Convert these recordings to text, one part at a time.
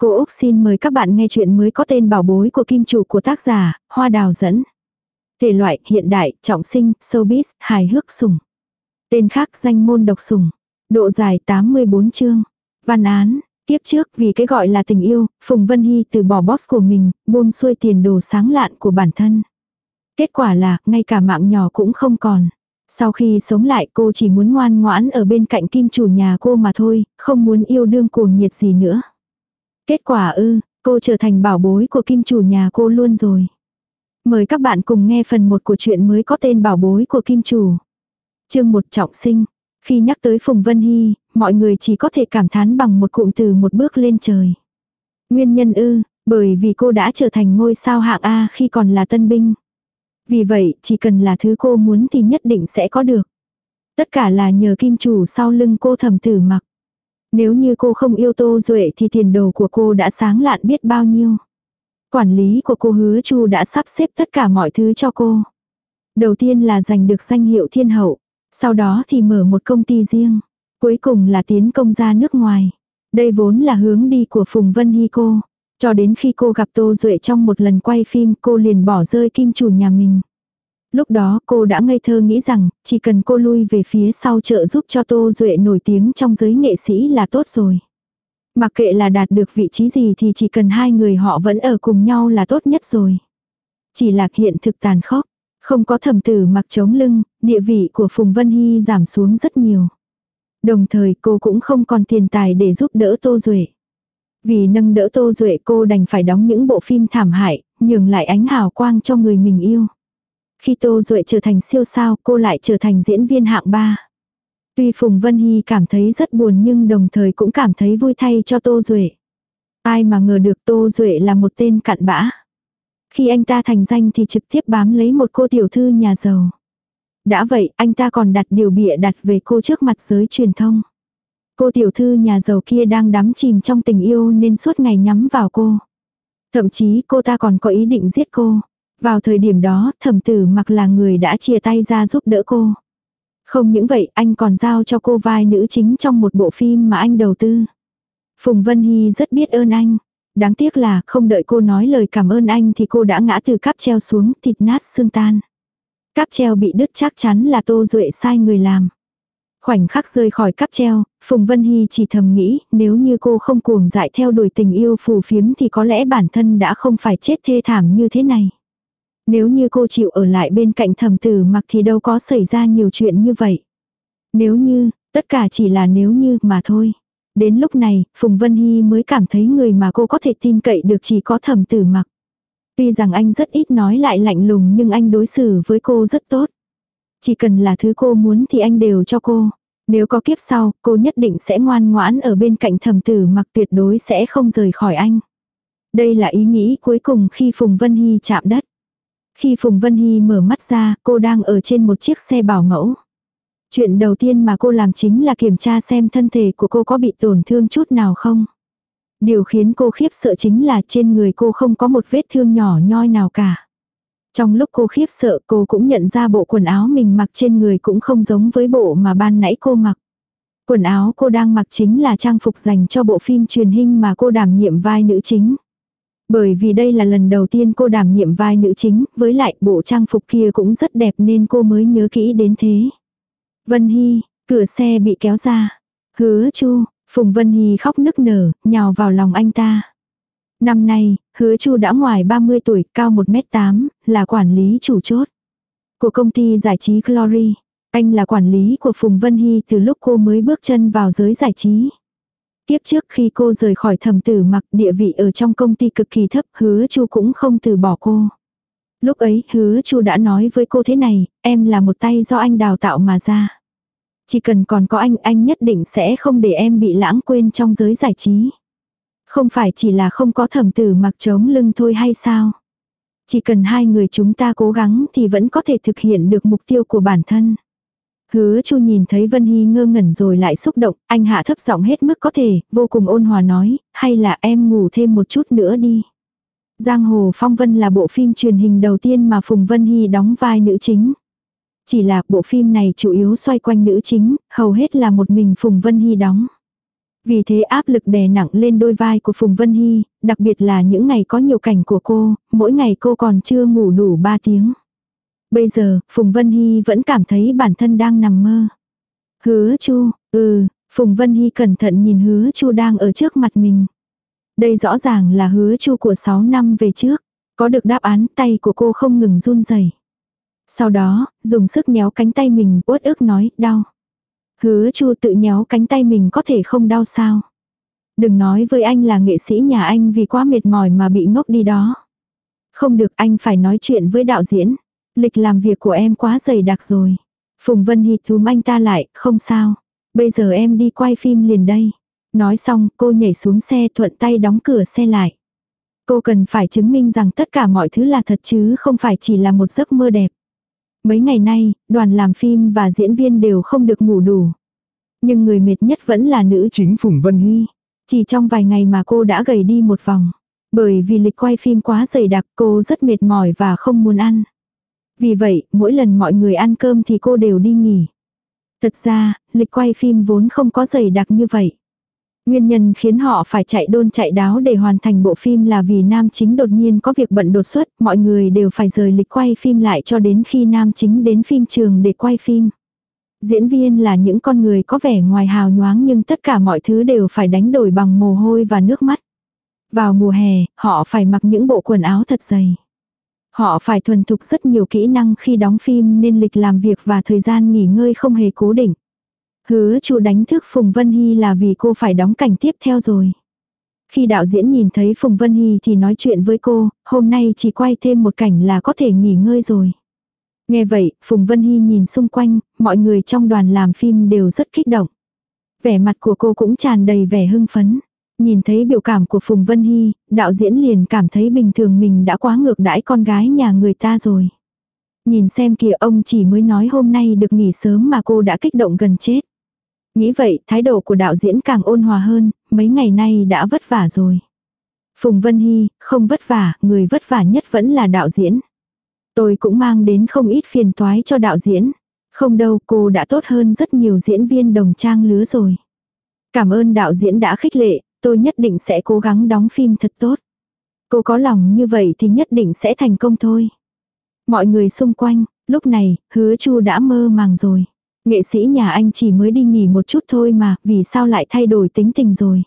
Cô Úc xin mời các bạn nghe chuyện mới có tên bảo bối của kim chủ của tác giả, Hoa Đào dẫn. Thể loại, hiện đại, trọng sinh, showbiz, hài hước sủng. Tên khác danh môn độc sủng. Độ dài 84 chương. Văn án, tiếp trước vì cái gọi là tình yêu, Phùng Vân Hy từ bỏ boss của mình, buông xuôi tiền đồ sáng lạn của bản thân. Kết quả là, ngay cả mạng nhỏ cũng không còn. Sau khi sống lại cô chỉ muốn ngoan ngoãn ở bên cạnh kim chủ nhà cô mà thôi, không muốn yêu đương cuồng nhiệt gì nữa. Kết quả ư, cô trở thành bảo bối của kim chủ nhà cô luôn rồi. Mời các bạn cùng nghe phần 1 của chuyện mới có tên bảo bối của kim chủ. Chương 1 trọng sinh. Khi nhắc tới Phùng Vân Hy, mọi người chỉ có thể cảm thán bằng một cụm từ một bước lên trời. Nguyên nhân ư, bởi vì cô đã trở thành ngôi sao hạng A khi còn là tân binh. Vì vậy, chỉ cần là thứ cô muốn thì nhất định sẽ có được. Tất cả là nhờ kim chủ sau lưng cô thầm tử mặc. Nếu như cô không yêu Tô Duệ thì tiền đồ của cô đã sáng lạn biết bao nhiêu. Quản lý của cô hứa Chu đã sắp xếp tất cả mọi thứ cho cô. Đầu tiên là giành được danh hiệu thiên hậu, sau đó thì mở một công ty riêng, cuối cùng là tiến công ra nước ngoài. Đây vốn là hướng đi của Phùng Vân Hy cô. Cho đến khi cô gặp Tô Duệ trong một lần quay phim cô liền bỏ rơi kim chủ nhà mình. Lúc đó cô đã ngây thơ nghĩ rằng, chỉ cần cô lui về phía sau trợ giúp cho Tô Duệ nổi tiếng trong giới nghệ sĩ là tốt rồi. Mặc kệ là đạt được vị trí gì thì chỉ cần hai người họ vẫn ở cùng nhau là tốt nhất rồi. Chỉ là hiện thực tàn khốc, không có thẩm tử mặc chống lưng, địa vị của Phùng Vân Hy giảm xuống rất nhiều. Đồng thời cô cũng không còn tiền tài để giúp đỡ Tô Duệ. Vì nâng đỡ Tô Duệ cô đành phải đóng những bộ phim thảm hại, nhường lại ánh hào quang cho người mình yêu. Khi Tô Duệ trở thành siêu sao, cô lại trở thành diễn viên hạng ba. Tuy Phùng Vân Hy cảm thấy rất buồn nhưng đồng thời cũng cảm thấy vui thay cho Tô Duệ. Ai mà ngờ được Tô Duệ là một tên cặn bã. Khi anh ta thành danh thì trực tiếp bám lấy một cô tiểu thư nhà giàu. Đã vậy, anh ta còn đặt điều bịa đặt về cô trước mặt giới truyền thông. Cô tiểu thư nhà giàu kia đang đắm chìm trong tình yêu nên suốt ngày nhắm vào cô. Thậm chí cô ta còn có ý định giết cô. Vào thời điểm đó, thẩm tử mặc là người đã chia tay ra giúp đỡ cô. Không những vậy, anh còn giao cho cô vai nữ chính trong một bộ phim mà anh đầu tư. Phùng Vân Hy rất biết ơn anh. Đáng tiếc là không đợi cô nói lời cảm ơn anh thì cô đã ngã từ cáp treo xuống thịt nát xương tan. Cáp treo bị đứt chắc chắn là Tô Duệ sai người làm. Khoảnh khắc rơi khỏi cáp treo, Phùng Vân Hy chỉ thầm nghĩ nếu như cô không cuồng dại theo đuổi tình yêu phù phiếm thì có lẽ bản thân đã không phải chết thê thảm như thế này. Nếu như cô chịu ở lại bên cạnh thầm tử mặc thì đâu có xảy ra nhiều chuyện như vậy. Nếu như, tất cả chỉ là nếu như mà thôi. Đến lúc này, Phùng Vân Hy mới cảm thấy người mà cô có thể tin cậy được chỉ có thầm tử mặc. Tuy rằng anh rất ít nói lại lạnh lùng nhưng anh đối xử với cô rất tốt. Chỉ cần là thứ cô muốn thì anh đều cho cô. Nếu có kiếp sau, cô nhất định sẽ ngoan ngoãn ở bên cạnh thầm tử mặc tuyệt đối sẽ không rời khỏi anh. Đây là ý nghĩ cuối cùng khi Phùng Vân Hy chạm đất. Khi Phùng Vân Hy mở mắt ra, cô đang ở trên một chiếc xe bảo mẫu. Chuyện đầu tiên mà cô làm chính là kiểm tra xem thân thể của cô có bị tổn thương chút nào không. Điều khiến cô khiếp sợ chính là trên người cô không có một vết thương nhỏ nhoi nào cả. Trong lúc cô khiếp sợ cô cũng nhận ra bộ quần áo mình mặc trên người cũng không giống với bộ mà ban nãy cô mặc. Quần áo cô đang mặc chính là trang phục dành cho bộ phim truyền hình mà cô đảm nhiệm vai nữ chính. Bởi vì đây là lần đầu tiên cô đảm nhiệm vai nữ chính, với lại bộ trang phục kia cũng rất đẹp nên cô mới nhớ kỹ đến thế. Vân Hy, cửa xe bị kéo ra. Hứa chu, Phùng Vân Hy khóc nức nở, nhào vào lòng anh ta. Năm nay, hứa chu đã ngoài 30 tuổi, cao 1m8, là quản lý chủ chốt. Của công ty giải trí Glory. Anh là quản lý của Phùng Vân Hy từ lúc cô mới bước chân vào giới giải trí. Tiếp trước khi cô rời khỏi thầm tử mặc địa vị ở trong công ty cực kỳ thấp, hứa chu cũng không từ bỏ cô. Lúc ấy, hứa chu đã nói với cô thế này, em là một tay do anh đào tạo mà ra. Chỉ cần còn có anh, anh nhất định sẽ không để em bị lãng quên trong giới giải trí. Không phải chỉ là không có thầm tử mặc chống lưng thôi hay sao? Chỉ cần hai người chúng ta cố gắng thì vẫn có thể thực hiện được mục tiêu của bản thân. Hứa Chu nhìn thấy Vân Hy ngơ ngẩn rồi lại xúc động, anh hạ thấp giọng hết mức có thể, vô cùng ôn hòa nói, hay là em ngủ thêm một chút nữa đi. Giang Hồ Phong Vân là bộ phim truyền hình đầu tiên mà Phùng Vân Hy đóng vai nữ chính. Chỉ là bộ phim này chủ yếu xoay quanh nữ chính, hầu hết là một mình Phùng Vân Hy đóng. Vì thế áp lực đè nặng lên đôi vai của Phùng Vân Hy, đặc biệt là những ngày có nhiều cảnh của cô, mỗi ngày cô còn chưa ngủ đủ 3 tiếng. Bây giờ, Phùng Vân Hy vẫn cảm thấy bản thân đang nằm mơ. Hứa Chu, ừ, Phùng Vân Hy cẩn thận nhìn hứa Chu đang ở trước mặt mình. Đây rõ ràng là hứa Chu của 6 năm về trước. Có được đáp án tay của cô không ngừng run rẩy. Sau đó, dùng sức nhéo cánh tay mình uất ức nói, đau. Hứa Chu tự nhéo cánh tay mình có thể không đau sao. Đừng nói với anh là nghệ sĩ nhà anh vì quá mệt mỏi mà bị ngốc đi đó. Không được anh phải nói chuyện với đạo diễn. Lịch làm việc của em quá dày đặc rồi. Phùng Vân Hịt thúm anh ta lại, không sao. Bây giờ em đi quay phim liền đây. Nói xong, cô nhảy xuống xe thuận tay đóng cửa xe lại. Cô cần phải chứng minh rằng tất cả mọi thứ là thật chứ không phải chỉ là một giấc mơ đẹp. Mấy ngày nay, đoàn làm phim và diễn viên đều không được ngủ đủ. Nhưng người mệt nhất vẫn là nữ chính Phùng Vân Hy. Chỉ trong vài ngày mà cô đã gầy đi một vòng. Bởi vì lịch quay phim quá dày đặc cô rất mệt mỏi và không muốn ăn. Vì vậy, mỗi lần mọi người ăn cơm thì cô đều đi nghỉ. Thật ra, lịch quay phim vốn không có dày đặc như vậy. Nguyên nhân khiến họ phải chạy đôn chạy đáo để hoàn thành bộ phim là vì nam chính đột nhiên có việc bận đột xuất, mọi người đều phải rời lịch quay phim lại cho đến khi nam chính đến phim trường để quay phim. Diễn viên là những con người có vẻ ngoài hào nhoáng nhưng tất cả mọi thứ đều phải đánh đổi bằng mồ hôi và nước mắt. Vào mùa hè, họ phải mặc những bộ quần áo thật dày. Họ phải thuần thục rất nhiều kỹ năng khi đóng phim nên lịch làm việc và thời gian nghỉ ngơi không hề cố định. Hứa chu đánh thức Phùng Vân Hy là vì cô phải đóng cảnh tiếp theo rồi. Khi đạo diễn nhìn thấy Phùng Vân Hy thì nói chuyện với cô, hôm nay chỉ quay thêm một cảnh là có thể nghỉ ngơi rồi. Nghe vậy, Phùng Vân Hy nhìn xung quanh, mọi người trong đoàn làm phim đều rất kích động. Vẻ mặt của cô cũng tràn đầy vẻ hưng phấn. Nhìn thấy biểu cảm của Phùng Vân Hy, đạo diễn liền cảm thấy bình thường mình đã quá ngược đãi con gái nhà người ta rồi. Nhìn xem kìa ông chỉ mới nói hôm nay được nghỉ sớm mà cô đã kích động gần chết. Nghĩ vậy, thái độ của đạo diễn càng ôn hòa hơn, mấy ngày nay đã vất vả rồi. Phùng Vân Hy, không vất vả, người vất vả nhất vẫn là đạo diễn. Tôi cũng mang đến không ít phiền toái cho đạo diễn. Không đâu, cô đã tốt hơn rất nhiều diễn viên đồng trang lứa rồi. Cảm ơn đạo diễn đã khích lệ, tôi nhất định sẽ cố gắng đóng phim thật tốt. Cô có lòng như vậy thì nhất định sẽ thành công thôi. Mọi người xung quanh, lúc này, hứa chu đã mơ màng rồi. Nghệ sĩ nhà anh chỉ mới đi nghỉ một chút thôi mà, vì sao lại thay đổi tính tình rồi.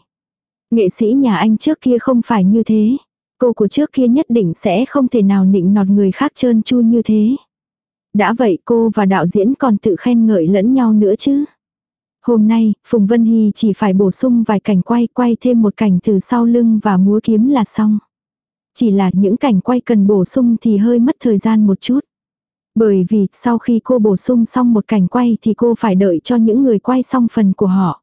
Nghệ sĩ nhà anh trước kia không phải như thế. Cô của trước kia nhất định sẽ không thể nào nịnh nọt người khác trơn chu như thế. Đã vậy cô và đạo diễn còn tự khen ngợi lẫn nhau nữa chứ. Hôm nay, Phùng Vân Hy chỉ phải bổ sung vài cảnh quay, quay thêm một cảnh từ sau lưng và múa kiếm là xong. Chỉ là những cảnh quay cần bổ sung thì hơi mất thời gian một chút. Bởi vì sau khi cô bổ sung xong một cảnh quay thì cô phải đợi cho những người quay xong phần của họ.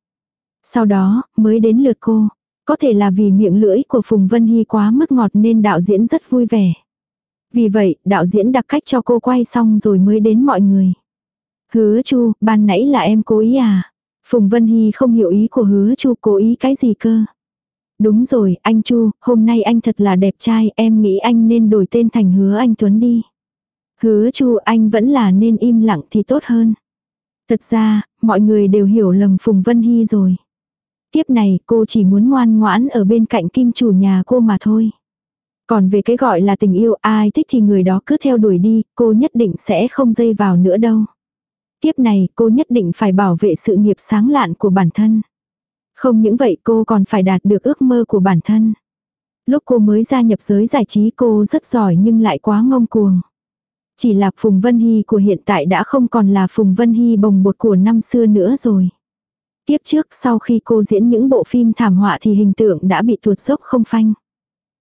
Sau đó, mới đến lượt cô. Có thể là vì miệng lưỡi của Phùng Vân Hy quá mức ngọt nên đạo diễn rất vui vẻ. Vì vậy, đạo diễn đặt cách cho cô quay xong rồi mới đến mọi người. Hứa chu, ban nãy là em cố ý à? Phùng Vân Hy không hiểu ý của hứa chu cố ý cái gì cơ. Đúng rồi, anh Chu, hôm nay anh thật là đẹp trai, em nghĩ anh nên đổi tên thành hứa anh Tuấn đi. Hứa Chu anh vẫn là nên im lặng thì tốt hơn. Thật ra, mọi người đều hiểu lầm Phùng Vân Hy rồi. Tiếp này cô chỉ muốn ngoan ngoãn ở bên cạnh kim chủ nhà cô mà thôi. Còn về cái gọi là tình yêu ai thích thì người đó cứ theo đuổi đi, cô nhất định sẽ không dây vào nữa đâu. Tiếp này cô nhất định phải bảo vệ sự nghiệp sáng lạn của bản thân. Không những vậy cô còn phải đạt được ước mơ của bản thân. Lúc cô mới gia nhập giới giải trí cô rất giỏi nhưng lại quá ngông cuồng. Chỉ là Phùng Vân Hy của hiện tại đã không còn là Phùng Vân Hy bồng bột của năm xưa nữa rồi. Tiếp trước sau khi cô diễn những bộ phim thảm họa thì hình tượng đã bị tuột dốc không phanh.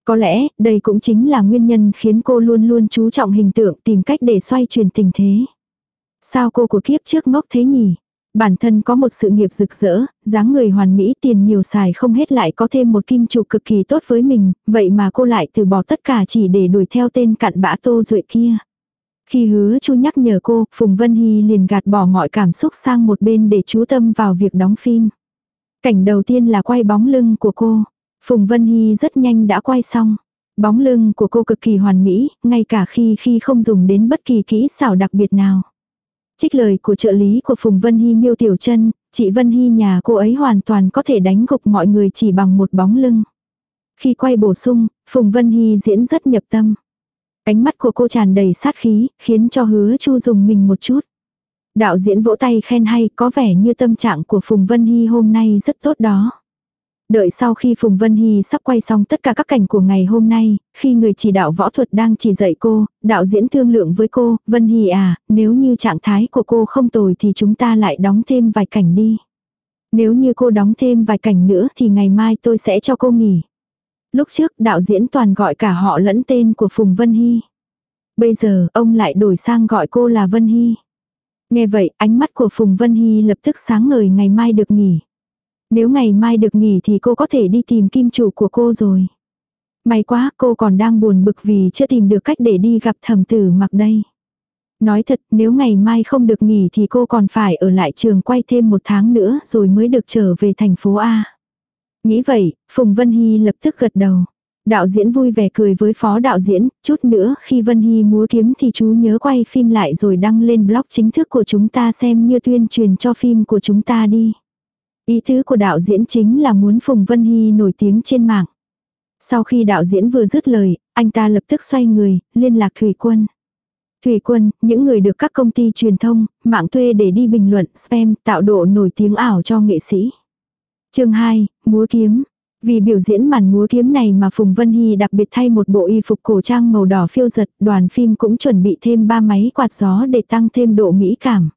Có lẽ, đây cũng chính là nguyên nhân khiến cô luôn luôn chú trọng hình tượng tìm cách để xoay chuyển tình thế. Sao cô của kiếp trước ngốc thế nhỉ? Bản thân có một sự nghiệp rực rỡ, dáng người hoàn mỹ tiền nhiều xài không hết lại có thêm một kim chủ cực kỳ tốt với mình, vậy mà cô lại từ bỏ tất cả chỉ để đuổi theo tên cặn bã tô duệ kia. Khi hứa chu nhắc nhở cô, Phùng Vân Hy liền gạt bỏ mọi cảm xúc sang một bên để chú tâm vào việc đóng phim. Cảnh đầu tiên là quay bóng lưng của cô. Phùng Vân Hy rất nhanh đã quay xong. Bóng lưng của cô cực kỳ hoàn mỹ, ngay cả khi khi không dùng đến bất kỳ kỹ xảo đặc biệt nào. Trích lời của trợ lý của Phùng Vân Hy miêu tiểu chân, Chị Vân Hy nhà cô ấy hoàn toàn có thể đánh gục mọi người chỉ bằng một bóng lưng. Khi quay bổ sung, Phùng Vân Hy diễn rất nhập tâm. Ánh mắt của cô tràn đầy sát khí, khiến cho hứa chu dùng mình một chút. Đạo diễn vỗ tay khen hay, có vẻ như tâm trạng của Phùng Vân Hy hôm nay rất tốt đó. Đợi sau khi Phùng Vân Hy sắp quay xong tất cả các cảnh của ngày hôm nay, khi người chỉ đạo võ thuật đang chỉ dạy cô, đạo diễn thương lượng với cô, Vân Hy à, nếu như trạng thái của cô không tồi thì chúng ta lại đóng thêm vài cảnh đi. Nếu như cô đóng thêm vài cảnh nữa thì ngày mai tôi sẽ cho cô nghỉ. Lúc trước đạo diễn toàn gọi cả họ lẫn tên của Phùng Vân Hy. Bây giờ ông lại đổi sang gọi cô là Vân Hy. Nghe vậy ánh mắt của Phùng Vân Hy lập tức sáng ngời ngày mai được nghỉ. Nếu ngày mai được nghỉ thì cô có thể đi tìm kim chủ của cô rồi. May quá cô còn đang buồn bực vì chưa tìm được cách để đi gặp thẩm tử mặc đây. Nói thật nếu ngày mai không được nghỉ thì cô còn phải ở lại trường quay thêm một tháng nữa rồi mới được trở về thành phố A. Nghĩ vậy, Phùng Vân Hy lập tức gật đầu. Đạo diễn vui vẻ cười với phó đạo diễn, chút nữa khi Vân Hy múa kiếm thì chú nhớ quay phim lại rồi đăng lên blog chính thức của chúng ta xem như tuyên truyền cho phim của chúng ta đi. Ý tứ của đạo diễn chính là muốn Phùng Vân Hy nổi tiếng trên mạng. Sau khi đạo diễn vừa dứt lời, anh ta lập tức xoay người, liên lạc Thủy Quân. Thủy Quân, những người được các công ty truyền thông, mạng thuê để đi bình luận, spam, tạo độ nổi tiếng ảo cho nghệ sĩ. chương 2, Múa Kiếm. Vì biểu diễn màn múa kiếm này mà Phùng Vân Hy đặc biệt thay một bộ y phục cổ trang màu đỏ phiêu giật, đoàn phim cũng chuẩn bị thêm ba máy quạt gió để tăng thêm độ mỹ cảm.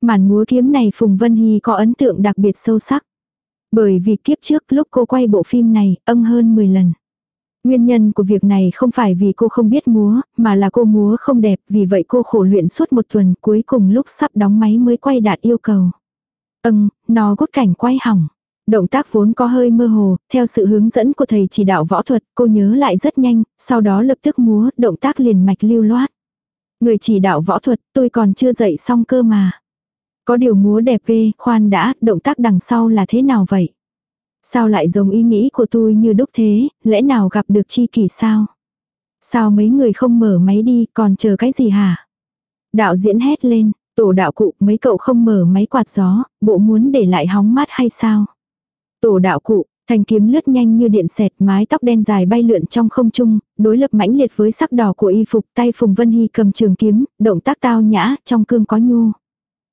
Màn múa kiếm này Phùng Vân Hy có ấn tượng đặc biệt sâu sắc. Bởi vì kiếp trước lúc cô quay bộ phim này, âm hơn 10 lần. Nguyên nhân của việc này không phải vì cô không biết múa, mà là cô múa không đẹp, vì vậy cô khổ luyện suốt một tuần cuối cùng lúc sắp đóng máy mới quay đạt yêu cầu. Âng, nó gốt cảnh quay hỏng. Động tác vốn có hơi mơ hồ, theo sự hướng dẫn của thầy chỉ đạo võ thuật, cô nhớ lại rất nhanh, sau đó lập tức múa, động tác liền mạch lưu loát. Người chỉ đạo võ thuật, tôi còn chưa dạy xong cơ mà. Có điều múa đẹp ghê, khoan đã, động tác đằng sau là thế nào vậy? Sao lại giống ý nghĩ của tôi như đúc thế, lẽ nào gặp được chi kỷ sao? Sao mấy người không mở máy đi, còn chờ cái gì hả? Đạo diễn hét lên, tổ đạo cụ, mấy cậu không mở máy quạt gió, bộ muốn để lại hóng mát hay sao? Tổ đạo cụ, thanh kiếm lướt nhanh như điện xẹt, mái tóc đen dài bay lượn trong không trung, đối lập mãnh liệt với sắc đỏ của y phục, tay Phùng Vân Hy cầm trường kiếm, động tác tao nhã, trong cương có nhu.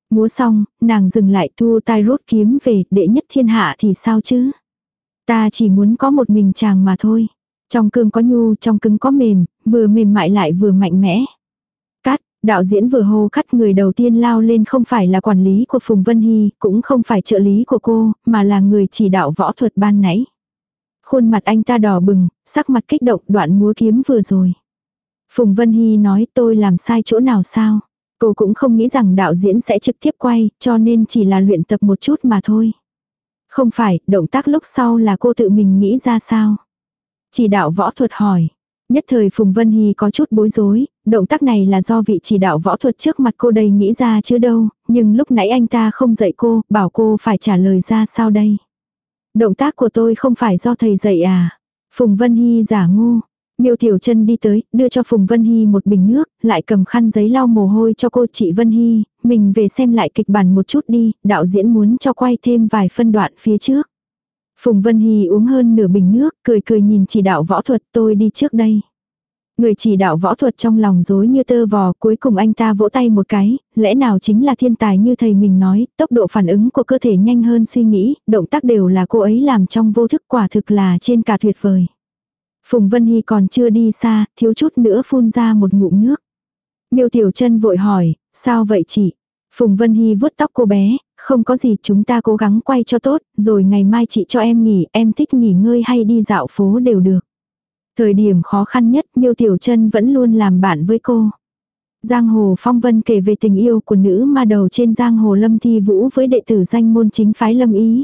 Múa xong, nàng dừng lại thu tay rút kiếm về, đệ nhất thiên hạ thì sao chứ? Ta chỉ muốn có một mình chàng mà thôi. Trong cương có nhu, trong cứng có mềm, vừa mềm mại lại vừa mạnh mẽ. Cắt, đạo diễn vừa hô cắt người đầu tiên lao lên không phải là quản lý của Phùng Vân Hy, cũng không phải trợ lý của cô, mà là người chỉ đạo võ thuật ban nãy. Khuôn mặt anh ta đỏ bừng, sắc mặt kích động đoạn múa kiếm vừa rồi. Phùng Vân Hy nói tôi làm sai chỗ nào sao? Cô cũng không nghĩ rằng đạo diễn sẽ trực tiếp quay, cho nên chỉ là luyện tập một chút mà thôi. Không phải, động tác lúc sau là cô tự mình nghĩ ra sao? Chỉ đạo võ thuật hỏi. Nhất thời Phùng Vân Hy có chút bối rối, động tác này là do vị chỉ đạo võ thuật trước mặt cô đây nghĩ ra chứ đâu, nhưng lúc nãy anh ta không dạy cô, bảo cô phải trả lời ra sao đây. Động tác của tôi không phải do thầy dạy à. Phùng Vân Hy giả ngu, Miêu Tiểu Trân đi tới, đưa cho Phùng Vân Hy một bình nước, lại cầm khăn giấy lau mồ hôi cho cô chị Vân Hy, mình về xem lại kịch bản một chút đi, đạo diễn muốn cho quay thêm vài phân đoạn phía trước. Phùng Vân Hy uống hơn nửa bình nước, cười cười nhìn chỉ đạo võ thuật tôi đi trước đây. Người chỉ đạo võ thuật trong lòng dối như tơ vò, cuối cùng anh ta vỗ tay một cái, lẽ nào chính là thiên tài như thầy mình nói, tốc độ phản ứng của cơ thể nhanh hơn suy nghĩ, động tác đều là cô ấy làm trong vô thức quả thực là trên cả tuyệt vời. Phùng Vân Hy còn chưa đi xa, thiếu chút nữa phun ra một ngụm nước. Miêu Tiểu Trân vội hỏi, sao vậy chị? Phùng Vân Hy vuốt tóc cô bé, không có gì chúng ta cố gắng quay cho tốt, rồi ngày mai chị cho em nghỉ, em thích nghỉ ngơi hay đi dạo phố đều được. Thời điểm khó khăn nhất Miêu Tiểu Trân vẫn luôn làm bạn với cô. Giang Hồ Phong Vân kể về tình yêu của nữ ma đầu trên Giang Hồ Lâm Thi Vũ với đệ tử danh môn chính phái Lâm Ý.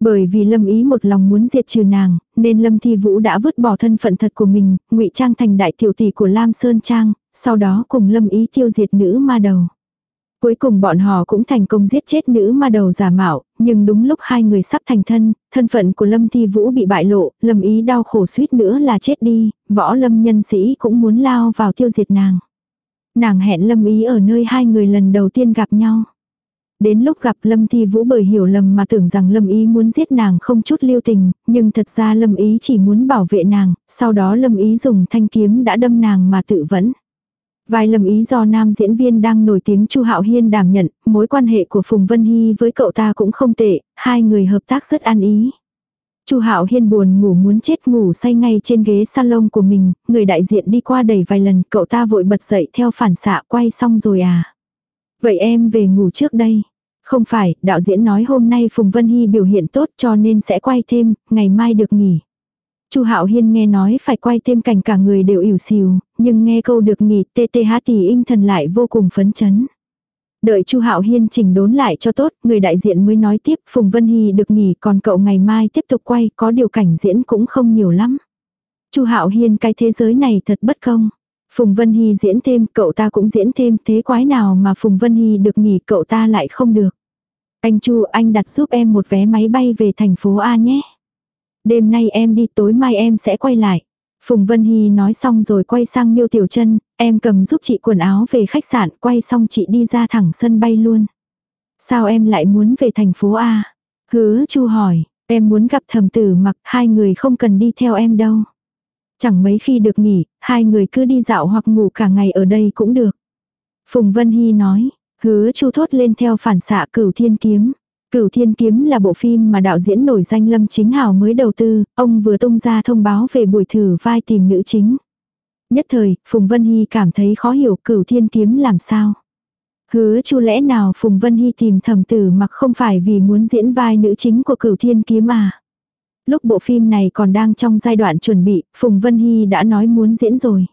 Bởi vì Lâm Ý một lòng muốn diệt trừ nàng, nên Lâm Thi Vũ đã vứt bỏ thân phận thật của mình, ngụy trang thành đại tiểu tỷ của Lam Sơn Trang, sau đó cùng Lâm Ý tiêu diệt nữ ma đầu. Cuối cùng bọn họ cũng thành công giết chết nữ ma đầu giả mạo, nhưng đúng lúc hai người sắp thành thân, thân phận của Lâm Thi Vũ bị bại lộ, Lâm Ý đau khổ suýt nữa là chết đi, võ Lâm nhân sĩ cũng muốn lao vào tiêu diệt nàng. Nàng hẹn Lâm Ý ở nơi hai người lần đầu tiên gặp nhau. Đến lúc gặp Lâm Thi Vũ bởi hiểu lầm mà tưởng rằng Lâm Ý muốn giết nàng không chút lưu tình, nhưng thật ra Lâm Ý chỉ muốn bảo vệ nàng, sau đó Lâm Ý dùng thanh kiếm đã đâm nàng mà tự vẫn. Vai Lâm Ý do nam diễn viên đang nổi tiếng Chu Hạo Hiên đảm nhận, mối quan hệ của Phùng Vân Hy với cậu ta cũng không tệ, hai người hợp tác rất ăn ý. Chu Hạo Hiên buồn ngủ muốn chết ngủ say ngay trên ghế salon của mình, người đại diện đi qua đẩy vài lần, cậu ta vội bật dậy theo phản xạ quay xong rồi à. Vậy em về ngủ trước đây. Không phải, đạo diễn nói hôm nay Phùng Vân Hy biểu hiện tốt cho nên sẽ quay thêm, ngày mai được nghỉ. Chu Hạo Hiên nghe nói phải quay thêm cảnh cả người đều ỉu xìu, nhưng nghe câu được nghỉ TTH tỷ tinh thần lại vô cùng phấn chấn. Đợi Chu Hạo Hiên chỉnh đốn lại cho tốt, người đại diện mới nói tiếp, Phùng Vân Hy được nghỉ, còn cậu ngày mai tiếp tục quay, có điều cảnh diễn cũng không nhiều lắm. Chu Hạo Hiên cái thế giới này thật bất công. Phùng Vân Hy diễn thêm, cậu ta cũng diễn thêm, thế quái nào mà Phùng Vân Hy được nghỉ cậu ta lại không được. Anh Chu, anh đặt giúp em một vé máy bay về thành phố A nhé. Đêm nay em đi, tối mai em sẽ quay lại. Phùng Vân Hy nói xong rồi quay sang Miêu Tiểu Trân, em cầm giúp chị quần áo về khách sạn, quay xong chị đi ra thẳng sân bay luôn. Sao em lại muốn về thành phố A? Hứa Chu hỏi, em muốn gặp thầm tử mặc hai người không cần đi theo em đâu. Chẳng mấy khi được nghỉ, hai người cứ đi dạo hoặc ngủ cả ngày ở đây cũng được. Phùng Vân Hy nói, hứa chu thốt lên theo phản xạ cửu thiên kiếm. Cửu Thiên Kiếm là bộ phim mà đạo diễn nổi danh Lâm Chính Hào mới đầu tư, ông vừa tung ra thông báo về buổi thử vai tìm nữ chính. Nhất thời, Phùng Vân Hy cảm thấy khó hiểu Cửu Thiên Kiếm làm sao. Hứa chu lẽ nào Phùng Vân Hy tìm thầm tử mặc không phải vì muốn diễn vai nữ chính của Cửu Thiên Kiếm à. Lúc bộ phim này còn đang trong giai đoạn chuẩn bị, Phùng Vân Hy đã nói muốn diễn rồi.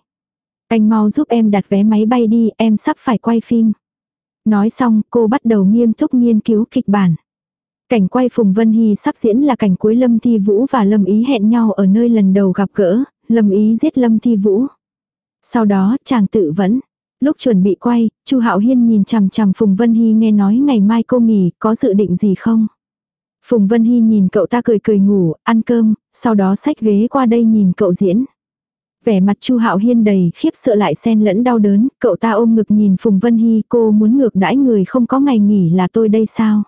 Anh mau giúp em đặt vé máy bay đi, em sắp phải quay phim. Nói xong, cô bắt đầu nghiêm túc nghiên cứu kịch bản. Cảnh quay Phùng Vân Hy sắp diễn là cảnh cuối Lâm Thi Vũ và Lâm Ý hẹn nhau ở nơi lần đầu gặp gỡ, Lâm Ý giết Lâm Thi Vũ. Sau đó, chàng tự vẫn. Lúc chuẩn bị quay, Chu Hạo Hiên nhìn chằm chằm Phùng Vân Hy nghe nói ngày mai cô nghỉ, có dự định gì không? Phùng Vân Hy nhìn cậu ta cười cười ngủ, ăn cơm, sau đó xách ghế qua đây nhìn cậu diễn. Vẻ mặt Chu Hạo Hiên đầy khiếp sợ lại xen lẫn đau đớn, cậu ta ôm ngực nhìn Phùng Vân Hy, cô muốn ngược đãi người không có ngày nghỉ là tôi đây sao?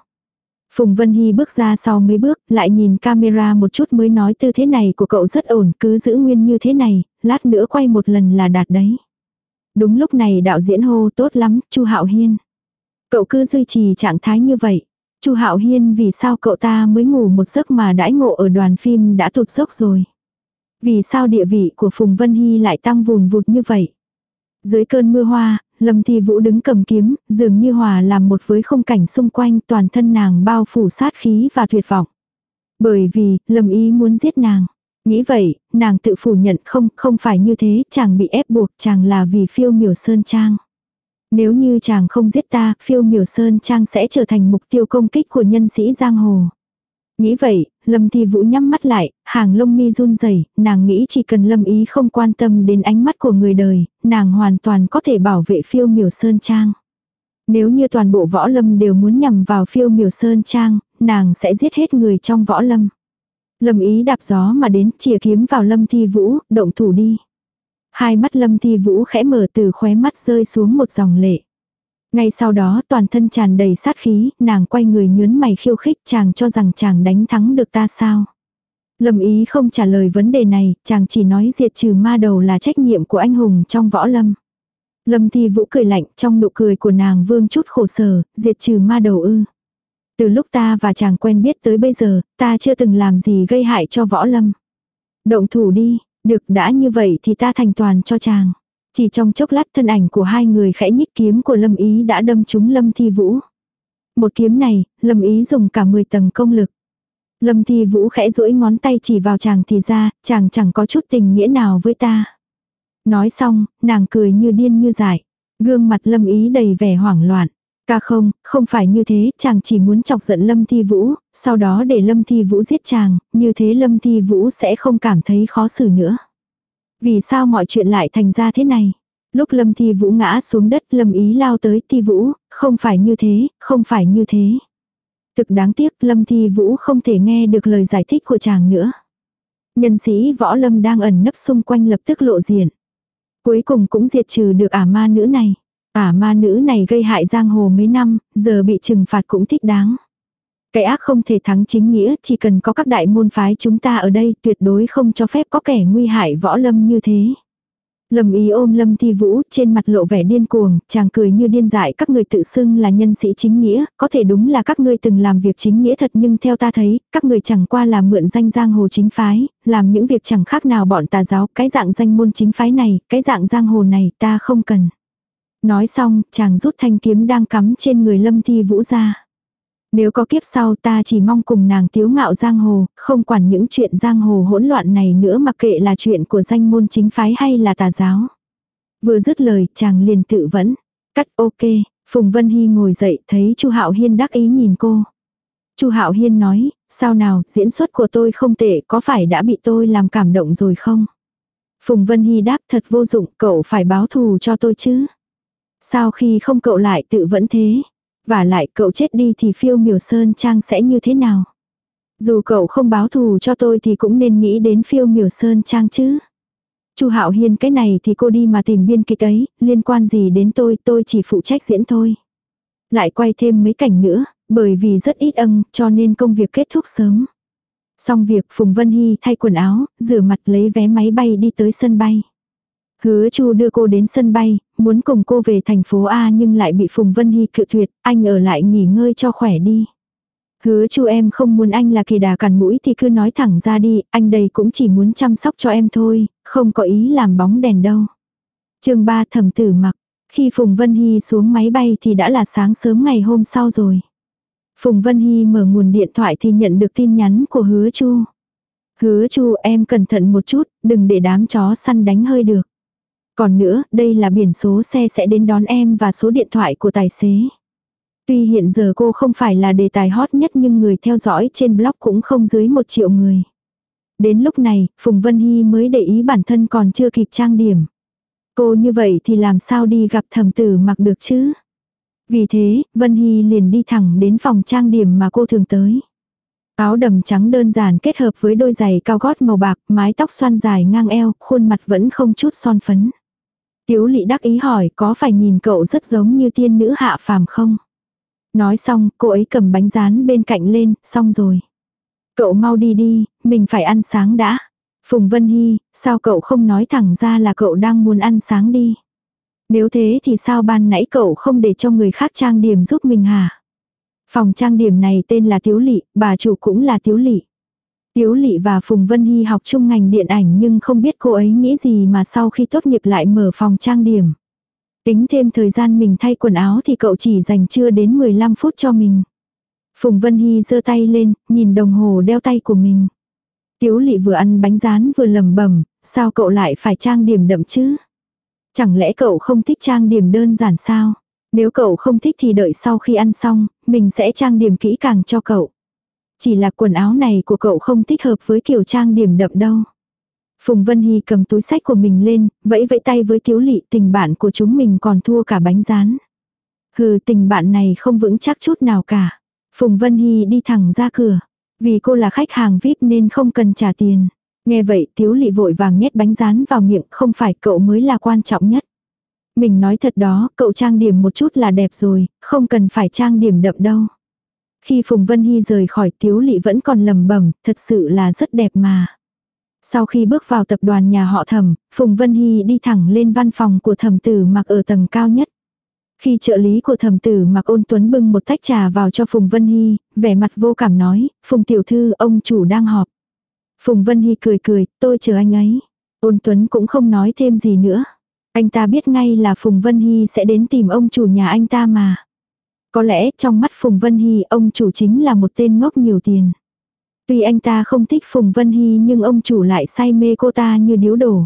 Phùng Vân Hy bước ra sau mấy bước, lại nhìn camera một chút mới nói tư thế này của cậu rất ổn, cứ giữ nguyên như thế này, lát nữa quay một lần là đạt đấy. Đúng lúc này đạo diễn hô tốt lắm, Chu Hạo Hiên. Cậu cứ duy trì trạng thái như vậy. Chu Hạo Hiên vì sao cậu ta mới ngủ một giấc mà đãi ngộ ở đoàn phim đã tụt dốc rồi. Vì sao địa vị của Phùng Vân Hy lại tăng vùn vụt như vậy. Dưới cơn mưa hoa, Lâm Thi Vũ đứng cầm kiếm, dường như hòa làm một với không cảnh xung quanh toàn thân nàng bao phủ sát khí và tuyệt vọng. Bởi vì, Lâm Ý muốn giết nàng. Nghĩ vậy, nàng tự phủ nhận không, không phải như thế, chàng bị ép buộc, chàng là vì phiêu miểu sơn trang. Nếu như chàng không giết ta, phiêu miểu sơn trang sẽ trở thành mục tiêu công kích của nhân sĩ giang hồ. Nghĩ vậy, Lâm Thi Vũ nhắm mắt lại, hàng lông mi run rẩy, nàng nghĩ chỉ cần Lâm Ý không quan tâm đến ánh mắt của người đời, nàng hoàn toàn có thể bảo vệ phiêu miểu sơn trang. Nếu như toàn bộ võ lâm đều muốn nhằm vào phiêu miểu sơn trang, nàng sẽ giết hết người trong võ lâm. Lâm Ý đạp gió mà đến chìa kiếm vào Lâm Thi Vũ, động thủ đi. Hai mắt Lâm Thi Vũ khẽ mở từ khóe mắt rơi xuống một dòng lệ. Ngay sau đó toàn thân tràn đầy sát khí, nàng quay người nhớn mày khiêu khích chàng cho rằng chàng đánh thắng được ta sao. Lâm ý không trả lời vấn đề này, chàng chỉ nói diệt trừ ma đầu là trách nhiệm của anh hùng trong võ lâm. Lâm thi vũ cười lạnh trong nụ cười của nàng vương chút khổ sở, diệt trừ ma đầu ư. Từ lúc ta và chàng quen biết tới bây giờ, ta chưa từng làm gì gây hại cho võ lâm. Động thủ đi, được đã như vậy thì ta thành toàn cho chàng. Chỉ trong chốc lát thân ảnh của hai người khẽ nhích kiếm của Lâm Ý đã đâm trúng Lâm Thi Vũ. Một kiếm này, Lâm Ý dùng cả 10 tầng công lực. Lâm Thi Vũ khẽ duỗi ngón tay chỉ vào chàng thì ra, chàng chẳng có chút tình nghĩa nào với ta. Nói xong, nàng cười như điên như dại. Gương mặt Lâm Ý đầy vẻ hoảng loạn. Ca không, không phải như thế, chàng chỉ muốn chọc giận Lâm Thi Vũ, sau đó để Lâm Thi Vũ giết chàng, như thế Lâm Thi Vũ sẽ không cảm thấy khó xử nữa. Vì sao mọi chuyện lại thành ra thế này? Lúc Lâm Thi Vũ ngã xuống đất Lâm Ý lao tới Thi Vũ, không phải như thế, không phải như thế. Thực đáng tiếc Lâm Thi Vũ không thể nghe được lời giải thích của chàng nữa. Nhân sĩ võ lâm đang ẩn nấp xung quanh lập tức lộ diện. Cuối cùng cũng diệt trừ được ả ma nữ này. Ả ma nữ này gây hại giang hồ mấy năm, giờ bị trừng phạt cũng thích đáng. Cái ác không thể thắng chính nghĩa, chỉ cần có các đại môn phái chúng ta ở đây tuyệt đối không cho phép có kẻ nguy hại võ lâm như thế. Lâm ý ôm Lâm Thi Vũ, trên mặt lộ vẻ điên cuồng, chàng cười như điên dại các người tự xưng là nhân sĩ chính nghĩa, có thể đúng là các ngươi từng làm việc chính nghĩa thật nhưng theo ta thấy, các người chẳng qua là mượn danh giang hồ chính phái, làm những việc chẳng khác nào bọn tà giáo, cái dạng danh môn chính phái này, cái dạng giang hồ này ta không cần. Nói xong, chàng rút thanh kiếm đang cắm trên người Lâm Thi Vũ ra. Nếu có kiếp sau ta chỉ mong cùng nàng tiếu ngạo giang hồ, không quản những chuyện giang hồ hỗn loạn này nữa mặc kệ là chuyện của danh môn chính phái hay là tà giáo. Vừa dứt lời, chàng liền tự vẫn. Cắt ok, Phùng Vân Hy ngồi dậy thấy Chu Hạo Hiên đắc ý nhìn cô. Chu Hạo Hiên nói, sao nào, diễn xuất của tôi không tệ, có phải đã bị tôi làm cảm động rồi không? Phùng Vân Hy đáp thật vô dụng, cậu phải báo thù cho tôi chứ. Sao khi không cậu lại tự vẫn thế? Và lại cậu chết đi thì phiêu miểu sơn trang sẽ như thế nào? Dù cậu không báo thù cho tôi thì cũng nên nghĩ đến phiêu miểu sơn trang chứ. Chu Hạo Hiên cái này thì cô đi mà tìm biên kịch ấy, liên quan gì đến tôi, tôi chỉ phụ trách diễn thôi. Lại quay thêm mấy cảnh nữa, bởi vì rất ít ân, cho nên công việc kết thúc sớm. Xong việc Phùng Vân Hy thay quần áo, rửa mặt lấy vé máy bay đi tới sân bay. Hứa Chu đưa cô đến sân bay, muốn cùng cô về thành phố A nhưng lại bị Phùng Vân Hy cự tuyệt, anh ở lại nghỉ ngơi cho khỏe đi. Hứa Chu em không muốn anh là kỳ đà cằn mũi thì cứ nói thẳng ra đi, anh đây cũng chỉ muốn chăm sóc cho em thôi, không có ý làm bóng đèn đâu. chương 3 thẩm tử mặc, khi Phùng Vân Hy xuống máy bay thì đã là sáng sớm ngày hôm sau rồi. Phùng Vân Hy mở nguồn điện thoại thì nhận được tin nhắn của hứa Chu. Hứa Chu em cẩn thận một chút, đừng để đám chó săn đánh hơi được. Còn nữa, đây là biển số xe sẽ đến đón em và số điện thoại của tài xế. Tuy hiện giờ cô không phải là đề tài hot nhất nhưng người theo dõi trên blog cũng không dưới một triệu người. Đến lúc này, Phùng Vân Hy mới để ý bản thân còn chưa kịp trang điểm. Cô như vậy thì làm sao đi gặp thầm tử mặc được chứ? Vì thế, Vân Hy liền đi thẳng đến phòng trang điểm mà cô thường tới. Áo đầm trắng đơn giản kết hợp với đôi giày cao gót màu bạc, mái tóc xoăn dài ngang eo, khuôn mặt vẫn không chút son phấn. Tiếu lị đắc ý hỏi có phải nhìn cậu rất giống như tiên nữ hạ phàm không? Nói xong, cô ấy cầm bánh rán bên cạnh lên, xong rồi. Cậu mau đi đi, mình phải ăn sáng đã. Phùng Vân Hy, sao cậu không nói thẳng ra là cậu đang muốn ăn sáng đi? Nếu thế thì sao ban nãy cậu không để cho người khác trang điểm giúp mình hả? Phòng trang điểm này tên là Tiếu Lị, bà chủ cũng là Tiếu Lị. Tiếu Lị và Phùng Vân Hy học chung ngành điện ảnh nhưng không biết cô ấy nghĩ gì mà sau khi tốt nghiệp lại mở phòng trang điểm. Tính thêm thời gian mình thay quần áo thì cậu chỉ dành chưa đến 15 phút cho mình. Phùng Vân Hy giơ tay lên, nhìn đồng hồ đeo tay của mình. Tiếu Lị vừa ăn bánh rán vừa lầm bẩm sao cậu lại phải trang điểm đậm chứ? Chẳng lẽ cậu không thích trang điểm đơn giản sao? Nếu cậu không thích thì đợi sau khi ăn xong, mình sẽ trang điểm kỹ càng cho cậu. Chỉ là quần áo này của cậu không thích hợp với kiểu trang điểm đậm đâu. Phùng Vân Hy cầm túi sách của mình lên, vẫy vẫy tay với Tiếu lị tình bạn của chúng mình còn thua cả bánh rán. Hừ tình bạn này không vững chắc chút nào cả. Phùng Vân Hy đi thẳng ra cửa. Vì cô là khách hàng VIP nên không cần trả tiền. Nghe vậy Tiếu lị vội vàng nhét bánh rán vào miệng không phải cậu mới là quan trọng nhất. Mình nói thật đó, cậu trang điểm một chút là đẹp rồi, không cần phải trang điểm đậm đâu. Khi Phùng Vân Hy rời khỏi Tiếu Lị vẫn còn lầm bẩm thật sự là rất đẹp mà. Sau khi bước vào tập đoàn nhà họ thẩm, Phùng Vân Hy đi thẳng lên văn phòng của thẩm tử mặc ở tầng cao nhất. Khi trợ lý của thẩm tử mặc ôn tuấn bưng một tách trà vào cho Phùng Vân Hy, vẻ mặt vô cảm nói, Phùng tiểu thư ông chủ đang họp. Phùng Vân Hy cười cười, tôi chờ anh ấy. Ôn tuấn cũng không nói thêm gì nữa. Anh ta biết ngay là Phùng Vân Hy sẽ đến tìm ông chủ nhà anh ta mà. Có lẽ trong mắt Phùng Vân Hy ông chủ chính là một tên ngốc nhiều tiền. Tuy anh ta không thích Phùng Vân Hy nhưng ông chủ lại say mê cô ta như điếu đổ.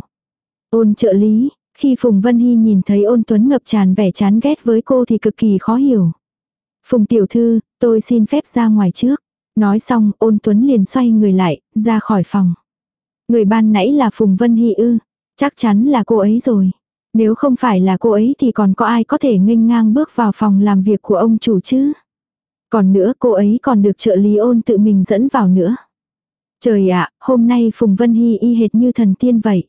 Ôn trợ lý, khi Phùng Vân Hy nhìn thấy ôn tuấn ngập tràn vẻ chán ghét với cô thì cực kỳ khó hiểu. Phùng tiểu thư, tôi xin phép ra ngoài trước. Nói xong ôn tuấn liền xoay người lại, ra khỏi phòng. Người ban nãy là Phùng Vân Hy ư, chắc chắn là cô ấy rồi. Nếu không phải là cô ấy thì còn có ai có thể nghênh ngang bước vào phòng làm việc của ông chủ chứ? Còn nữa cô ấy còn được trợ lý ôn tự mình dẫn vào nữa. Trời ạ, hôm nay Phùng Vân Hy y hệt như thần tiên vậy.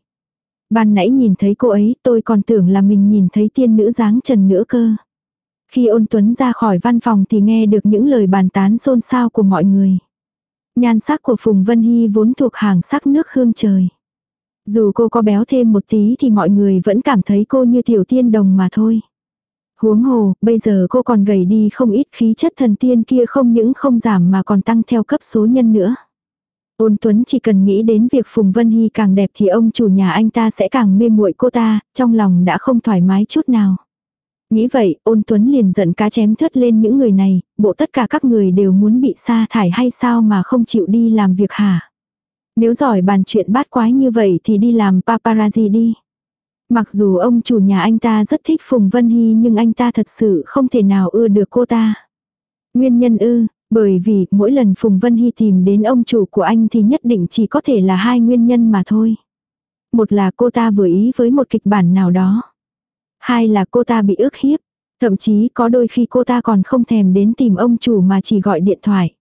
Ban nãy nhìn thấy cô ấy tôi còn tưởng là mình nhìn thấy tiên nữ dáng trần nữa cơ. Khi ôn tuấn ra khỏi văn phòng thì nghe được những lời bàn tán xôn xao của mọi người. Nhan sắc của Phùng Vân Hy vốn thuộc hàng sắc nước hương trời. Dù cô có béo thêm một tí thì mọi người vẫn cảm thấy cô như tiểu tiên đồng mà thôi. Huống hồ, bây giờ cô còn gầy đi không ít khí chất thần tiên kia không những không giảm mà còn tăng theo cấp số nhân nữa. Ôn Tuấn chỉ cần nghĩ đến việc Phùng Vân Hy càng đẹp thì ông chủ nhà anh ta sẽ càng mê muội cô ta, trong lòng đã không thoải mái chút nào. Nghĩ vậy, ôn Tuấn liền giận cá chém thớt lên những người này, bộ tất cả các người đều muốn bị sa thải hay sao mà không chịu đi làm việc hả? Nếu giỏi bàn chuyện bát quái như vậy thì đi làm paparazzi đi. Mặc dù ông chủ nhà anh ta rất thích Phùng Vân Hy nhưng anh ta thật sự không thể nào ưa được cô ta. Nguyên nhân ư, bởi vì mỗi lần Phùng Vân Hy tìm đến ông chủ của anh thì nhất định chỉ có thể là hai nguyên nhân mà thôi. Một là cô ta vừa ý với một kịch bản nào đó. Hai là cô ta bị ức hiếp. Thậm chí có đôi khi cô ta còn không thèm đến tìm ông chủ mà chỉ gọi điện thoại.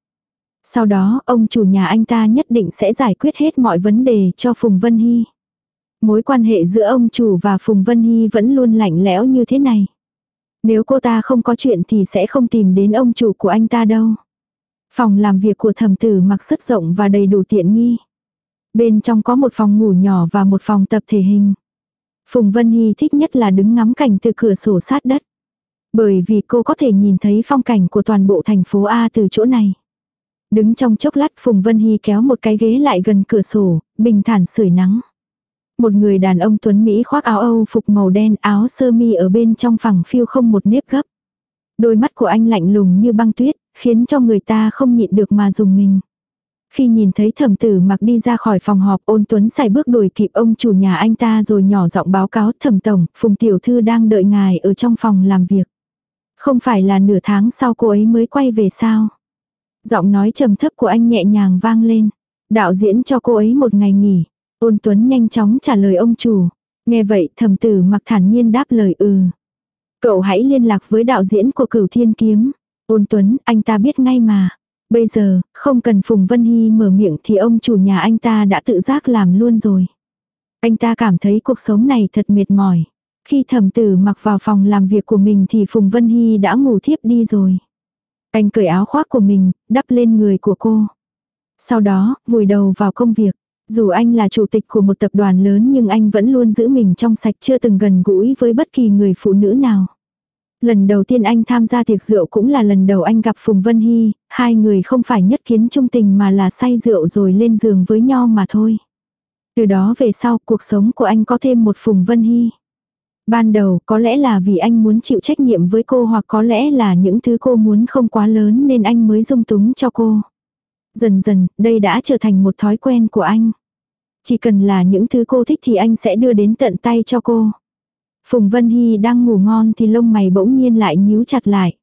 Sau đó, ông chủ nhà anh ta nhất định sẽ giải quyết hết mọi vấn đề cho Phùng Vân Hy. Mối quan hệ giữa ông chủ và Phùng Vân Hy vẫn luôn lạnh lẽo như thế này. Nếu cô ta không có chuyện thì sẽ không tìm đến ông chủ của anh ta đâu. Phòng làm việc của thẩm tử mặc rất rộng và đầy đủ tiện nghi. Bên trong có một phòng ngủ nhỏ và một phòng tập thể hình. Phùng Vân Hy thích nhất là đứng ngắm cảnh từ cửa sổ sát đất. Bởi vì cô có thể nhìn thấy phong cảnh của toàn bộ thành phố A từ chỗ này. Đứng trong chốc lát Phùng Vân Hy kéo một cái ghế lại gần cửa sổ, bình thản sưởi nắng. Một người đàn ông tuấn Mỹ khoác áo Âu phục màu đen áo sơ mi ở bên trong phẳng phiêu không một nếp gấp. Đôi mắt của anh lạnh lùng như băng tuyết, khiến cho người ta không nhịn được mà dùng mình. Khi nhìn thấy thẩm tử mặc đi ra khỏi phòng họp ôn tuấn xài bước đuổi kịp ông chủ nhà anh ta rồi nhỏ giọng báo cáo thẩm tổng, phùng tiểu thư đang đợi ngài ở trong phòng làm việc. Không phải là nửa tháng sau cô ấy mới quay về sao? Giọng nói trầm thấp của anh nhẹ nhàng vang lên. Đạo diễn cho cô ấy một ngày nghỉ. Ôn tuấn nhanh chóng trả lời ông chủ. Nghe vậy thầm tử mặc thản nhiên đáp lời ừ. Cậu hãy liên lạc với đạo diễn của cửu thiên kiếm. Ôn tuấn, anh ta biết ngay mà. Bây giờ, không cần Phùng Vân Hy mở miệng thì ông chủ nhà anh ta đã tự giác làm luôn rồi. Anh ta cảm thấy cuộc sống này thật mệt mỏi. Khi thẩm tử mặc vào phòng làm việc của mình thì Phùng Vân Hy đã ngủ thiếp đi rồi. Anh cởi áo khoác của mình, đắp lên người của cô. Sau đó, vùi đầu vào công việc. Dù anh là chủ tịch của một tập đoàn lớn nhưng anh vẫn luôn giữ mình trong sạch chưa từng gần gũi với bất kỳ người phụ nữ nào. Lần đầu tiên anh tham gia tiệc rượu cũng là lần đầu anh gặp Phùng Vân Hy, hai người không phải nhất kiến trung tình mà là say rượu rồi lên giường với nhau mà thôi. Từ đó về sau cuộc sống của anh có thêm một Phùng Vân Hy. Ban đầu có lẽ là vì anh muốn chịu trách nhiệm với cô hoặc có lẽ là những thứ cô muốn không quá lớn nên anh mới dung túng cho cô. Dần dần, đây đã trở thành một thói quen của anh. Chỉ cần là những thứ cô thích thì anh sẽ đưa đến tận tay cho cô. Phùng Vân Hy đang ngủ ngon thì lông mày bỗng nhiên lại nhíu chặt lại.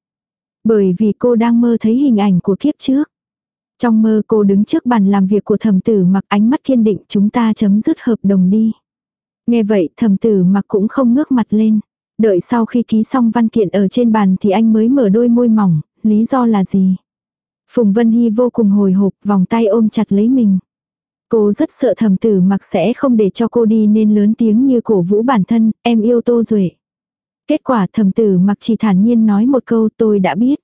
Bởi vì cô đang mơ thấy hình ảnh của kiếp trước. Trong mơ cô đứng trước bàn làm việc của thẩm tử mặc ánh mắt kiên định chúng ta chấm dứt hợp đồng đi. Nghe vậy thầm tử mặc cũng không ngước mặt lên. Đợi sau khi ký xong văn kiện ở trên bàn thì anh mới mở đôi môi mỏng, lý do là gì? Phùng Vân Hy vô cùng hồi hộp vòng tay ôm chặt lấy mình. Cô rất sợ thầm tử mặc sẽ không để cho cô đi nên lớn tiếng như cổ vũ bản thân, em yêu Tô Duệ. Kết quả thầm tử mặc chỉ thản nhiên nói một câu tôi đã biết.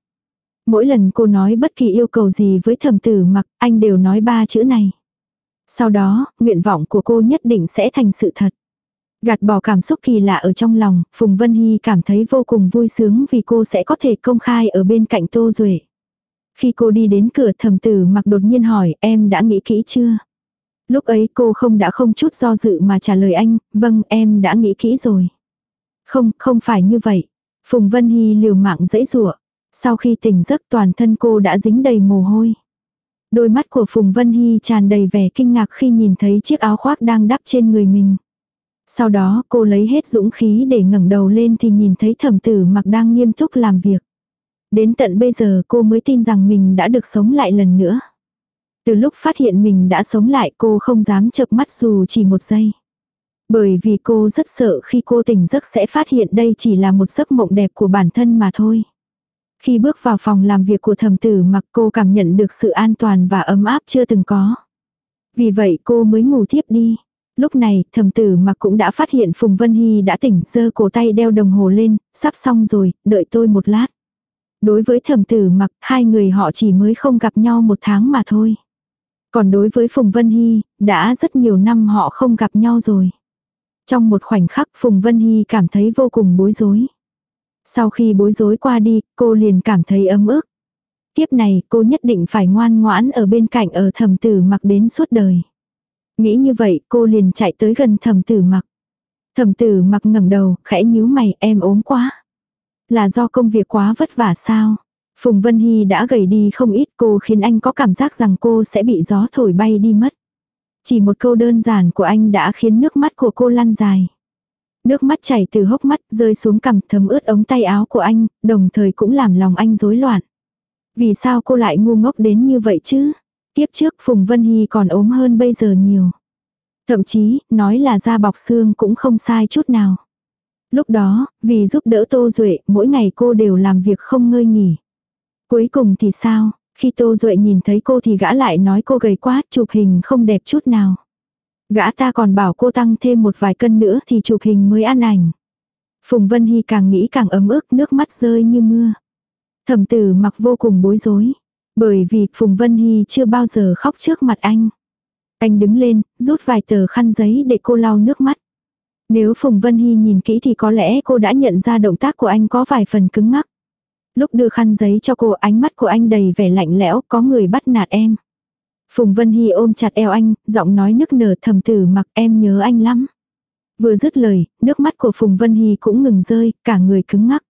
Mỗi lần cô nói bất kỳ yêu cầu gì với thầm tử mặc, anh đều nói ba chữ này. Sau đó, nguyện vọng của cô nhất định sẽ thành sự thật. Gạt bỏ cảm xúc kỳ lạ ở trong lòng, Phùng Vân Hy cảm thấy vô cùng vui sướng vì cô sẽ có thể công khai ở bên cạnh Tô Duệ. Khi cô đi đến cửa thầm tử mặc đột nhiên hỏi em đã nghĩ kỹ chưa? Lúc ấy cô không đã không chút do dự mà trả lời anh, vâng em đã nghĩ kỹ rồi. Không, không phải như vậy. Phùng Vân Hy liều mạng dãy rủa Sau khi tỉnh giấc toàn thân cô đã dính đầy mồ hôi. Đôi mắt của Phùng Vân Hy tràn đầy vẻ kinh ngạc khi nhìn thấy chiếc áo khoác đang đắp trên người mình. Sau đó cô lấy hết dũng khí để ngẩng đầu lên thì nhìn thấy thẩm tử mặc đang nghiêm túc làm việc. Đến tận bây giờ cô mới tin rằng mình đã được sống lại lần nữa. Từ lúc phát hiện mình đã sống lại cô không dám chợp mắt dù chỉ một giây. Bởi vì cô rất sợ khi cô tỉnh giấc sẽ phát hiện đây chỉ là một giấc mộng đẹp của bản thân mà thôi. Khi bước vào phòng làm việc của thầm tử mặc cô cảm nhận được sự an toàn và ấm áp chưa từng có. Vì vậy cô mới ngủ tiếp đi. Lúc này, thầm tử mặc cũng đã phát hiện Phùng Vân Hy đã tỉnh, giơ cổ tay đeo đồng hồ lên, sắp xong rồi, đợi tôi một lát. Đối với thầm tử mặc, hai người họ chỉ mới không gặp nhau một tháng mà thôi. Còn đối với Phùng Vân Hy, đã rất nhiều năm họ không gặp nhau rồi. Trong một khoảnh khắc Phùng Vân Hy cảm thấy vô cùng bối rối. Sau khi bối rối qua đi, cô liền cảm thấy ấm ức. Tiếp này cô nhất định phải ngoan ngoãn ở bên cạnh ở thầm tử mặc đến suốt đời. Nghĩ như vậy cô liền chạy tới gần thầm tử mặc. Thầm tử mặc ngẩng đầu, khẽ nhíu mày, em ốm quá. Là do công việc quá vất vả sao? Phùng Vân Hy đã gầy đi không ít cô khiến anh có cảm giác rằng cô sẽ bị gió thổi bay đi mất. Chỉ một câu đơn giản của anh đã khiến nước mắt của cô lăn dài. Nước mắt chảy từ hốc mắt rơi xuống cằm thấm ướt ống tay áo của anh, đồng thời cũng làm lòng anh rối loạn. Vì sao cô lại ngu ngốc đến như vậy chứ? Tiếp trước Phùng Vân Hy còn ốm hơn bây giờ nhiều. Thậm chí, nói là da bọc xương cũng không sai chút nào. Lúc đó, vì giúp đỡ Tô Duệ, mỗi ngày cô đều làm việc không ngơi nghỉ. Cuối cùng thì sao? Khi Tô Duệ nhìn thấy cô thì gã lại nói cô gầy quá, chụp hình không đẹp chút nào. Gã ta còn bảo cô tăng thêm một vài cân nữa thì chụp hình mới ăn ảnh. Phùng Vân Hy càng nghĩ càng ấm ức, nước mắt rơi như mưa. Thẩm tử mặc vô cùng bối rối. Bởi vì Phùng Vân Hy chưa bao giờ khóc trước mặt anh. Anh đứng lên, rút vài tờ khăn giấy để cô lau nước mắt. Nếu Phùng Vân Hy nhìn kỹ thì có lẽ cô đã nhận ra động tác của anh có vài phần cứng ngắc. Lúc đưa khăn giấy cho cô ánh mắt của anh đầy vẻ lạnh lẽo có người bắt nạt em. Phùng Vân Hy ôm chặt eo anh, giọng nói nức nở thầm tử mặc em nhớ anh lắm. Vừa dứt lời, nước mắt của Phùng Vân Hy cũng ngừng rơi, cả người cứng ngắc.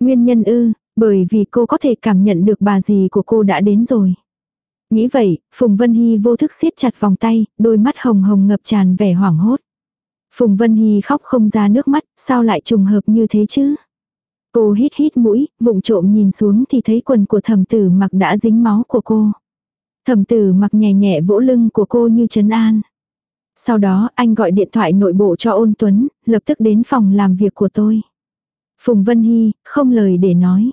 Nguyên nhân ư, bởi vì cô có thể cảm nhận được bà dì của cô đã đến rồi. Nghĩ vậy, Phùng Vân Hy vô thức siết chặt vòng tay, đôi mắt hồng hồng ngập tràn vẻ hoảng hốt. Phùng Vân Hy khóc không ra nước mắt, sao lại trùng hợp như thế chứ? Cô hít hít mũi, vụng trộm nhìn xuống thì thấy quần của thẩm tử mặc đã dính máu của cô. thẩm tử mặc nhẹ nhẹ vỗ lưng của cô như chấn an. Sau đó anh gọi điện thoại nội bộ cho ôn tuấn, lập tức đến phòng làm việc của tôi. Phùng Vân Hy, không lời để nói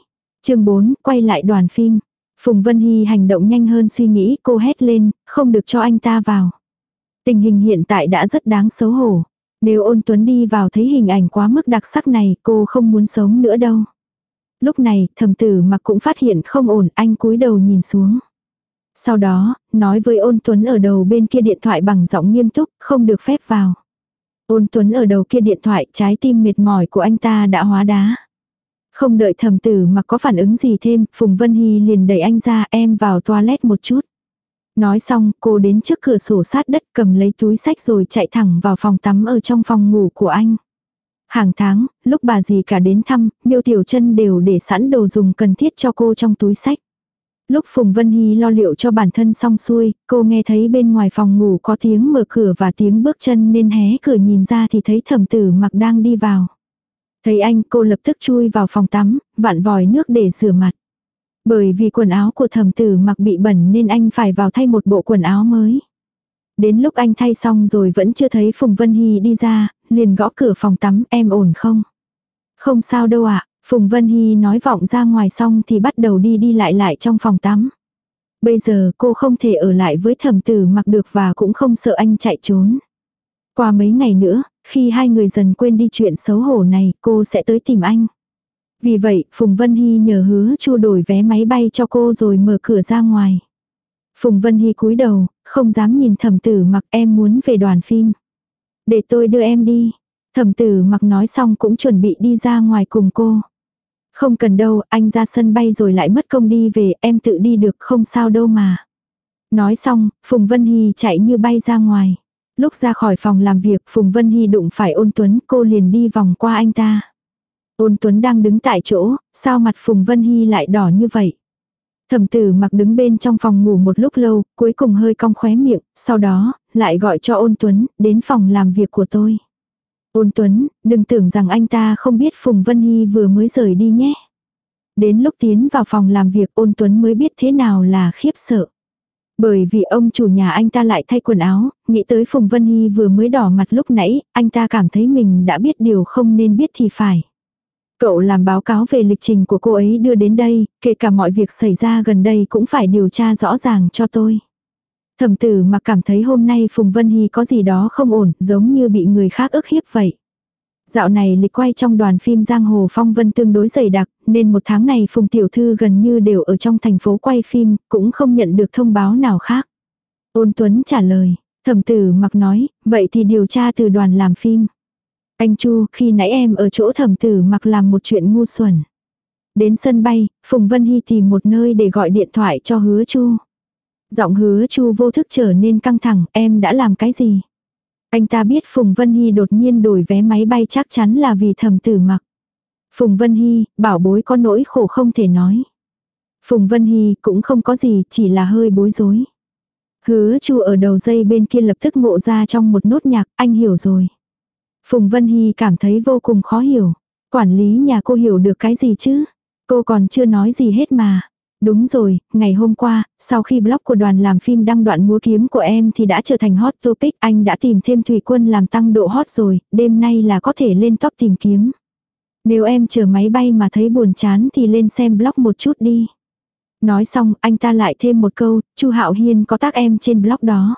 chương 4, quay lại đoàn phim. Phùng Vân Hy hành động nhanh hơn suy nghĩ, cô hét lên, không được cho anh ta vào. Tình hình hiện tại đã rất đáng xấu hổ. Nếu ôn tuấn đi vào thấy hình ảnh quá mức đặc sắc này, cô không muốn sống nữa đâu. Lúc này, thầm tử mặc cũng phát hiện không ổn, anh cúi đầu nhìn xuống. Sau đó, nói với ôn tuấn ở đầu bên kia điện thoại bằng giọng nghiêm túc, không được phép vào. Ôn tuấn ở đầu kia điện thoại, trái tim mệt mỏi của anh ta đã hóa đá. Không đợi thầm tử mà có phản ứng gì thêm, Phùng Vân Hy liền đẩy anh ra em vào toilet một chút. Nói xong, cô đến trước cửa sổ sát đất cầm lấy túi sách rồi chạy thẳng vào phòng tắm ở trong phòng ngủ của anh. Hàng tháng, lúc bà dì cả đến thăm, miêu tiểu chân đều để sẵn đồ dùng cần thiết cho cô trong túi sách. Lúc Phùng Vân Hy lo liệu cho bản thân xong xuôi, cô nghe thấy bên ngoài phòng ngủ có tiếng mở cửa và tiếng bước chân nên hé cửa nhìn ra thì thấy thẩm tử mặc đang đi vào. Thấy anh cô lập tức chui vào phòng tắm, vặn vòi nước để rửa mặt. Bởi vì quần áo của thẩm tử mặc bị bẩn nên anh phải vào thay một bộ quần áo mới. Đến lúc anh thay xong rồi vẫn chưa thấy Phùng Vân Hy đi ra, liền gõ cửa phòng tắm em ổn không? Không sao đâu ạ, Phùng Vân Hy nói vọng ra ngoài xong thì bắt đầu đi đi lại lại trong phòng tắm. Bây giờ cô không thể ở lại với thẩm tử mặc được và cũng không sợ anh chạy trốn. Qua mấy ngày nữa, khi hai người dần quên đi chuyện xấu hổ này, cô sẽ tới tìm anh. Vì vậy, Phùng Vân Hy nhờ hứa chu đổi vé máy bay cho cô rồi mở cửa ra ngoài. Phùng Vân Hy cúi đầu, không dám nhìn thẩm tử mặc em muốn về đoàn phim. Để tôi đưa em đi. Thẩm tử mặc nói xong cũng chuẩn bị đi ra ngoài cùng cô. Không cần đâu, anh ra sân bay rồi lại mất công đi về, em tự đi được không sao đâu mà. Nói xong, Phùng Vân Hy chạy như bay ra ngoài. Lúc ra khỏi phòng làm việc, Phùng Vân Hy đụng phải ôn tuấn, cô liền đi vòng qua anh ta. Ôn tuấn đang đứng tại chỗ, sao mặt Phùng Vân Hy lại đỏ như vậy? Thẩm tử mặc đứng bên trong phòng ngủ một lúc lâu, cuối cùng hơi cong khóe miệng, sau đó, lại gọi cho ôn tuấn, đến phòng làm việc của tôi. Ôn Tuấn, đừng tưởng rằng anh ta không biết Phùng Vân Hy vừa mới rời đi nhé. Đến lúc tiến vào phòng làm việc ôn Tuấn mới biết thế nào là khiếp sợ. Bởi vì ông chủ nhà anh ta lại thay quần áo, nghĩ tới Phùng Vân Hy vừa mới đỏ mặt lúc nãy, anh ta cảm thấy mình đã biết điều không nên biết thì phải. Cậu làm báo cáo về lịch trình của cô ấy đưa đến đây, kể cả mọi việc xảy ra gần đây cũng phải điều tra rõ ràng cho tôi. Thẩm tử mà cảm thấy hôm nay Phùng Vân Hy có gì đó không ổn, giống như bị người khác ức hiếp vậy. Dạo này lịch quay trong đoàn phim Giang Hồ Phong Vân tương đối dày đặc, nên một tháng này Phùng Tiểu Thư gần như đều ở trong thành phố quay phim, cũng không nhận được thông báo nào khác. Ôn Tuấn trả lời, thẩm tử mặc nói, vậy thì điều tra từ đoàn làm phim. Anh Chu, khi nãy em ở chỗ thẩm tử mặc làm một chuyện ngu xuẩn. Đến sân bay, Phùng Vân Hy tìm một nơi để gọi điện thoại cho hứa Chu. Giọng hứa Chu vô thức trở nên căng thẳng, em đã làm cái gì? Anh ta biết Phùng Vân Hy đột nhiên đổi vé máy bay chắc chắn là vì thầm tử mặc. Phùng Vân Hy, bảo bối có nỗi khổ không thể nói. Phùng Vân Hy cũng không có gì, chỉ là hơi bối rối. Hứa chu ở đầu dây bên kia lập tức ngộ ra trong một nốt nhạc, anh hiểu rồi. Phùng Vân Hy cảm thấy vô cùng khó hiểu. Quản lý nhà cô hiểu được cái gì chứ? Cô còn chưa nói gì hết mà. Đúng rồi, ngày hôm qua, sau khi blog của đoàn làm phim đăng đoạn múa kiếm của em thì đã trở thành hot topic, anh đã tìm thêm thủy quân làm tăng độ hot rồi, đêm nay là có thể lên top tìm kiếm. Nếu em chờ máy bay mà thấy buồn chán thì lên xem blog một chút đi. Nói xong, anh ta lại thêm một câu, Chu Hạo Hiên có tác em trên blog đó.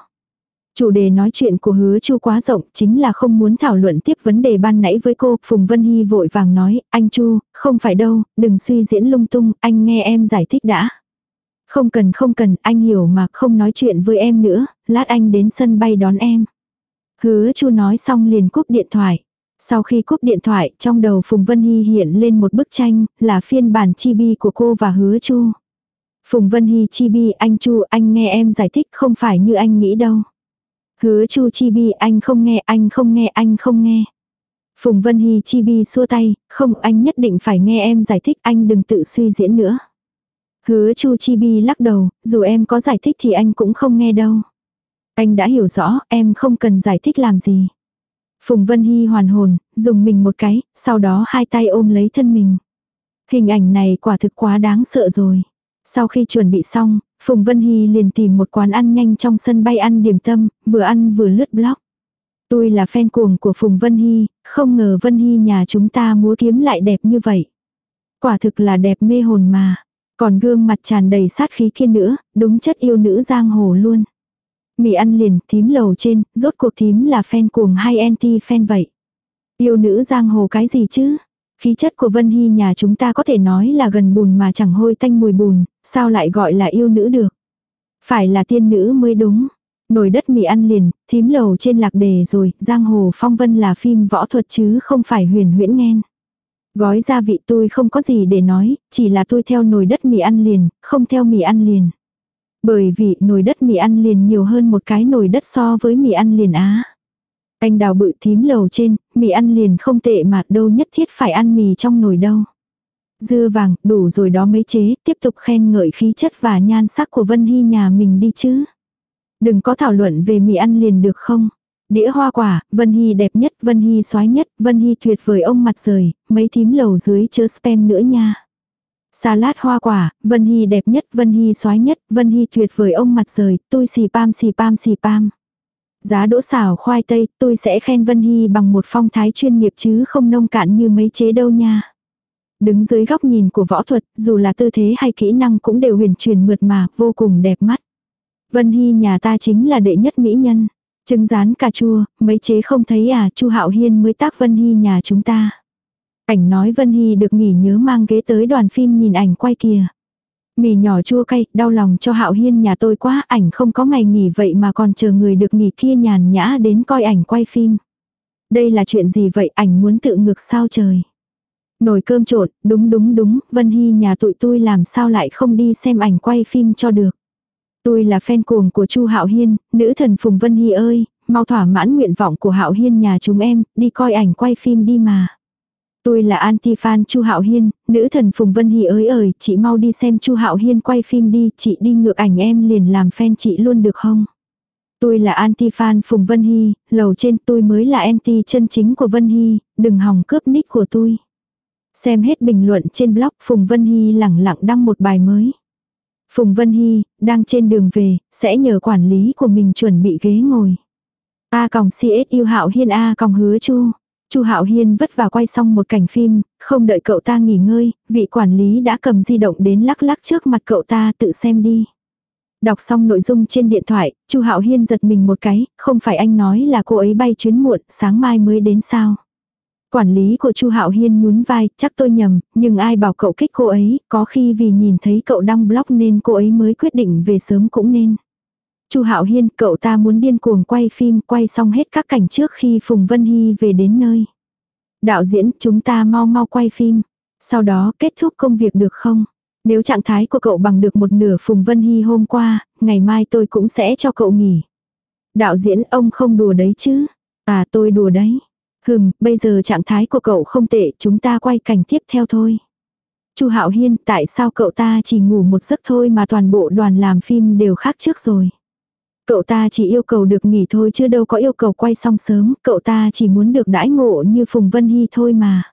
Chủ đề nói chuyện của hứa chu quá rộng, chính là không muốn thảo luận tiếp vấn đề ban nãy với cô. Phùng Vân Hy vội vàng nói, anh chu, không phải đâu, đừng suy diễn lung tung, anh nghe em giải thích đã. Không cần không cần, anh hiểu mà không nói chuyện với em nữa, lát anh đến sân bay đón em. Hứa chu nói xong liền cúp điện thoại. Sau khi cúp điện thoại, trong đầu Phùng Vân Hy hiện lên một bức tranh, là phiên bản chibi của cô và hứa chu. Phùng Vân Hy chibi anh chu anh nghe em giải thích không phải như anh nghĩ đâu. Hứa Chu Chi Bi anh không nghe, anh không nghe, anh không nghe. Phùng Vân Hy Chi Bi xua tay, không anh nhất định phải nghe em giải thích anh đừng tự suy diễn nữa. Hứa Chu Chi Bi lắc đầu, dù em có giải thích thì anh cũng không nghe đâu. Anh đã hiểu rõ, em không cần giải thích làm gì. Phùng Vân Hy hoàn hồn, dùng mình một cái, sau đó hai tay ôm lấy thân mình. Hình ảnh này quả thực quá đáng sợ rồi. Sau khi chuẩn bị xong, Phùng Vân Hy liền tìm một quán ăn nhanh trong sân bay ăn điểm tâm, vừa ăn vừa lướt blog. Tôi là fan cuồng của Phùng Vân Hy, không ngờ Vân Hy nhà chúng ta múa kiếm lại đẹp như vậy. Quả thực là đẹp mê hồn mà. Còn gương mặt tràn đầy sát khí kia nữa, đúng chất yêu nữ giang hồ luôn. Mì ăn liền, thím lầu trên, rốt cuộc thím là fan cuồng hay anti fan vậy? Yêu nữ giang hồ cái gì chứ? Khí chất của Vân Hy nhà chúng ta có thể nói là gần bùn mà chẳng hôi tanh mùi bùn, sao lại gọi là yêu nữ được. Phải là tiên nữ mới đúng. Nồi đất mì ăn liền, thím lầu trên lạc đề rồi, giang hồ phong vân là phim võ thuật chứ không phải huyền huyễn nghen. Gói gia vị tôi không có gì để nói, chỉ là tôi theo nồi đất mì ăn liền, không theo mì ăn liền. Bởi vì nồi đất mì ăn liền nhiều hơn một cái nồi đất so với mì ăn liền á. Anh đào bự thím lầu trên, mì ăn liền không tệ mà đâu nhất thiết phải ăn mì trong nồi đâu. Dưa vàng, đủ rồi đó mấy chế, tiếp tục khen ngợi khí chất và nhan sắc của Vân Hy nhà mình đi chứ. Đừng có thảo luận về mì ăn liền được không? Đĩa hoa quả, Vân Hy đẹp nhất, Vân Hy xoái nhất, Vân Hy tuyệt vời ông mặt rời, mấy thím lầu dưới chớ spam nữa nha. Salad hoa quả, Vân Hy đẹp nhất, Vân Hy xoái nhất, Vân Hy tuyệt vời ông mặt rời, tôi xì pam xì pam xì pam. Giá đỗ xào khoai tây, tôi sẽ khen Vân Hy bằng một phong thái chuyên nghiệp chứ không nông cạn như mấy chế đâu nha. Đứng dưới góc nhìn của võ thuật, dù là tư thế hay kỹ năng cũng đều huyền truyền mượt mà, vô cùng đẹp mắt. Vân Hy nhà ta chính là đệ nhất mỹ nhân. Trứng rán cà chua, mấy chế không thấy à, Chu Hạo Hiên mới tác Vân Hy nhà chúng ta. ảnh nói Vân Hy được nghỉ nhớ mang ghế tới đoàn phim nhìn ảnh quay kìa. Mì nhỏ chua cay, đau lòng cho Hạo Hiên nhà tôi quá, ảnh không có ngày nghỉ vậy mà còn chờ người được nghỉ kia nhàn nhã đến coi ảnh quay phim. Đây là chuyện gì vậy, ảnh muốn tự ngược sao trời. Nồi cơm trộn, đúng đúng đúng, Vân Hy nhà tụi tôi làm sao lại không đi xem ảnh quay phim cho được. Tôi là fan cuồng của Chu Hạo Hiên, nữ thần Phùng Vân Hy ơi, mau thỏa mãn nguyện vọng của Hạo Hiên nhà chúng em, đi coi ảnh quay phim đi mà. Tôi là anti fan Chu Hạo Hiên, nữ thần Phùng Vân Hỷ ơi ơi, chị mau đi xem Chu Hạo Hiên quay phim đi, chị đi ngược ảnh em liền làm fan chị luôn được không? Tôi là anti fan Phùng Vân Hy, lầu trên tôi mới là anti chân chính của Vân Hy, đừng hòng cướp nick của tôi. Xem hết bình luận trên blog Phùng Vân Hy lẳng lặng đăng một bài mới. Phùng Vân Hy, đang trên đường về, sẽ nhờ quản lý của mình chuẩn bị ghế ngồi. A còng CS yêu hạo hiên A còng hứa chu. Chu Hạo Hiên vất vả quay xong một cảnh phim, không đợi cậu ta nghỉ ngơi, vị quản lý đã cầm di động đến lắc lắc trước mặt cậu ta tự xem đi. Đọc xong nội dung trên điện thoại, Chu Hạo Hiên giật mình một cái, không phải anh nói là cô ấy bay chuyến muộn, sáng mai mới đến sao? Quản lý của Chu Hạo Hiên nhún vai, chắc tôi nhầm, nhưng ai bảo cậu kích cô ấy, có khi vì nhìn thấy cậu đăng blog nên cô ấy mới quyết định về sớm cũng nên. Chu Hạo Hiên, cậu ta muốn điên cuồng quay phim, quay xong hết các cảnh trước khi Phùng Vân Hy về đến nơi. Đạo diễn, chúng ta mau mau quay phim. Sau đó kết thúc công việc được không? Nếu trạng thái của cậu bằng được một nửa Phùng Vân Hy hôm qua, ngày mai tôi cũng sẽ cho cậu nghỉ. Đạo diễn ông không đùa đấy chứ? À tôi đùa đấy. Hừm, bây giờ trạng thái của cậu không tệ, chúng ta quay cảnh tiếp theo thôi. Chu Hạo Hiên, tại sao cậu ta chỉ ngủ một giấc thôi mà toàn bộ đoàn làm phim đều khác trước rồi? Cậu ta chỉ yêu cầu được nghỉ thôi chứ đâu có yêu cầu quay xong sớm, cậu ta chỉ muốn được đãi ngộ như Phùng Vân Hy thôi mà.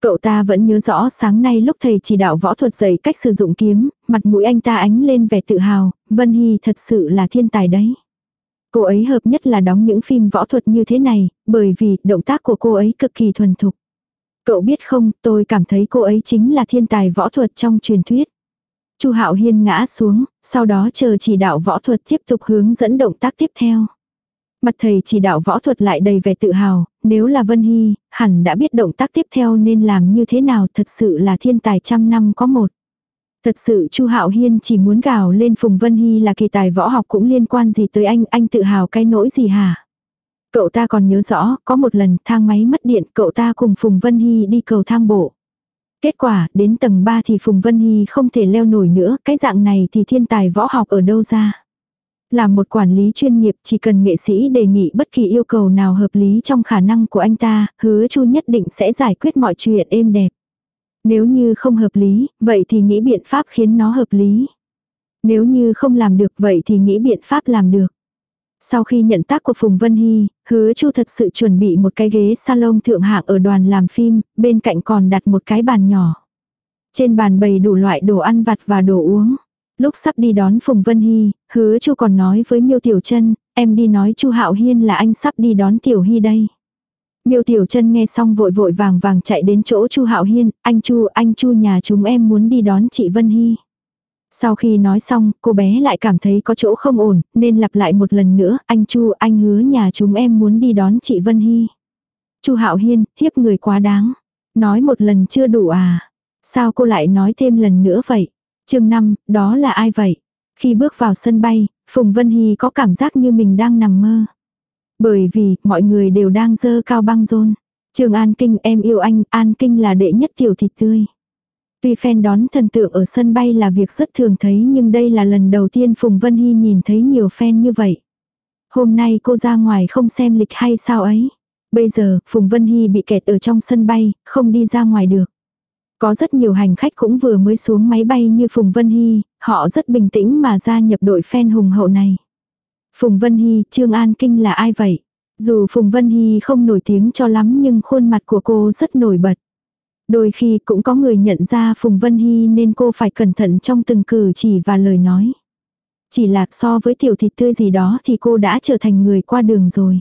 Cậu ta vẫn nhớ rõ sáng nay lúc thầy chỉ đạo võ thuật dạy cách sử dụng kiếm, mặt mũi anh ta ánh lên vẻ tự hào, Vân Hy thật sự là thiên tài đấy. Cô ấy hợp nhất là đóng những phim võ thuật như thế này, bởi vì động tác của cô ấy cực kỳ thuần thục. Cậu biết không, tôi cảm thấy cô ấy chính là thiên tài võ thuật trong truyền thuyết. Chu Hạo Hiên ngã xuống, sau đó chờ chỉ đạo võ thuật tiếp tục hướng dẫn động tác tiếp theo. Mặt thầy chỉ đạo võ thuật lại đầy vẻ tự hào, nếu là Vân Hy, hẳn đã biết động tác tiếp theo nên làm như thế nào thật sự là thiên tài trăm năm có một. Thật sự Chu Hạo Hiên chỉ muốn gào lên Phùng Vân Hy là kỳ tài võ học cũng liên quan gì tới anh, anh tự hào cái nỗi gì hả? Cậu ta còn nhớ rõ, có một lần thang máy mất điện, cậu ta cùng Phùng Vân Hy đi cầu thang bộ. Kết quả, đến tầng 3 thì Phùng Vân Hy không thể leo nổi nữa, cái dạng này thì thiên tài võ học ở đâu ra? Làm một quản lý chuyên nghiệp chỉ cần nghệ sĩ đề nghị bất kỳ yêu cầu nào hợp lý trong khả năng của anh ta, hứa chu nhất định sẽ giải quyết mọi chuyện êm đẹp. Nếu như không hợp lý, vậy thì nghĩ biện pháp khiến nó hợp lý. Nếu như không làm được vậy thì nghĩ biện pháp làm được. Sau khi nhận tác của Phùng Vân Hy, hứa chu thật sự chuẩn bị một cái ghế salon thượng hạng ở đoàn làm phim, bên cạnh còn đặt một cái bàn nhỏ. Trên bàn bày đủ loại đồ ăn vặt và đồ uống. Lúc sắp đi đón Phùng Vân Hy, hứa chu còn nói với Miêu Tiểu Trân, em đi nói chu Hạo Hiên là anh sắp đi đón Tiểu Hy đây. Miêu Tiểu Trân nghe xong vội vội vàng vàng chạy đến chỗ chu Hạo Hiên, anh Chu, anh Chu nhà chúng em muốn đi đón chị Vân Hy. Sau khi nói xong, cô bé lại cảm thấy có chỗ không ổn, nên lặp lại một lần nữa, anh Chu, anh hứa nhà chúng em muốn đi đón chị Vân Hy. Chu Hạo Hiên, hiếp người quá đáng. Nói một lần chưa đủ à? Sao cô lại nói thêm lần nữa vậy? chương 5, đó là ai vậy? Khi bước vào sân bay, Phùng Vân Hy có cảm giác như mình đang nằm mơ. Bởi vì, mọi người đều đang dơ cao băng rôn. Trường An Kinh em yêu anh, An Kinh là đệ nhất tiểu thịt tươi. Tuy fan đón thần tượng ở sân bay là việc rất thường thấy nhưng đây là lần đầu tiên Phùng Vân Hy nhìn thấy nhiều fan như vậy. Hôm nay cô ra ngoài không xem lịch hay sao ấy. Bây giờ, Phùng Vân Hy bị kẹt ở trong sân bay, không đi ra ngoài được. Có rất nhiều hành khách cũng vừa mới xuống máy bay như Phùng Vân Hy, họ rất bình tĩnh mà gia nhập đội fan hùng hậu này. Phùng Vân Hy, Trương An Kinh là ai vậy? Dù Phùng Vân Hy không nổi tiếng cho lắm nhưng khuôn mặt của cô rất nổi bật. Đôi khi cũng có người nhận ra Phùng Vân Hy nên cô phải cẩn thận trong từng cử chỉ và lời nói. Chỉ là so với tiểu thịt tươi gì đó thì cô đã trở thành người qua đường rồi.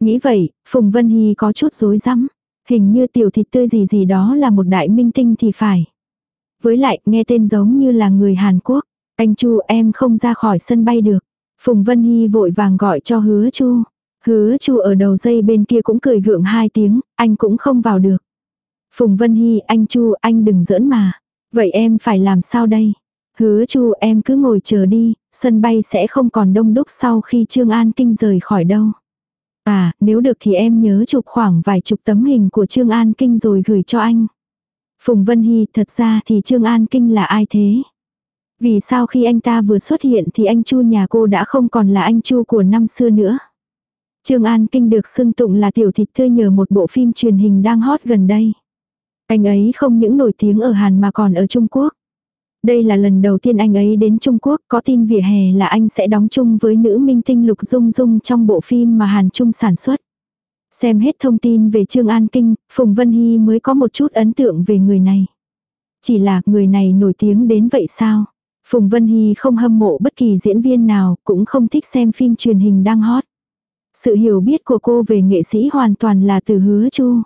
Nghĩ vậy, Phùng Vân Hy có chút rối rắm. Hình như tiểu thịt tươi gì gì đó là một đại minh tinh thì phải. Với lại nghe tên giống như là người Hàn Quốc. Anh Chu em không ra khỏi sân bay được. Phùng Vân Hy vội vàng gọi cho hứa Chu. Hứa Chu ở đầu dây bên kia cũng cười gượng hai tiếng, anh cũng không vào được. Phùng Vân Hy, anh Chu, anh đừng giỡn mà. Vậy em phải làm sao đây? Hứa Chu em cứ ngồi chờ đi, sân bay sẽ không còn đông đúc sau khi Trương An Kinh rời khỏi đâu. À, nếu được thì em nhớ chụp khoảng vài chục tấm hình của Trương An Kinh rồi gửi cho anh. Phùng Vân Hy, thật ra thì Trương An Kinh là ai thế? Vì sao khi anh ta vừa xuất hiện thì anh Chu nhà cô đã không còn là anh Chu của năm xưa nữa? Trương An Kinh được xưng tụng là tiểu thịt tươi nhờ một bộ phim truyền hình đang hot gần đây. Anh ấy không những nổi tiếng ở Hàn mà còn ở Trung Quốc. Đây là lần đầu tiên anh ấy đến Trung Quốc, có tin vỉa hè là anh sẽ đóng chung với nữ minh tinh Lục Dung Dung trong bộ phim mà Hàn Trung sản xuất. Xem hết thông tin về Trương An Kinh, Phùng Vân Hy mới có một chút ấn tượng về người này. Chỉ là người này nổi tiếng đến vậy sao? Phùng Vân Hy không hâm mộ bất kỳ diễn viên nào, cũng không thích xem phim truyền hình đang hot. Sự hiểu biết của cô về nghệ sĩ hoàn toàn là từ hứa chu.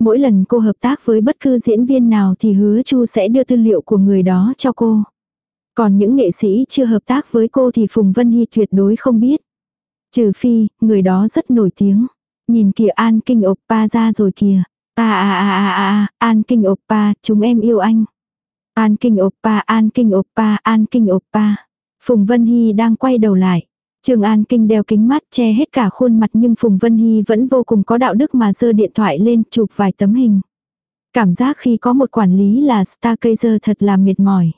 Mỗi lần cô hợp tác với bất cứ diễn viên nào thì hứa chu sẽ đưa tư liệu của người đó cho cô. Còn những nghệ sĩ chưa hợp tác với cô thì Phùng Vân Hy tuyệt đối không biết. Trừ phi, người đó rất nổi tiếng. Nhìn kìa An Kinh Oppa ra rồi kìa. À à à à à, An Kinh Oppa, chúng em yêu anh. An Kinh Oppa, An Kinh Oppa, An Kinh Oppa. Phùng Vân Hy đang quay đầu lại. Trường An Kinh đeo kính mắt che hết cả khuôn mặt nhưng Phùng Vân Hy vẫn vô cùng có đạo đức mà giơ điện thoại lên chụp vài tấm hình. Cảm giác khi có một quản lý là Stargazer thật là mệt mỏi.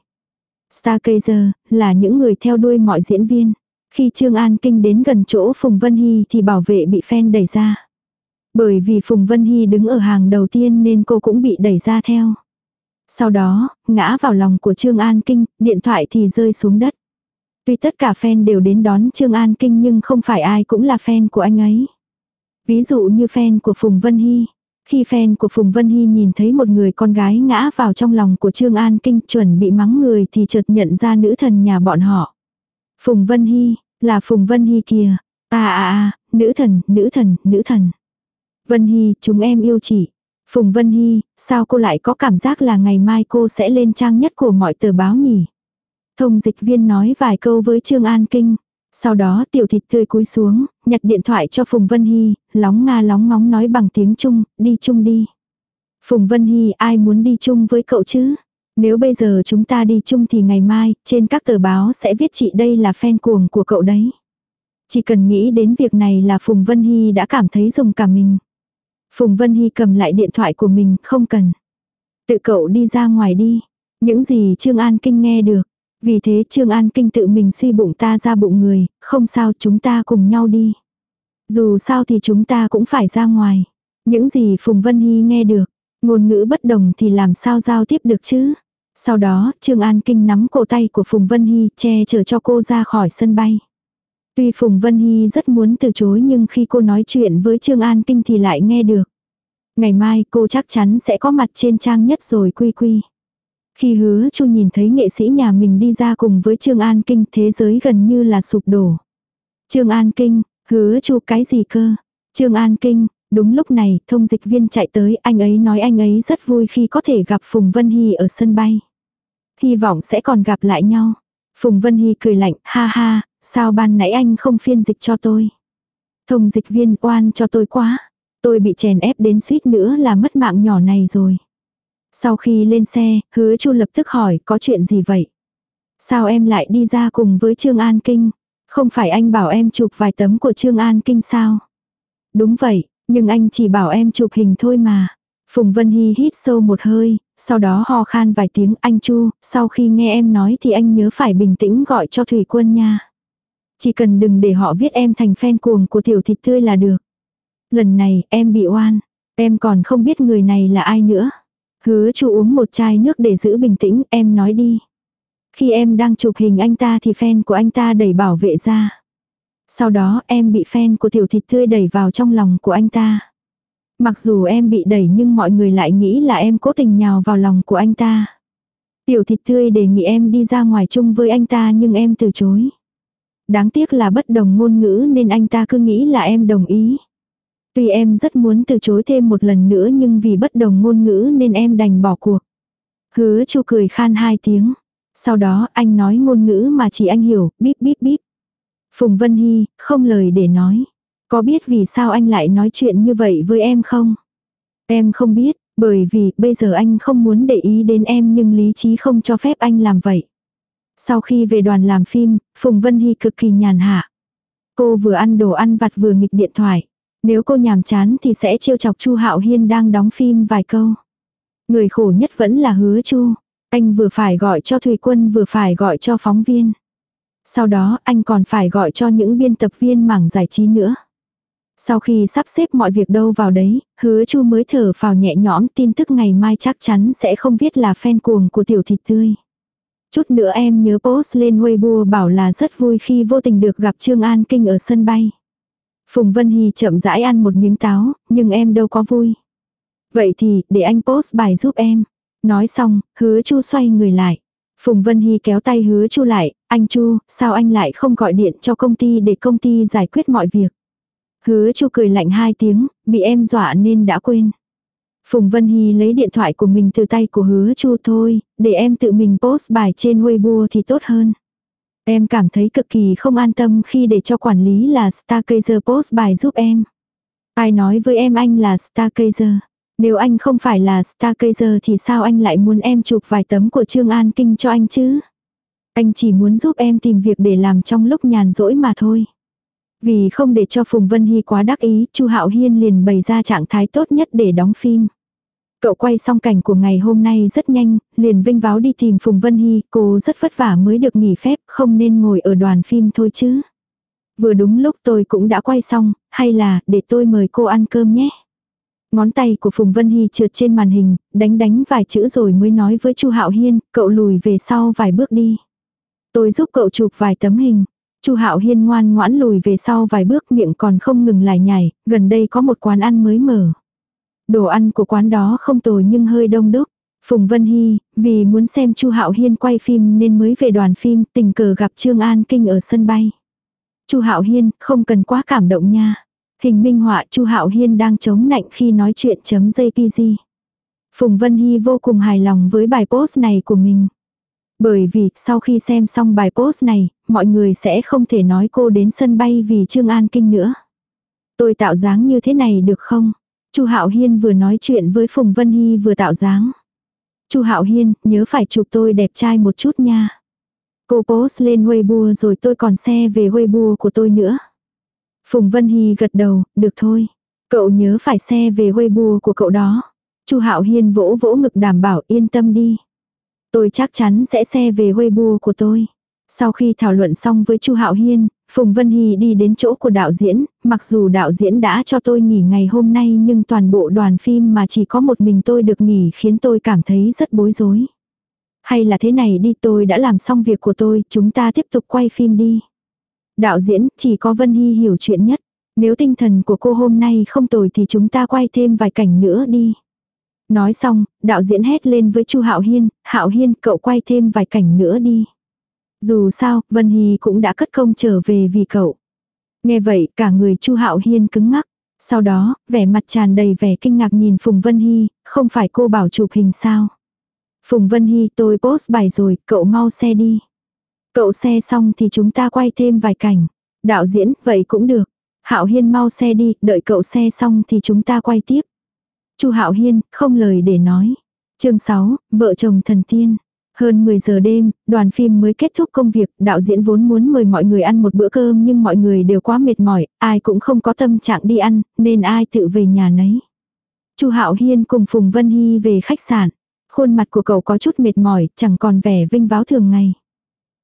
Stargazer là những người theo đuôi mọi diễn viên. Khi Trương An Kinh đến gần chỗ Phùng Vân Hy thì bảo vệ bị fan đẩy ra. Bởi vì Phùng Vân Hy đứng ở hàng đầu tiên nên cô cũng bị đẩy ra theo. Sau đó, ngã vào lòng của Trương An Kinh, điện thoại thì rơi xuống đất. Tuy tất cả fan đều đến đón Trương An Kinh nhưng không phải ai cũng là fan của anh ấy. Ví dụ như fan của Phùng Vân Hy. Khi fan của Phùng Vân Hy nhìn thấy một người con gái ngã vào trong lòng của Trương An Kinh chuẩn bị mắng người thì chợt nhận ra nữ thần nhà bọn họ. Phùng Vân Hy, là Phùng Vân Hy kìa. À à à, nữ thần, nữ thần, nữ thần. Vân Hy, chúng em yêu chị. Phùng Vân Hy, sao cô lại có cảm giác là ngày mai cô sẽ lên trang nhất của mọi tờ báo nhỉ? Thông dịch viên nói vài câu với Trương An Kinh. Sau đó tiểu thịt tươi cúi xuống, nhặt điện thoại cho Phùng Vân Hy, lóng nga lóng ngóng nói bằng tiếng Trung, đi chung đi. Phùng Vân Hy ai muốn đi chung với cậu chứ? Nếu bây giờ chúng ta đi chung thì ngày mai, trên các tờ báo sẽ viết chị đây là fan cuồng của cậu đấy. Chỉ cần nghĩ đến việc này là Phùng Vân Hy đã cảm thấy dùng cả mình. Phùng Vân Hy cầm lại điện thoại của mình, không cần. Tự cậu đi ra ngoài đi. Những gì Trương An Kinh nghe được. Vì thế Trương An Kinh tự mình suy bụng ta ra bụng người, không sao chúng ta cùng nhau đi. Dù sao thì chúng ta cũng phải ra ngoài. Những gì Phùng Vân Hy nghe được, ngôn ngữ bất đồng thì làm sao giao tiếp được chứ. Sau đó, Trương An Kinh nắm cổ tay của Phùng Vân Hy che chở cho cô ra khỏi sân bay. Tuy Phùng Vân Hy rất muốn từ chối nhưng khi cô nói chuyện với Trương An Kinh thì lại nghe được. Ngày mai cô chắc chắn sẽ có mặt trên trang nhất rồi quy quy. Khi hứa chu nhìn thấy nghệ sĩ nhà mình đi ra cùng với Trương An Kinh thế giới gần như là sụp đổ. Trương An Kinh, hứa chu cái gì cơ? Trương An Kinh, đúng lúc này thông dịch viên chạy tới anh ấy nói anh ấy rất vui khi có thể gặp Phùng Vân Hy ở sân bay. Hy vọng sẽ còn gặp lại nhau. Phùng Vân Hy cười lạnh, ha ha, sao ban nãy anh không phiên dịch cho tôi. Thông dịch viên oan cho tôi quá. Tôi bị chèn ép đến suýt nữa là mất mạng nhỏ này rồi. Sau khi lên xe, hứa chu lập tức hỏi có chuyện gì vậy? Sao em lại đi ra cùng với Trương An Kinh? Không phải anh bảo em chụp vài tấm của Trương An Kinh sao? Đúng vậy, nhưng anh chỉ bảo em chụp hình thôi mà. Phùng Vân Hy hít sâu một hơi, sau đó ho khan vài tiếng anh Chu, sau khi nghe em nói thì anh nhớ phải bình tĩnh gọi cho Thủy Quân nha. Chỉ cần đừng để họ viết em thành fan cuồng của tiểu thịt tươi là được. Lần này em bị oan, em còn không biết người này là ai nữa. Hứa chu uống một chai nước để giữ bình tĩnh, em nói đi. Khi em đang chụp hình anh ta thì fan của anh ta đẩy bảo vệ ra. Sau đó em bị fan của tiểu thịt tươi đẩy vào trong lòng của anh ta. Mặc dù em bị đẩy nhưng mọi người lại nghĩ là em cố tình nhào vào lòng của anh ta. Tiểu thịt tươi đề nghị em đi ra ngoài chung với anh ta nhưng em từ chối. Đáng tiếc là bất đồng ngôn ngữ nên anh ta cứ nghĩ là em đồng ý. Tuy em rất muốn từ chối thêm một lần nữa nhưng vì bất đồng ngôn ngữ nên em đành bỏ cuộc. Hứa chu cười khan hai tiếng. Sau đó anh nói ngôn ngữ mà chỉ anh hiểu, bíp bíp bíp. Phùng Vân Hy, không lời để nói. Có biết vì sao anh lại nói chuyện như vậy với em không? Em không biết, bởi vì bây giờ anh không muốn để ý đến em nhưng lý trí không cho phép anh làm vậy. Sau khi về đoàn làm phim, Phùng Vân Hy cực kỳ nhàn hạ. Cô vừa ăn đồ ăn vặt vừa nghịch điện thoại. Nếu cô nhàm chán thì sẽ trêu chọc Chu Hạo Hiên đang đóng phim vài câu. Người khổ nhất vẫn là hứa Chu. Anh vừa phải gọi cho Thùy Quân vừa phải gọi cho phóng viên. Sau đó anh còn phải gọi cho những biên tập viên mảng giải trí nữa. Sau khi sắp xếp mọi việc đâu vào đấy, hứa chu mới thở vào nhẹ nhõm tin tức ngày mai chắc chắn sẽ không viết là fan cuồng của tiểu thịt tươi. Chút nữa em nhớ post lên Weibo bảo là rất vui khi vô tình được gặp Trương An Kinh ở sân bay. Phùng Vân Hy chậm rãi ăn một miếng táo, nhưng em đâu có vui. Vậy thì, để anh post bài giúp em. Nói xong, hứa chu xoay người lại. Phùng Vân Hy kéo tay hứa chu lại, anh chu, sao anh lại không gọi điện cho công ty để công ty giải quyết mọi việc. Hứa chu cười lạnh hai tiếng, bị em dọa nên đã quên. Phùng Vân Hy lấy điện thoại của mình từ tay của hứa chu thôi, để em tự mình post bài trên Weibo thì tốt hơn. Em cảm thấy cực kỳ không an tâm khi để cho quản lý là Stargazer post bài giúp em. Ai nói với em anh là Stargazer? Nếu anh không phải là Stargazer thì sao anh lại muốn em chụp vài tấm của Trương An Kinh cho anh chứ? Anh chỉ muốn giúp em tìm việc để làm trong lúc nhàn rỗi mà thôi. Vì không để cho Phùng Vân Hy quá đắc ý, Chu Hạo Hiên liền bày ra trạng thái tốt nhất để đóng phim. Cậu quay xong cảnh của ngày hôm nay rất nhanh, liền vinh váo đi tìm Phùng Vân Hy, cô rất vất vả mới được nghỉ phép, không nên ngồi ở đoàn phim thôi chứ. Vừa đúng lúc tôi cũng đã quay xong, hay là để tôi mời cô ăn cơm nhé. Ngón tay của Phùng Vân Hy trượt trên màn hình, đánh đánh vài chữ rồi mới nói với Chu Hạo Hiên, cậu lùi về sau vài bước đi. Tôi giúp cậu chụp vài tấm hình. Chu Hạo Hiên ngoan ngoãn lùi về sau vài bước miệng còn không ngừng lải nhảy. gần đây có một quán ăn mới mở. Đồ ăn của quán đó không tồi nhưng hơi đông đúc. Phùng Vân Hy, vì muốn xem Chu Hạo Hiên quay phim nên mới về đoàn phim, tình cờ gặp Trương An Kinh ở sân bay. Chu Hạo Hiên, không cần quá cảm động nha. Hình minh họa Chu Hạo Hiên đang chống nạnh khi nói chuyện chấm JPG. Phùng Vân Hy vô cùng hài lòng với bài post này của mình. Bởi vì sau khi xem xong bài post này, mọi người sẽ không thể nói cô đến sân bay vì Trương An Kinh nữa. Tôi tạo dáng như thế này được không? Chu Hạo Hiên vừa nói chuyện với Phùng Vân Hy vừa tạo dáng. Chu Hạo Hiên, nhớ phải chụp tôi đẹp trai một chút nha. Cô post lên Weibo rồi tôi còn xe về Weibo của tôi nữa. Phùng Vân Hy gật đầu, được thôi. Cậu nhớ phải xe về Weibo của cậu đó. Chu Hạo Hiên vỗ vỗ ngực đảm bảo yên tâm đi. Tôi chắc chắn sẽ xe về Weibo của tôi. Sau khi thảo luận xong với Chu Hạo Hiên, Phùng Vân Hy đi đến chỗ của đạo diễn, mặc dù đạo diễn đã cho tôi nghỉ ngày hôm nay nhưng toàn bộ đoàn phim mà chỉ có một mình tôi được nghỉ khiến tôi cảm thấy rất bối rối. Hay là thế này đi tôi đã làm xong việc của tôi, chúng ta tiếp tục quay phim đi. Đạo diễn, chỉ có Vân Hy hiểu chuyện nhất. Nếu tinh thần của cô hôm nay không tồi thì chúng ta quay thêm vài cảnh nữa đi. Nói xong, đạo diễn hét lên với Chu Hạo Hiên, Hạo Hiên cậu quay thêm vài cảnh nữa đi. Dù sao, Vân Hy cũng đã cất công trở về vì cậu. Nghe vậy, cả người Chu Hạo Hiên cứng ngắc. Sau đó, vẻ mặt tràn đầy vẻ kinh ngạc nhìn Phùng Vân Hy, không phải cô bảo chụp hình sao. Phùng Vân Hy tôi post bài rồi, cậu mau xe đi. Cậu xe xong thì chúng ta quay thêm vài cảnh. Đạo diễn, vậy cũng được. Hạo Hiên mau xe đi, đợi cậu xe xong thì chúng ta quay tiếp. Chu Hạo Hiên, không lời để nói. Chương 6, vợ chồng thần tiên. Hơn 10 giờ đêm, đoàn phim mới kết thúc công việc, đạo diễn vốn muốn mời mọi người ăn một bữa cơm nhưng mọi người đều quá mệt mỏi, ai cũng không có tâm trạng đi ăn, nên ai tự về nhà nấy. Chu Hạo Hiên cùng Phùng Vân Hy về khách sạn. Khuôn mặt của cậu có chút mệt mỏi, chẳng còn vẻ vinh váo thường ngày.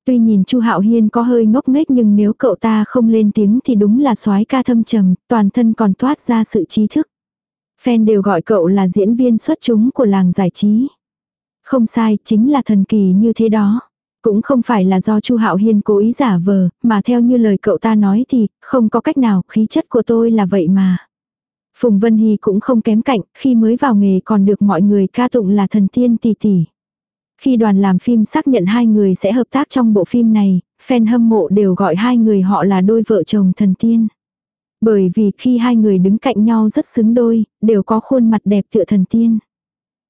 Tuy nhìn Chu Hạo Hiên có hơi ngốc nghếch nhưng nếu cậu ta không lên tiếng thì đúng là soái ca thâm trầm, toàn thân còn toát ra sự trí thức. Fan đều gọi cậu là diễn viên xuất chúng của làng giải trí. Không sai, chính là thần kỳ như thế đó. Cũng không phải là do Chu Hạo Hiên cố ý giả vờ, mà theo như lời cậu ta nói thì, không có cách nào, khí chất của tôi là vậy mà. Phùng Vân Hy cũng không kém cạnh, khi mới vào nghề còn được mọi người ca tụng là thần tiên tỷ tỷ. Khi đoàn làm phim xác nhận hai người sẽ hợp tác trong bộ phim này, fan hâm mộ đều gọi hai người họ là đôi vợ chồng thần tiên. Bởi vì khi hai người đứng cạnh nhau rất xứng đôi, đều có khuôn mặt đẹp tựa thần tiên.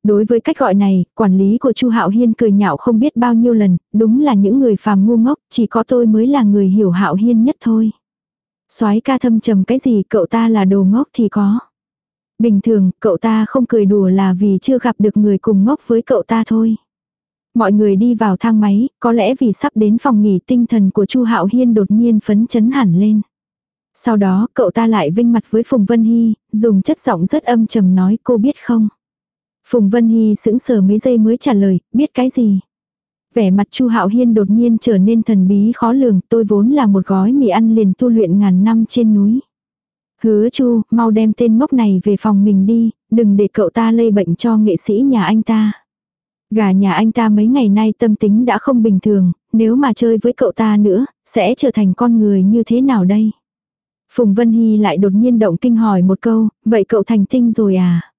Đối với cách gọi này, quản lý của Chu Hạo Hiên cười nhạo không biết bao nhiêu lần, đúng là những người phàm ngu ngốc, chỉ có tôi mới là người hiểu Hạo Hiên nhất thôi. Soái ca thâm trầm cái gì cậu ta là đồ ngốc thì có. Bình thường, cậu ta không cười đùa là vì chưa gặp được người cùng ngốc với cậu ta thôi. Mọi người đi vào thang máy, có lẽ vì sắp đến phòng nghỉ tinh thần của Chu Hạo Hiên đột nhiên phấn chấn hẳn lên. Sau đó, cậu ta lại vinh mặt với Phùng Vân Hy, dùng chất giọng rất âm trầm nói cô biết không. Phùng Vân Hy sững sờ mấy giây mới trả lời, biết cái gì. Vẻ mặt Chu Hạo Hiên đột nhiên trở nên thần bí khó lường, tôi vốn là một gói mì ăn liền tu luyện ngàn năm trên núi. Hứa Chu, mau đem tên ngốc này về phòng mình đi, đừng để cậu ta lây bệnh cho nghệ sĩ nhà anh ta. Gà nhà anh ta mấy ngày nay tâm tính đã không bình thường, nếu mà chơi với cậu ta nữa, sẽ trở thành con người như thế nào đây? Phùng Vân Hy lại đột nhiên động kinh hỏi một câu, vậy cậu thành tinh rồi à?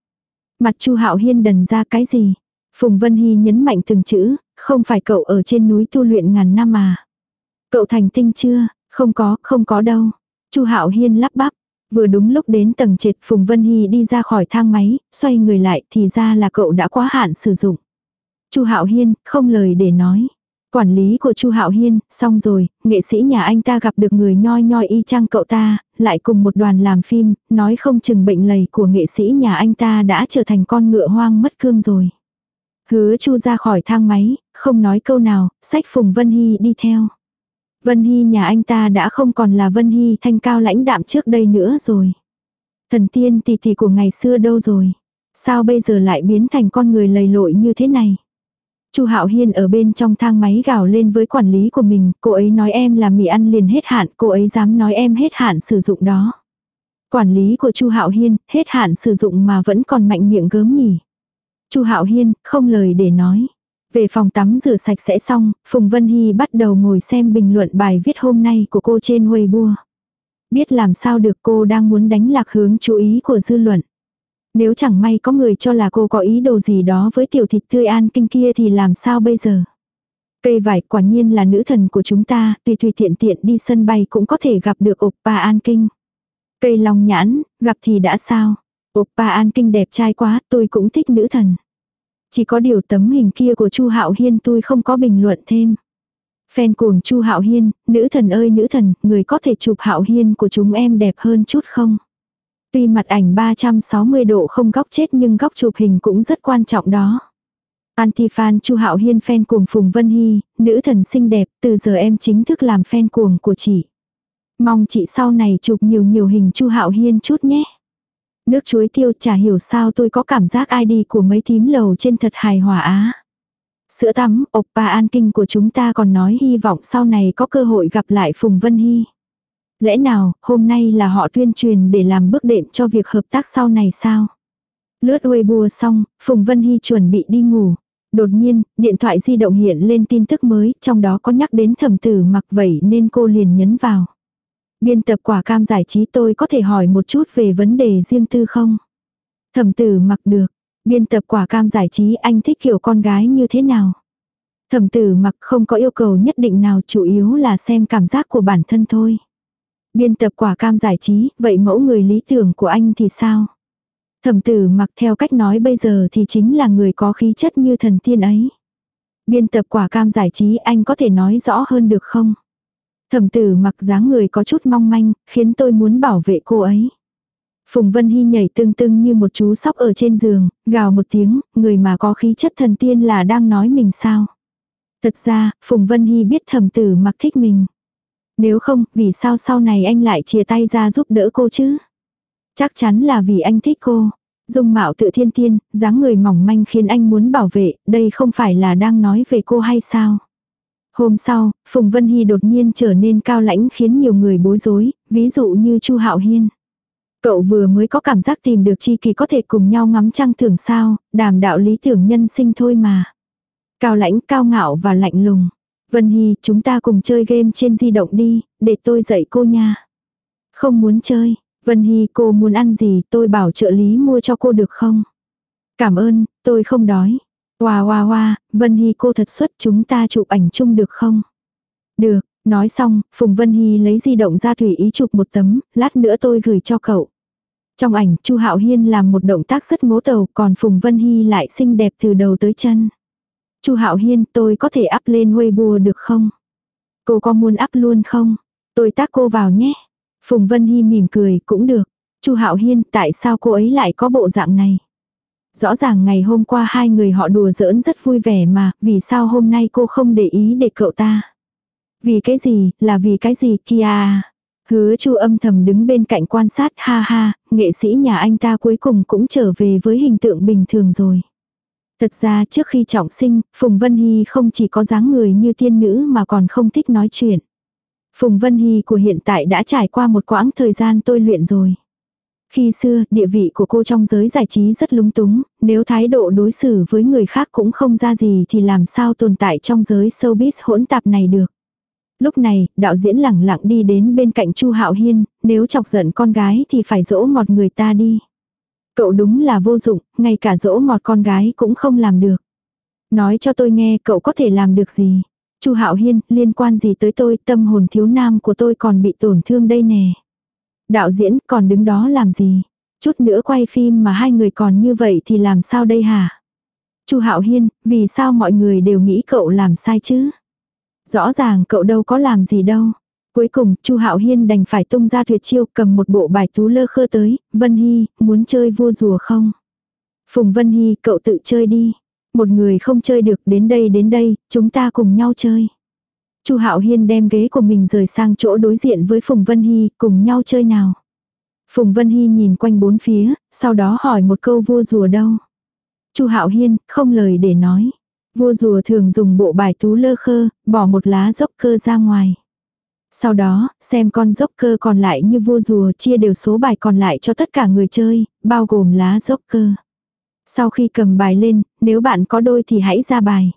Mặt Chu Hạo Hiên đần ra cái gì? Phùng Vân Hy nhấn mạnh từng chữ, không phải cậu ở trên núi tu luyện ngàn năm à? Cậu thành tinh chưa? Không có, không có đâu. Chu Hạo Hiên lắp bắp. Vừa đúng lúc đến tầng trệt Phùng Vân Hy đi ra khỏi thang máy, xoay người lại thì ra là cậu đã quá hạn sử dụng. Chu Hạo Hiên, không lời để nói. Quản lý của Chu Hạo Hiên, xong rồi, nghệ sĩ nhà anh ta gặp được người nhoi nhoi y chang cậu ta, lại cùng một đoàn làm phim, nói không chừng bệnh lầy của nghệ sĩ nhà anh ta đã trở thành con ngựa hoang mất cương rồi. Hứa Chu ra khỏi thang máy, không nói câu nào, sách Phùng Vân Hy đi theo. Vân Hy nhà anh ta đã không còn là Vân Hy thanh cao lãnh đạm trước đây nữa rồi. Thần tiên tỷ tỷ của ngày xưa đâu rồi? Sao bây giờ lại biến thành con người lầy lội như thế này? Chu Hạo Hiên ở bên trong thang máy gào lên với quản lý của mình, cô ấy nói em là mì ăn liền hết hạn, cô ấy dám nói em hết hạn sử dụng đó. Quản lý của Chu Hạo Hiên, hết hạn sử dụng mà vẫn còn mạnh miệng gớm nhỉ. Chu Hạo Hiên, không lời để nói. Về phòng tắm rửa sạch sẽ xong, Phùng Vân Hy bắt đầu ngồi xem bình luận bài viết hôm nay của cô trên Weibo. Biết làm sao được cô đang muốn đánh lạc hướng chú ý của dư luận. Nếu chẳng may có người cho là cô có ý đồ gì đó với tiểu thịt tươi an kinh kia thì làm sao bây giờ? Cây vải quả nhiên là nữ thần của chúng ta, tùy tùy tiện tiện đi sân bay cũng có thể gặp được oppa an kinh. Cây long nhãn, gặp thì đã sao? Oppa an kinh đẹp trai quá, tôi cũng thích nữ thần. Chỉ có điều tấm hình kia của Chu Hạo Hiên tôi không có bình luận thêm. Fan cuồng Chu Hạo Hiên, nữ thần ơi nữ thần, người có thể chụp Hạo Hiên của chúng em đẹp hơn chút không? Tuy mặt ảnh 360 độ không góc chết nhưng góc chụp hình cũng rất quan trọng đó. antifan Chu Hạo Hiên fan cuồng Phùng Vân Hy, nữ thần xinh đẹp, từ giờ em chính thức làm fan cuồng của chị. Mong chị sau này chụp nhiều nhiều hình Chu Hạo Hiên chút nhé. Nước chuối tiêu chả hiểu sao tôi có cảm giác ID của mấy thím lầu trên thật hài hòa á. Sữa tắm, oppa an kinh của chúng ta còn nói hy vọng sau này có cơ hội gặp lại Phùng Vân Hy. Lẽ nào, hôm nay là họ tuyên truyền để làm bước đệm cho việc hợp tác sau này sao? Lướt Weibo xong, Phùng Vân Hy chuẩn bị đi ngủ. Đột nhiên, điện thoại di động hiện lên tin tức mới, trong đó có nhắc đến thẩm tử mặc vậy nên cô liền nhấn vào. Biên tập quả cam giải trí tôi có thể hỏi một chút về vấn đề riêng tư không? Thẩm tử mặc được. Biên tập quả cam giải trí anh thích kiểu con gái như thế nào? Thẩm tử mặc không có yêu cầu nhất định nào chủ yếu là xem cảm giác của bản thân thôi. Biên tập quả cam giải trí, vậy mẫu người lý tưởng của anh thì sao? Thẩm tử mặc theo cách nói bây giờ thì chính là người có khí chất như thần tiên ấy. Biên tập quả cam giải trí anh có thể nói rõ hơn được không? Thẩm tử mặc dáng người có chút mong manh, khiến tôi muốn bảo vệ cô ấy. Phùng Vân Hy nhảy tương tưng như một chú sóc ở trên giường, gào một tiếng, người mà có khí chất thần tiên là đang nói mình sao. Thật ra, Phùng Vân Hy biết thẩm tử mặc thích mình. Nếu không, vì sao sau này anh lại chia tay ra giúp đỡ cô chứ? Chắc chắn là vì anh thích cô. Dung mạo tự thiên tiên, dáng người mỏng manh khiến anh muốn bảo vệ, đây không phải là đang nói về cô hay sao? Hôm sau, Phùng Vân Hy đột nhiên trở nên cao lãnh khiến nhiều người bối rối, ví dụ như Chu Hạo Hiên. Cậu vừa mới có cảm giác tìm được chi kỳ có thể cùng nhau ngắm trăng thưởng sao, đàm đạo lý tưởng nhân sinh thôi mà. Cao lãnh, cao ngạo và lạnh lùng. Vân Hy, chúng ta cùng chơi game trên di động đi, để tôi dạy cô nha. Không muốn chơi. Vân Hy, cô muốn ăn gì, tôi bảo trợ lý mua cho cô được không? Cảm ơn, tôi không đói. Hoa hoa hoa, Vân Hy cô thật xuất chúng ta chụp ảnh chung được không? Được, nói xong, Phùng Vân Hy lấy di động ra thủy ý chụp một tấm, lát nữa tôi gửi cho cậu. Trong ảnh, Chu Hạo Hiên làm một động tác rất ngố tàu, còn Phùng Vân Hy lại xinh đẹp từ đầu tới chân. Chu Hạo Hiên, tôi có thể up lên Weibo được không? Cô có muốn up luôn không? Tôi tác cô vào nhé. Phùng Vân Hy mỉm cười, cũng được. Chu Hạo Hiên, tại sao cô ấy lại có bộ dạng này? Rõ ràng ngày hôm qua hai người họ đùa giỡn rất vui vẻ mà, vì sao hôm nay cô không để ý để cậu ta? Vì cái gì, là vì cái gì kia Hứa chu âm thầm đứng bên cạnh quan sát ha ha, nghệ sĩ nhà anh ta cuối cùng cũng trở về với hình tượng bình thường rồi. Thật ra trước khi trọng sinh, Phùng Vân Hy không chỉ có dáng người như tiên nữ mà còn không thích nói chuyện. Phùng Vân Hy của hiện tại đã trải qua một quãng thời gian tôi luyện rồi. Khi xưa, địa vị của cô trong giới giải trí rất lúng túng, nếu thái độ đối xử với người khác cũng không ra gì thì làm sao tồn tại trong giới showbiz hỗn tạp này được. Lúc này, đạo diễn lẳng lặng đi đến bên cạnh Chu Hạo Hiên, nếu chọc giận con gái thì phải dỗ ngọt người ta đi. Cậu đúng là vô dụng, ngay cả dỗ ngọt con gái cũng không làm được. Nói cho tôi nghe cậu có thể làm được gì. Chu Hạo Hiên, liên quan gì tới tôi, tâm hồn thiếu nam của tôi còn bị tổn thương đây nè. Đạo diễn còn đứng đó làm gì? Chút nữa quay phim mà hai người còn như vậy thì làm sao đây hả? Chu Hạo Hiên, vì sao mọi người đều nghĩ cậu làm sai chứ? Rõ ràng cậu đâu có làm gì đâu. Cuối cùng, Chu Hạo Hiên đành phải tung ra tuyệt chiêu, cầm một bộ bài tú lơ khơ tới, "Vân Hy, muốn chơi vua rùa không?" "Phùng Vân Hy, cậu tự chơi đi. Một người không chơi được, đến đây đến đây, chúng ta cùng nhau chơi." Chu Hạo Hiên đem ghế của mình rời sang chỗ đối diện với Phùng Vân Hy, cùng nhau chơi nào. Phùng Vân Hy nhìn quanh bốn phía, sau đó hỏi một câu vua rùa đâu. Chu Hạo Hiên, không lời để nói. Vua rùa thường dùng bộ bài tú lơ khơ, bỏ một lá dốc cơ ra ngoài. Sau đó, xem con dốc cơ còn lại như vua rùa chia đều số bài còn lại cho tất cả người chơi, bao gồm lá dốc cơ. Sau khi cầm bài lên, nếu bạn có đôi thì hãy ra bài.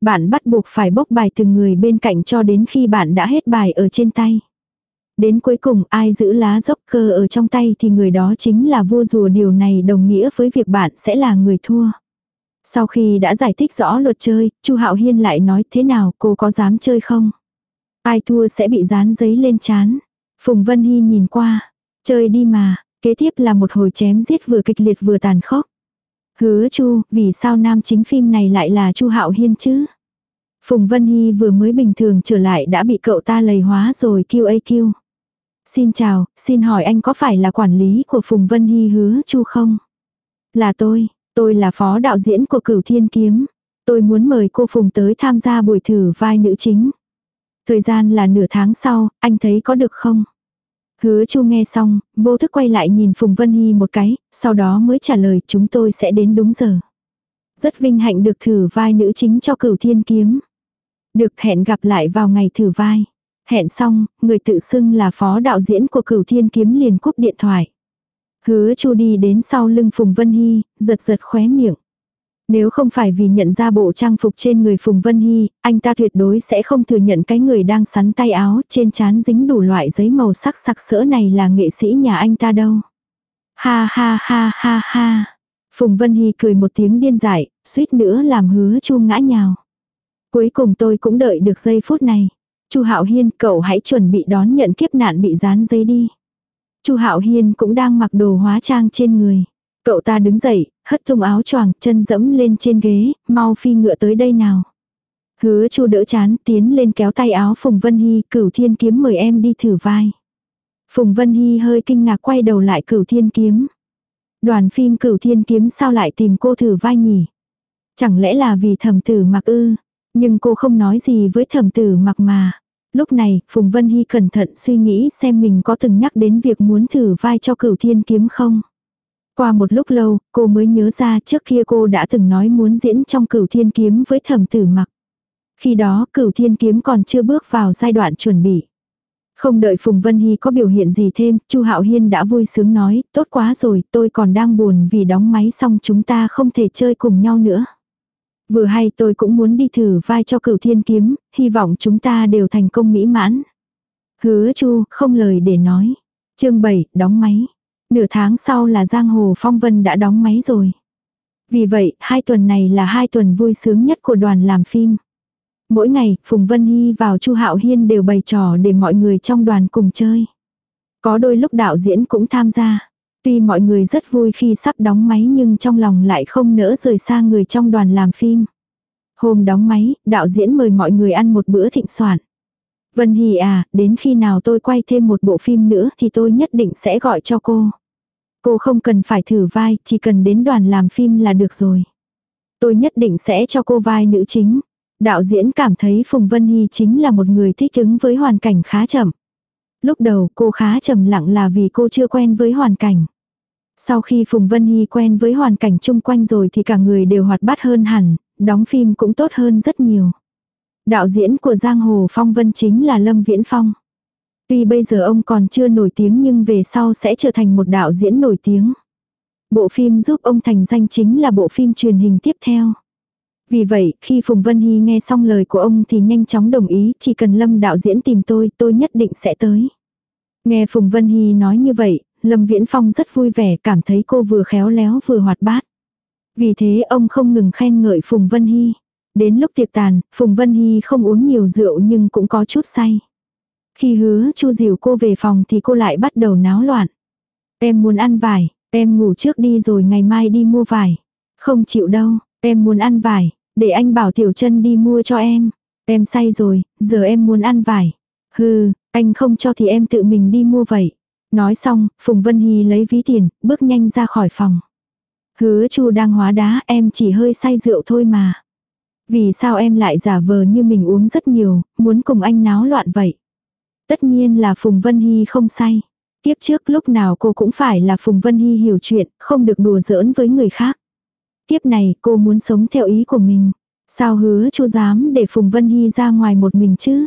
Bạn bắt buộc phải bốc bài từng người bên cạnh cho đến khi bạn đã hết bài ở trên tay. Đến cuối cùng ai giữ lá dốc cơ ở trong tay thì người đó chính là vua rùa điều này đồng nghĩa với việc bạn sẽ là người thua. Sau khi đã giải thích rõ luật chơi, Chu Hạo Hiên lại nói thế nào cô có dám chơi không? Ai thua sẽ bị dán giấy lên chán. Phùng Vân Hy nhìn qua. Chơi đi mà, kế tiếp là một hồi chém giết vừa kịch liệt vừa tàn khốc. Hứa Chu, vì sao nam chính phim này lại là Chu Hạo Hiên chứ? Phùng Vân Hy vừa mới bình thường trở lại đã bị cậu ta lầy hóa rồi kêu Xin chào, xin hỏi anh có phải là quản lý của Phùng Vân Hy hứa Chu không? Là tôi, tôi là phó đạo diễn của Cửu Thiên Kiếm. Tôi muốn mời cô Phùng tới tham gia buổi thử vai nữ chính. Thời gian là nửa tháng sau, anh thấy có được không? Hứa Chu nghe xong, vô thức quay lại nhìn Phùng Vân Hy một cái, sau đó mới trả lời chúng tôi sẽ đến đúng giờ. Rất vinh hạnh được thử vai nữ chính cho cửu thiên kiếm. Được hẹn gặp lại vào ngày thử vai. Hẹn xong, người tự xưng là phó đạo diễn của cửu thiên kiếm liền cúp điện thoại. Hứa Chu đi đến sau lưng Phùng Vân Hy, giật giật khóe miệng. Nếu không phải vì nhận ra bộ trang phục trên người Phùng Vân Hy, anh ta tuyệt đối sẽ không thừa nhận cái người đang sắn tay áo trên chán dính đủ loại giấy màu sắc sặc sỡ này là nghệ sĩ nhà anh ta đâu. Ha ha ha ha ha. Phùng Vân Hy cười một tiếng điên dại, suýt nữa làm hứa chu ngã nhào. Cuối cùng tôi cũng đợi được giây phút này. Chu Hạo Hiên, cậu hãy chuẩn bị đón nhận kiếp nạn bị dán giấy đi. Chu Hạo Hiên cũng đang mặc đồ hóa trang trên người. Cậu ta đứng dậy, hất tung áo choàng, chân dẫm lên trên ghế, mau phi ngựa tới đây nào. Hứa chu đỡ chán, tiến lên kéo tay áo Phùng Vân Hy, cửu thiên kiếm mời em đi thử vai. Phùng Vân Hy hơi kinh ngạc quay đầu lại cửu thiên kiếm. Đoàn phim cửu thiên kiếm sao lại tìm cô thử vai nhỉ? Chẳng lẽ là vì thẩm tử mặc ư? Nhưng cô không nói gì với thẩm tử mặc mà. Lúc này, Phùng Vân Hy cẩn thận suy nghĩ xem mình có từng nhắc đến việc muốn thử vai cho cửu thiên kiếm không. Qua một lúc lâu, cô mới nhớ ra trước kia cô đã từng nói muốn diễn trong cửu thiên kiếm với thẩm tử mặc. Khi đó cửu thiên kiếm còn chưa bước vào giai đoạn chuẩn bị. Không đợi Phùng Vân Hy có biểu hiện gì thêm, Chu Hạo Hiên đã vui sướng nói, tốt quá rồi, tôi còn đang buồn vì đóng máy xong chúng ta không thể chơi cùng nhau nữa. Vừa hay tôi cũng muốn đi thử vai cho cửu thiên kiếm, hy vọng chúng ta đều thành công mỹ mãn. Hứa Chu, không lời để nói. chương 7, đóng máy. Nửa tháng sau là Giang Hồ Phong Vân đã đóng máy rồi. Vì vậy, hai tuần này là hai tuần vui sướng nhất của đoàn làm phim. Mỗi ngày, Phùng Vân Hy vào Chu Hạo Hiên đều bày trò để mọi người trong đoàn cùng chơi. Có đôi lúc đạo diễn cũng tham gia. Tuy mọi người rất vui khi sắp đóng máy nhưng trong lòng lại không nỡ rời xa người trong đoàn làm phim. Hôm đóng máy, đạo diễn mời mọi người ăn một bữa thịnh soạn. Vân Hy à, đến khi nào tôi quay thêm một bộ phim nữa thì tôi nhất định sẽ gọi cho cô. Cô không cần phải thử vai, chỉ cần đến đoàn làm phim là được rồi. Tôi nhất định sẽ cho cô vai nữ chính. Đạo diễn cảm thấy Phùng Vân Hy chính là một người thích ứng với hoàn cảnh khá chậm. Lúc đầu cô khá trầm lặng là vì cô chưa quen với hoàn cảnh. Sau khi Phùng Vân Hy quen với hoàn cảnh chung quanh rồi thì cả người đều hoạt bát hơn hẳn, đóng phim cũng tốt hơn rất nhiều. Đạo diễn của Giang Hồ Phong Vân chính là Lâm Viễn Phong. Tuy bây giờ ông còn chưa nổi tiếng nhưng về sau sẽ trở thành một đạo diễn nổi tiếng. Bộ phim giúp ông thành danh chính là bộ phim truyền hình tiếp theo. Vì vậy, khi Phùng Vân Hy nghe xong lời của ông thì nhanh chóng đồng ý, chỉ cần Lâm đạo diễn tìm tôi, tôi nhất định sẽ tới. Nghe Phùng Vân Hy nói như vậy, Lâm Viễn Phong rất vui vẻ, cảm thấy cô vừa khéo léo vừa hoạt bát. Vì thế ông không ngừng khen ngợi Phùng Vân Hy. Đến lúc tiệc tàn, Phùng Vân Hy không uống nhiều rượu nhưng cũng có chút say. Khi hứa chu dìu cô về phòng thì cô lại bắt đầu náo loạn. Em muốn ăn vải, em ngủ trước đi rồi ngày mai đi mua vải. Không chịu đâu, em muốn ăn vải, để anh bảo Tiểu chân đi mua cho em. Em say rồi, giờ em muốn ăn vải. Hừ, anh không cho thì em tự mình đi mua vậy. Nói xong, Phùng Vân Hy lấy ví tiền, bước nhanh ra khỏi phòng. Hứa chu đang hóa đá, em chỉ hơi say rượu thôi mà. Vì sao em lại giả vờ như mình uống rất nhiều, muốn cùng anh náo loạn vậy? Tất nhiên là Phùng Vân Hy không say. Tiếp trước lúc nào cô cũng phải là Phùng Vân Hy hiểu chuyện, không được đùa giỡn với người khác. Tiếp này cô muốn sống theo ý của mình. Sao hứa chu dám để Phùng Vân Hy ra ngoài một mình chứ?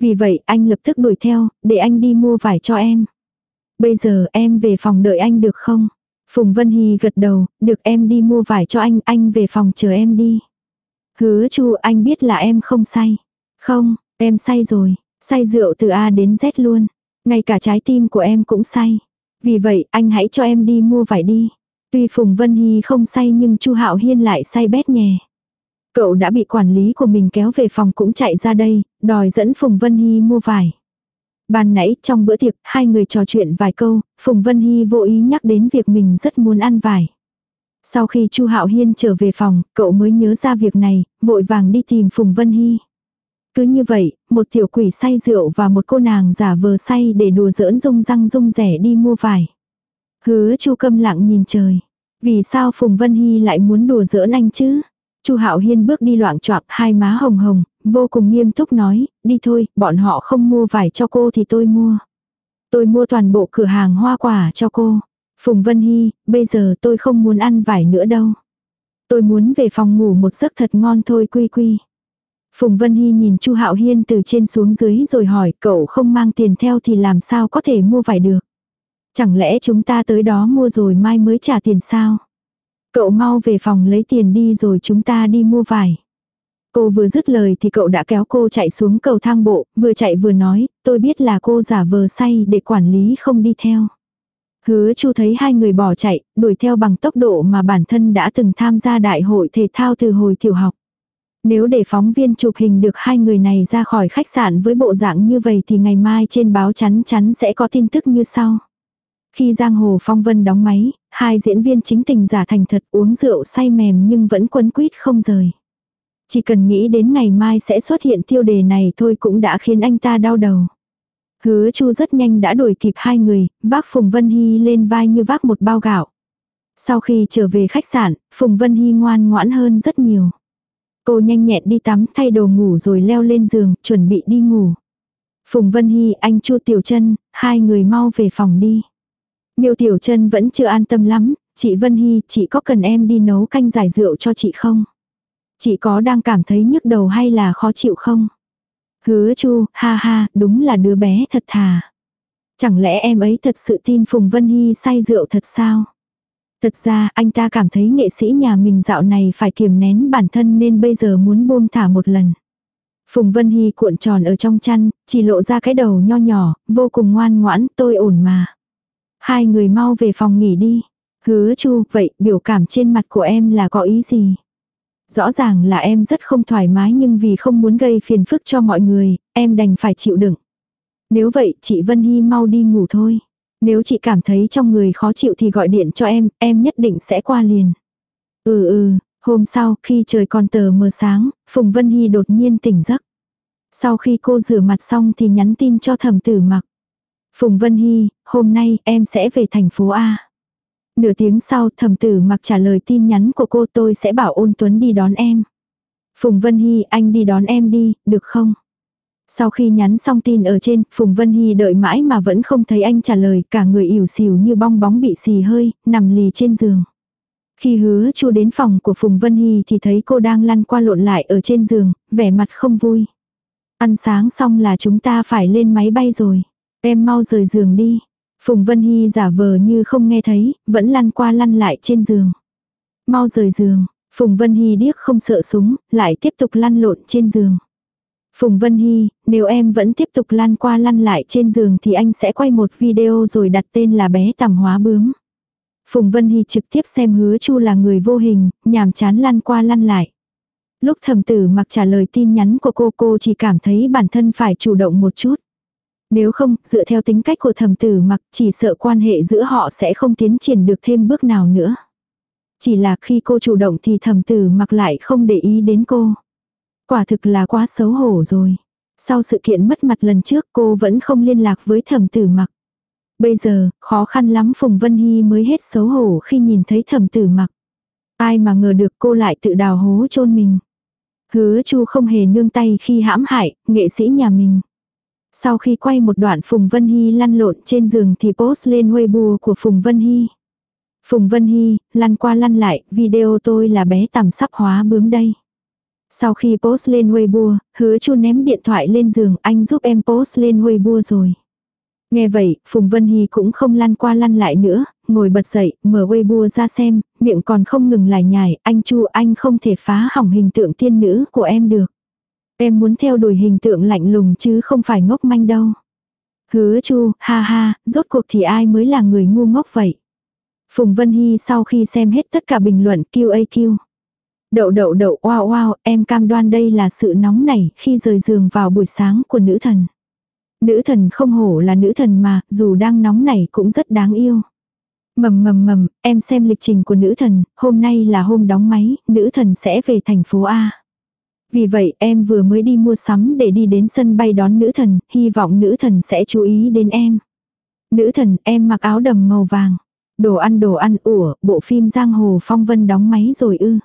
Vì vậy anh lập tức đuổi theo, để anh đi mua vải cho em. Bây giờ em về phòng đợi anh được không? Phùng Vân Hy gật đầu, được em đi mua vải cho anh, anh về phòng chờ em đi. Hứa chu anh biết là em không say. Không, em say rồi, say rượu từ A đến Z luôn. Ngay cả trái tim của em cũng say. Vì vậy anh hãy cho em đi mua vải đi. Tuy Phùng Vân Hy không say nhưng Chu Hạo Hiên lại say bét nhè. Cậu đã bị quản lý của mình kéo về phòng cũng chạy ra đây, đòi dẫn Phùng Vân Hy mua vải. Ban nãy trong bữa tiệc, hai người trò chuyện vài câu, Phùng Vân Hy vô ý nhắc đến việc mình rất muốn ăn vải. Sau khi Chu Hạo Hiên trở về phòng, cậu mới nhớ ra việc này, vội vàng đi tìm Phùng Vân Hy. Cứ như vậy, một tiểu quỷ say rượu và một cô nàng giả vờ say để đùa giỡn rung răng rung rẻ đi mua vải. Hứa Chu câm lặng nhìn trời. Vì sao Phùng Vân Hy lại muốn đùa giỡn anh chứ? Chu Hạo Hiên bước đi loạn choạng, hai má hồng hồng, vô cùng nghiêm túc nói, đi thôi, bọn họ không mua vải cho cô thì tôi mua. Tôi mua toàn bộ cửa hàng hoa quả cho cô. Phùng Vân Hy, bây giờ tôi không muốn ăn vải nữa đâu. Tôi muốn về phòng ngủ một giấc thật ngon thôi quy quy. Phùng Vân Hy nhìn Chu Hạo Hiên từ trên xuống dưới rồi hỏi cậu không mang tiền theo thì làm sao có thể mua vải được. Chẳng lẽ chúng ta tới đó mua rồi mai mới trả tiền sao? Cậu mau về phòng lấy tiền đi rồi chúng ta đi mua vải. Cô vừa dứt lời thì cậu đã kéo cô chạy xuống cầu thang bộ, vừa chạy vừa nói, tôi biết là cô giả vờ say để quản lý không đi theo. Hứa chu thấy hai người bỏ chạy, đuổi theo bằng tốc độ mà bản thân đã từng tham gia đại hội thể thao từ hồi tiểu học. Nếu để phóng viên chụp hình được hai người này ra khỏi khách sạn với bộ dạng như vậy thì ngày mai trên báo chắn chắn sẽ có tin tức như sau. Khi Giang Hồ Phong Vân đóng máy, hai diễn viên chính tình giả thành thật uống rượu say mềm nhưng vẫn quấn quýt không rời. Chỉ cần nghĩ đến ngày mai sẽ xuất hiện tiêu đề này thôi cũng đã khiến anh ta đau đầu. Hứa Chu rất nhanh đã đuổi kịp hai người, vác Phùng Vân Hy lên vai như vác một bao gạo. Sau khi trở về khách sạn, Phùng Vân Hy ngoan ngoãn hơn rất nhiều. Cô nhanh nhẹn đi tắm thay đồ ngủ rồi leo lên giường, chuẩn bị đi ngủ. Phùng Vân Hy, anh Chu Tiểu Trân, hai người mau về phòng đi. Miêu Tiểu Trân vẫn chưa an tâm lắm, chị Vân Hy, chị có cần em đi nấu canh giải rượu cho chị không? Chị có đang cảm thấy nhức đầu hay là khó chịu không? Hứa Chu, ha ha, đúng là đứa bé thật thà. Chẳng lẽ em ấy thật sự tin Phùng Vân Hy say rượu thật sao? Thật ra anh ta cảm thấy nghệ sĩ nhà mình dạo này phải kiềm nén bản thân nên bây giờ muốn buông thả một lần. Phùng Vân Hy cuộn tròn ở trong chăn, chỉ lộ ra cái đầu nho nhỏ, vô cùng ngoan ngoãn, tôi ổn mà. Hai người mau về phòng nghỉ đi. Hứa chu, vậy biểu cảm trên mặt của em là có ý gì? Rõ ràng là em rất không thoải mái nhưng vì không muốn gây phiền phức cho mọi người, em đành phải chịu đựng. Nếu vậy, chị Vân Hy mau đi ngủ thôi. Nếu chị cảm thấy trong người khó chịu thì gọi điện cho em, em nhất định sẽ qua liền. Ừ ừ, hôm sau, khi trời còn tờ mờ sáng, Phùng Vân Hy đột nhiên tỉnh giấc. Sau khi cô rửa mặt xong thì nhắn tin cho thầm tử mặc. Phùng Vân Hy, hôm nay em sẽ về thành phố A. Nửa tiếng sau thầm tử mặc trả lời tin nhắn của cô tôi sẽ bảo ôn tuấn đi đón em. Phùng Vân Hy anh đi đón em đi, được không? Sau khi nhắn xong tin ở trên, Phùng Vân Hy đợi mãi mà vẫn không thấy anh trả lời, cả người ỉu xìu như bong bóng bị xì hơi, nằm lì trên giường. Khi hứa chu đến phòng của Phùng Vân Hy thì thấy cô đang lăn qua lộn lại ở trên giường, vẻ mặt không vui. Ăn sáng xong là chúng ta phải lên máy bay rồi. Em mau rời giường đi. Phùng Vân Hy giả vờ như không nghe thấy, vẫn lăn qua lăn lại trên giường. Mau rời giường, Phùng Vân Hy điếc không sợ súng, lại tiếp tục lăn lộn trên giường. Phùng Vân Hy, nếu em vẫn tiếp tục lăn qua lăn lại trên giường thì anh sẽ quay một video rồi đặt tên là bé tằm hóa bướm. Phùng Vân Hy trực tiếp xem hứa chu là người vô hình, nhàm chán lăn qua lăn lại. Lúc thầm tử mặc trả lời tin nhắn của cô cô chỉ cảm thấy bản thân phải chủ động một chút. Nếu không, dựa theo tính cách của thẩm tử mặc chỉ sợ quan hệ giữa họ sẽ không tiến triển được thêm bước nào nữa. Chỉ là khi cô chủ động thì thẩm tử mặc lại không để ý đến cô. Quả thực là quá xấu hổ rồi. Sau sự kiện mất mặt lần trước cô vẫn không liên lạc với thẩm tử mặc. Bây giờ, khó khăn lắm Phùng Vân Hy mới hết xấu hổ khi nhìn thấy thẩm tử mặc. Ai mà ngờ được cô lại tự đào hố chôn mình. Hứa chu không hề nương tay khi hãm hại, nghệ sĩ nhà mình. Sau khi quay một đoạn Phùng Vân Hy lăn lộn trên giường thì post lên Weibo của Phùng Vân Hy. Phùng Vân Hy, lăn qua lăn lại, video tôi là bé tằm sắp hóa bướm đây. Sau khi post lên Weibo, hứa chu ném điện thoại lên giường, anh giúp em post lên Weibo rồi. Nghe vậy, Phùng Vân Hy cũng không lăn qua lăn lại nữa, ngồi bật dậy, mở Weibo ra xem, miệng còn không ngừng lải nhải, anh Chu anh không thể phá hỏng hình tượng tiên nữ của em được. Em muốn theo đuổi hình tượng lạnh lùng chứ không phải ngốc manh đâu. Hứa Chu, ha ha, rốt cuộc thì ai mới là người ngu ngốc vậy. Phùng Vân Hy sau khi xem hết tất cả bình luận QAQ. Đậu đậu đậu wow wow, em cam đoan đây là sự nóng nảy khi rời giường vào buổi sáng của nữ thần. Nữ thần không hổ là nữ thần mà, dù đang nóng nảy cũng rất đáng yêu. Mầm mầm mầm, em xem lịch trình của nữ thần, hôm nay là hôm đóng máy, nữ thần sẽ về thành phố A. Vì vậy em vừa mới đi mua sắm để đi đến sân bay đón nữ thần, hy vọng nữ thần sẽ chú ý đến em. Nữ thần, em mặc áo đầm màu vàng. Đồ ăn đồ ăn ủa, bộ phim Giang Hồ Phong Vân đóng máy rồi ư.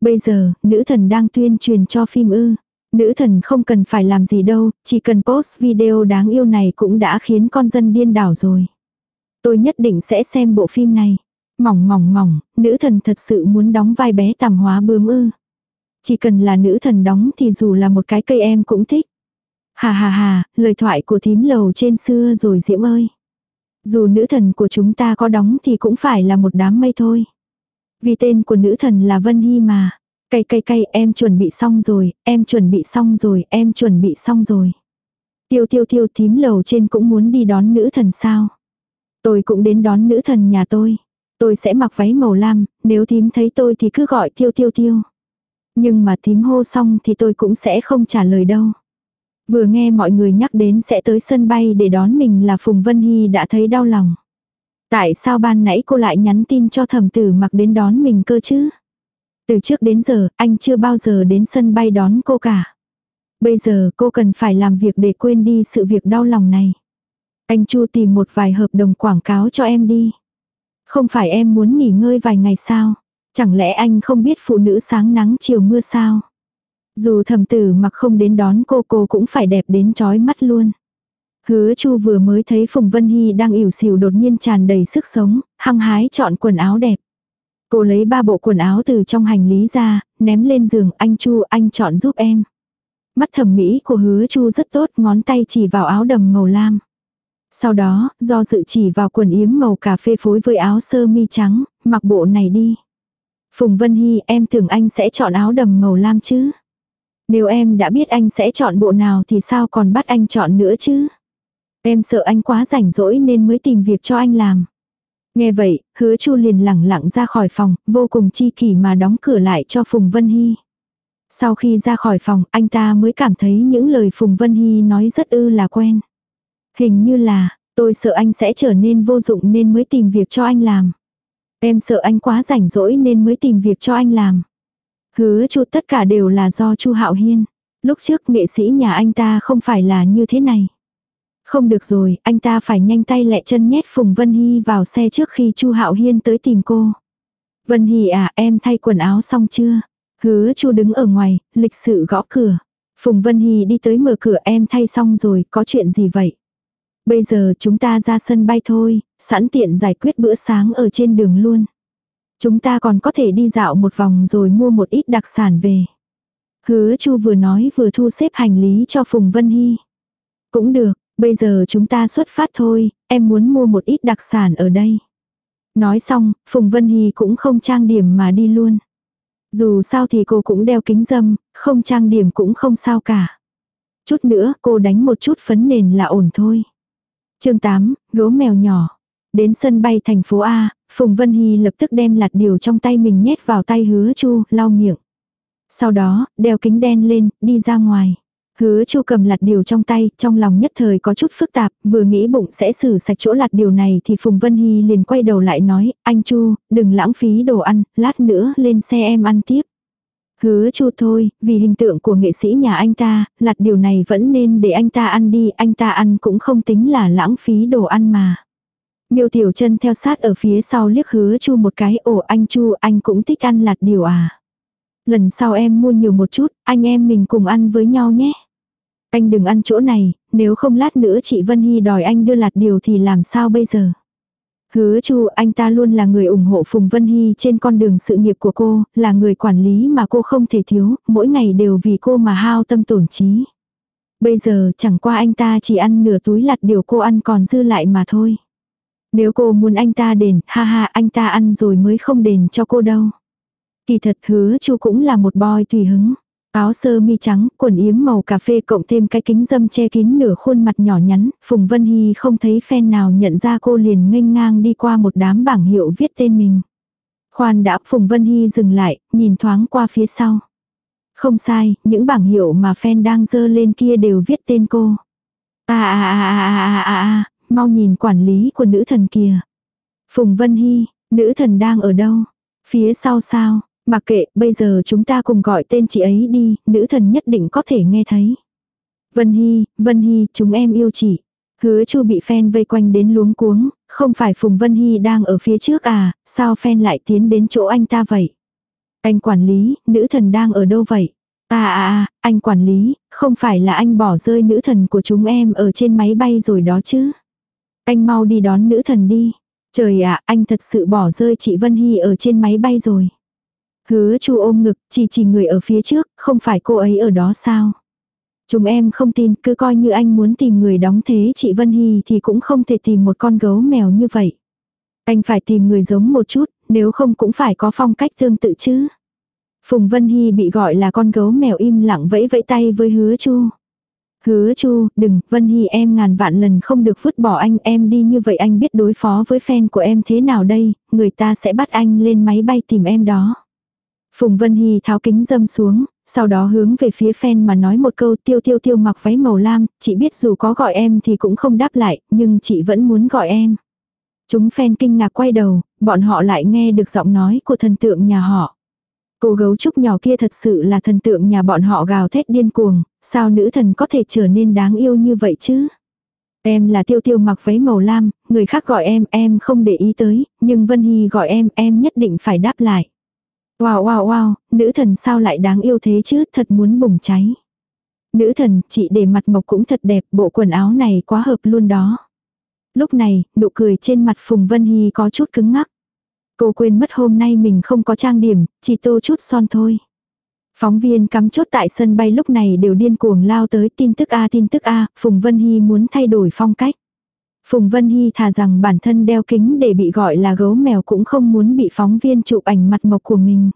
Bây giờ, nữ thần đang tuyên truyền cho phim ư. Nữ thần không cần phải làm gì đâu, chỉ cần post video đáng yêu này cũng đã khiến con dân điên đảo rồi. Tôi nhất định sẽ xem bộ phim này. Mỏng mỏng mỏng, nữ thần thật sự muốn đóng vai bé tàm hóa bướm ư. Chỉ cần là nữ thần đóng thì dù là một cái cây em cũng thích. Hà hà hà, lời thoại của thím lầu trên xưa rồi Diễm ơi. Dù nữ thần của chúng ta có đóng thì cũng phải là một đám mây thôi. Vì tên của nữ thần là Vân Hy mà. Cây cây cây em chuẩn bị xong rồi, em chuẩn bị xong rồi, em chuẩn bị xong rồi. Tiêu tiêu tiêu thím lầu trên cũng muốn đi đón nữ thần sao. Tôi cũng đến đón nữ thần nhà tôi. Tôi sẽ mặc váy màu lam, nếu thím thấy tôi thì cứ gọi tiêu tiêu tiêu. Nhưng mà thím hô xong thì tôi cũng sẽ không trả lời đâu. Vừa nghe mọi người nhắc đến sẽ tới sân bay để đón mình là Phùng Vân Hy đã thấy đau lòng. Tại sao ban nãy cô lại nhắn tin cho thầm tử mặc đến đón mình cơ chứ? Từ trước đến giờ, anh chưa bao giờ đến sân bay đón cô cả. Bây giờ cô cần phải làm việc để quên đi sự việc đau lòng này. Anh Chu tìm một vài hợp đồng quảng cáo cho em đi. Không phải em muốn nghỉ ngơi vài ngày sao? Chẳng lẽ anh không biết phụ nữ sáng nắng chiều mưa sao? Dù thầm tử mặc không đến đón cô cô cũng phải đẹp đến chói mắt luôn. Hứa Chu vừa mới thấy Phùng Vân Hy đang ỉu xìu đột nhiên tràn đầy sức sống, hăng hái chọn quần áo đẹp. Cô lấy ba bộ quần áo từ trong hành lý ra, ném lên giường anh Chu anh chọn giúp em. Mắt thẩm mỹ của hứa Chu rất tốt ngón tay chỉ vào áo đầm màu lam. Sau đó, do dự chỉ vào quần yếm màu cà phê phối với áo sơ mi trắng, mặc bộ này đi. Phùng Vân Hy em tưởng anh sẽ chọn áo đầm màu lam chứ. Nếu em đã biết anh sẽ chọn bộ nào thì sao còn bắt anh chọn nữa chứ. Em sợ anh quá rảnh rỗi nên mới tìm việc cho anh làm. Nghe vậy, hứa chu liền lẳng lặng ra khỏi phòng, vô cùng chi kỷ mà đóng cửa lại cho Phùng Vân Hy. Sau khi ra khỏi phòng, anh ta mới cảm thấy những lời Phùng Vân Hy nói rất ư là quen. Hình như là, tôi sợ anh sẽ trở nên vô dụng nên mới tìm việc cho anh làm. Em sợ anh quá rảnh rỗi nên mới tìm việc cho anh làm. Hứa chu tất cả đều là do chu Hạo Hiên. Lúc trước nghệ sĩ nhà anh ta không phải là như thế này. Không được rồi, anh ta phải nhanh tay lẹ chân nhét Phùng Vân Hy vào xe trước khi Chu Hạo Hiên tới tìm cô. Vân Hy à, em thay quần áo xong chưa? Hứa Chu đứng ở ngoài, lịch sự gõ cửa. Phùng Vân Hy đi tới mở cửa em thay xong rồi, có chuyện gì vậy? Bây giờ chúng ta ra sân bay thôi, sẵn tiện giải quyết bữa sáng ở trên đường luôn. Chúng ta còn có thể đi dạo một vòng rồi mua một ít đặc sản về. Hứa Chu vừa nói vừa thu xếp hành lý cho Phùng Vân Hy. Cũng được, Bây giờ chúng ta xuất phát thôi, em muốn mua một ít đặc sản ở đây. Nói xong, Phùng Vân Hy cũng không trang điểm mà đi luôn. Dù sao thì cô cũng đeo kính dâm, không trang điểm cũng không sao cả. Chút nữa cô đánh một chút phấn nền là ổn thôi. chương 8, gấu mèo nhỏ. Đến sân bay thành phố A, Phùng Vân Hy lập tức đem lạt điều trong tay mình nhét vào tay hứa chu, lau miệng. Sau đó, đeo kính đen lên, đi ra ngoài. Hứa chu cầm lạt điều trong tay, trong lòng nhất thời có chút phức tạp, vừa nghĩ bụng sẽ xử sạch chỗ lạt điều này thì Phùng Vân Hy liền quay đầu lại nói, anh chu, đừng lãng phí đồ ăn, lát nữa lên xe em ăn tiếp. Hứa chu thôi, vì hình tượng của nghệ sĩ nhà anh ta, lạt điều này vẫn nên để anh ta ăn đi, anh ta ăn cũng không tính là lãng phí đồ ăn mà. Miêu Tiểu Chân theo sát ở phía sau liếc hứa chu một cái, ồ anh chu, anh cũng thích ăn lạt điều à. Lần sau em mua nhiều một chút, anh em mình cùng ăn với nhau nhé. Anh đừng ăn chỗ này, nếu không lát nữa chị Vân Hy đòi anh đưa lạt điều thì làm sao bây giờ. Hứa chu anh ta luôn là người ủng hộ Phùng Vân Hy trên con đường sự nghiệp của cô, là người quản lý mà cô không thể thiếu, mỗi ngày đều vì cô mà hao tâm tổn trí. Bây giờ chẳng qua anh ta chỉ ăn nửa túi lạt điều cô ăn còn dư lại mà thôi. Nếu cô muốn anh ta đền, ha ha anh ta ăn rồi mới không đền cho cô đâu. Kỳ thật hứa chu cũng là một boy tùy hứng. Áo sơ mi trắng, quần yếm màu cà phê cộng thêm cái kính dâm che kín nửa khuôn mặt nhỏ nhắn, Phùng Vân Hy không thấy fan nào nhận ra cô liền nghênh ngang đi qua một đám bảng hiệu viết tên mình. Khoan đã Phùng Vân Hy dừng lại, nhìn thoáng qua phía sau. Không sai, những bảng hiệu mà fan đang dơ lên kia đều viết tên cô. À à à à à à à, mau nhìn quản lý của nữ thần kìa. Phùng Vân Hy, nữ thần đang ở đâu? Phía sau sao? Mặc kệ, bây giờ chúng ta cùng gọi tên chị ấy đi, nữ thần nhất định có thể nghe thấy. Vân Hy, Vân Hy, chúng em yêu chị. Hứa chu bị fan vây quanh đến luống cuống, không phải Phùng Vân Hy đang ở phía trước à, sao fan lại tiến đến chỗ anh ta vậy? Anh quản lý, nữ thần đang ở đâu vậy? À à à, anh quản lý, không phải là anh bỏ rơi nữ thần của chúng em ở trên máy bay rồi đó chứ? Anh mau đi đón nữ thần đi. Trời ạ, anh thật sự bỏ rơi chị Vân Hy ở trên máy bay rồi. Hứa chu ôm ngực, chỉ chỉ người ở phía trước, không phải cô ấy ở đó sao? Chúng em không tin, cứ coi như anh muốn tìm người đóng thế chị Vân Hy thì cũng không thể tìm một con gấu mèo như vậy. Anh phải tìm người giống một chút, nếu không cũng phải có phong cách tương tự chứ. Phùng Vân Hy bị gọi là con gấu mèo im lặng vẫy vẫy tay với hứa chu. Hứa chu, đừng, Vân Hy em ngàn vạn lần không được vứt bỏ anh, em đi như vậy anh biết đối phó với fan của em thế nào đây, người ta sẽ bắt anh lên máy bay tìm em đó. Phùng Vân Hy tháo kính dâm xuống, sau đó hướng về phía fan mà nói một câu tiêu tiêu tiêu mặc váy màu lam, chị biết dù có gọi em thì cũng không đáp lại, nhưng chị vẫn muốn gọi em. Chúng fan kinh ngạc quay đầu, bọn họ lại nghe được giọng nói của thần tượng nhà họ. Cô gấu trúc nhỏ kia thật sự là thần tượng nhà bọn họ gào thét điên cuồng, sao nữ thần có thể trở nên đáng yêu như vậy chứ? Em là tiêu tiêu mặc váy màu lam, người khác gọi em, em không để ý tới, nhưng Vân Hy gọi em, em nhất định phải đáp lại. Wow wow wow, nữ thần sao lại đáng yêu thế chứ, thật muốn bùng cháy. Nữ thần, chị để mặt mộc cũng thật đẹp, bộ quần áo này quá hợp luôn đó. Lúc này, nụ cười trên mặt Phùng Vân Hy có chút cứng ngắc. Cô quên mất hôm nay mình không có trang điểm, chỉ tô chút son thôi. Phóng viên cắm chốt tại sân bay lúc này đều điên cuồng lao tới tin tức A tin tức A, Phùng Vân Hy muốn thay đổi phong cách. Phùng Vân Hy thà rằng bản thân đeo kính để bị gọi là gấu mèo cũng không muốn bị phóng viên chụp ảnh mặt mộc của mình.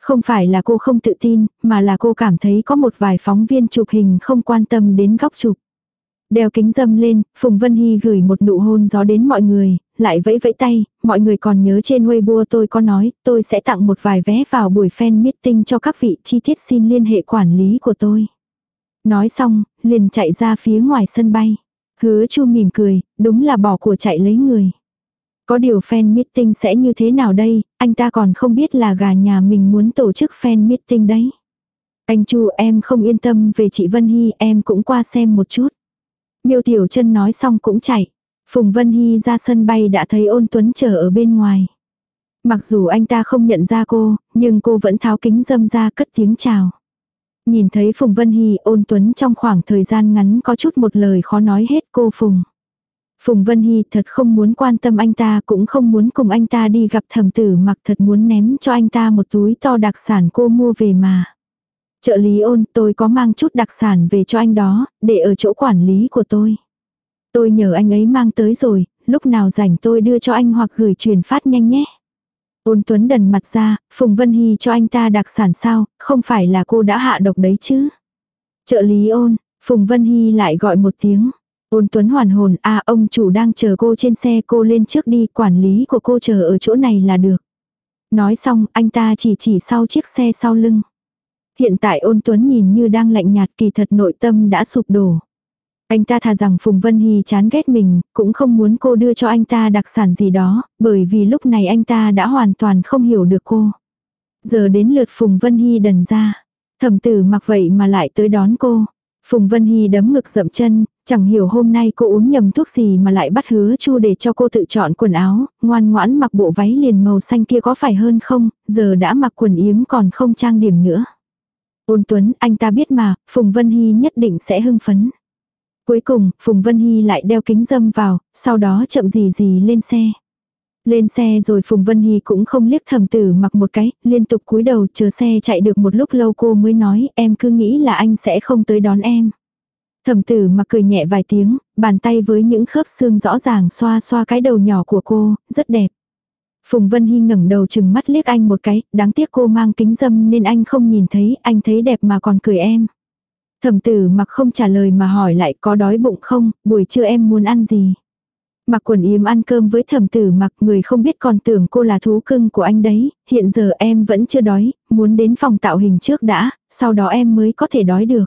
Không phải là cô không tự tin, mà là cô cảm thấy có một vài phóng viên chụp hình không quan tâm đến góc chụp. Đeo kính dâm lên, Phùng Vân Hy gửi một nụ hôn gió đến mọi người, lại vẫy vẫy tay, mọi người còn nhớ trên Weibo tôi có nói, tôi sẽ tặng một vài vé vào buổi fan meeting cho các vị chi tiết xin liên hệ quản lý của tôi. Nói xong, liền chạy ra phía ngoài sân bay. Hứa chu mỉm cười, đúng là bỏ của chạy lấy người. Có điều fan meeting sẽ như thế nào đây, anh ta còn không biết là gà nhà mình muốn tổ chức fan meeting đấy. Anh Chu em không yên tâm về chị Vân Hy em cũng qua xem một chút. Miêu Tiểu chân nói xong cũng chạy. Phùng Vân Hy ra sân bay đã thấy ôn tuấn chờ ở bên ngoài. Mặc dù anh ta không nhận ra cô, nhưng cô vẫn tháo kính dâm ra cất tiếng chào. Nhìn thấy Phùng Vân Hy ôn tuấn trong khoảng thời gian ngắn có chút một lời khó nói hết cô Phùng. Phùng Vân Hy thật không muốn quan tâm anh ta cũng không muốn cùng anh ta đi gặp thẩm tử mặc thật muốn ném cho anh ta một túi to đặc sản cô mua về mà. Trợ lý ôn tôi có mang chút đặc sản về cho anh đó, để ở chỗ quản lý của tôi. Tôi nhờ anh ấy mang tới rồi, lúc nào rảnh tôi đưa cho anh hoặc gửi truyền phát nhanh nhé. Ôn Tuấn đần mặt ra, Phùng Vân Hy cho anh ta đặc sản sao, không phải là cô đã hạ độc đấy chứ. Trợ lý ôn, Phùng Vân Hy lại gọi một tiếng. Ôn Tuấn hoàn hồn, à ông chủ đang chờ cô trên xe cô lên trước đi, quản lý của cô chờ ở chỗ này là được. Nói xong, anh ta chỉ chỉ sau chiếc xe sau lưng. Hiện tại ôn tuấn nhìn như đang lạnh nhạt kỳ thật nội tâm đã sụp đổ. Anh ta thà rằng Phùng Vân Hy chán ghét mình, cũng không muốn cô đưa cho anh ta đặc sản gì đó, bởi vì lúc này anh ta đã hoàn toàn không hiểu được cô. Giờ đến lượt Phùng Vân Hy đần ra. Thẩm tử mặc vậy mà lại tới đón cô. Phùng Vân Hy đấm ngực dậm chân, chẳng hiểu hôm nay cô uống nhầm thuốc gì mà lại bắt hứa chu để cho cô tự chọn quần áo, ngoan ngoãn mặc bộ váy liền màu xanh kia có phải hơn không, giờ đã mặc quần yếm còn không trang điểm nữa. Ôn Tuấn, anh ta biết mà, Phùng Vân Hy nhất định sẽ hưng phấn. Cuối cùng, Phùng Vân Hy lại đeo kính dâm vào, sau đó chậm gì gì lên xe. Lên xe rồi Phùng Vân Hy cũng không liếc thầm tử mặc một cái, liên tục cúi đầu chờ xe chạy được một lúc lâu cô mới nói em cứ nghĩ là anh sẽ không tới đón em. Thẩm tử mặc cười nhẹ vài tiếng, bàn tay với những khớp xương rõ ràng xoa xoa cái đầu nhỏ của cô, rất đẹp. Phùng Vân Hy ngẩng đầu chừng mắt liếc anh một cái, đáng tiếc cô mang kính dâm nên anh không nhìn thấy, anh thấy đẹp mà còn cười em. Thẩm tử mặc không trả lời mà hỏi lại có đói bụng không, buổi trưa em muốn ăn gì. Mặc quần yếm ăn cơm với thẩm tử mặc người không biết còn tưởng cô là thú cưng của anh đấy, hiện giờ em vẫn chưa đói, muốn đến phòng tạo hình trước đã, sau đó em mới có thể đói được.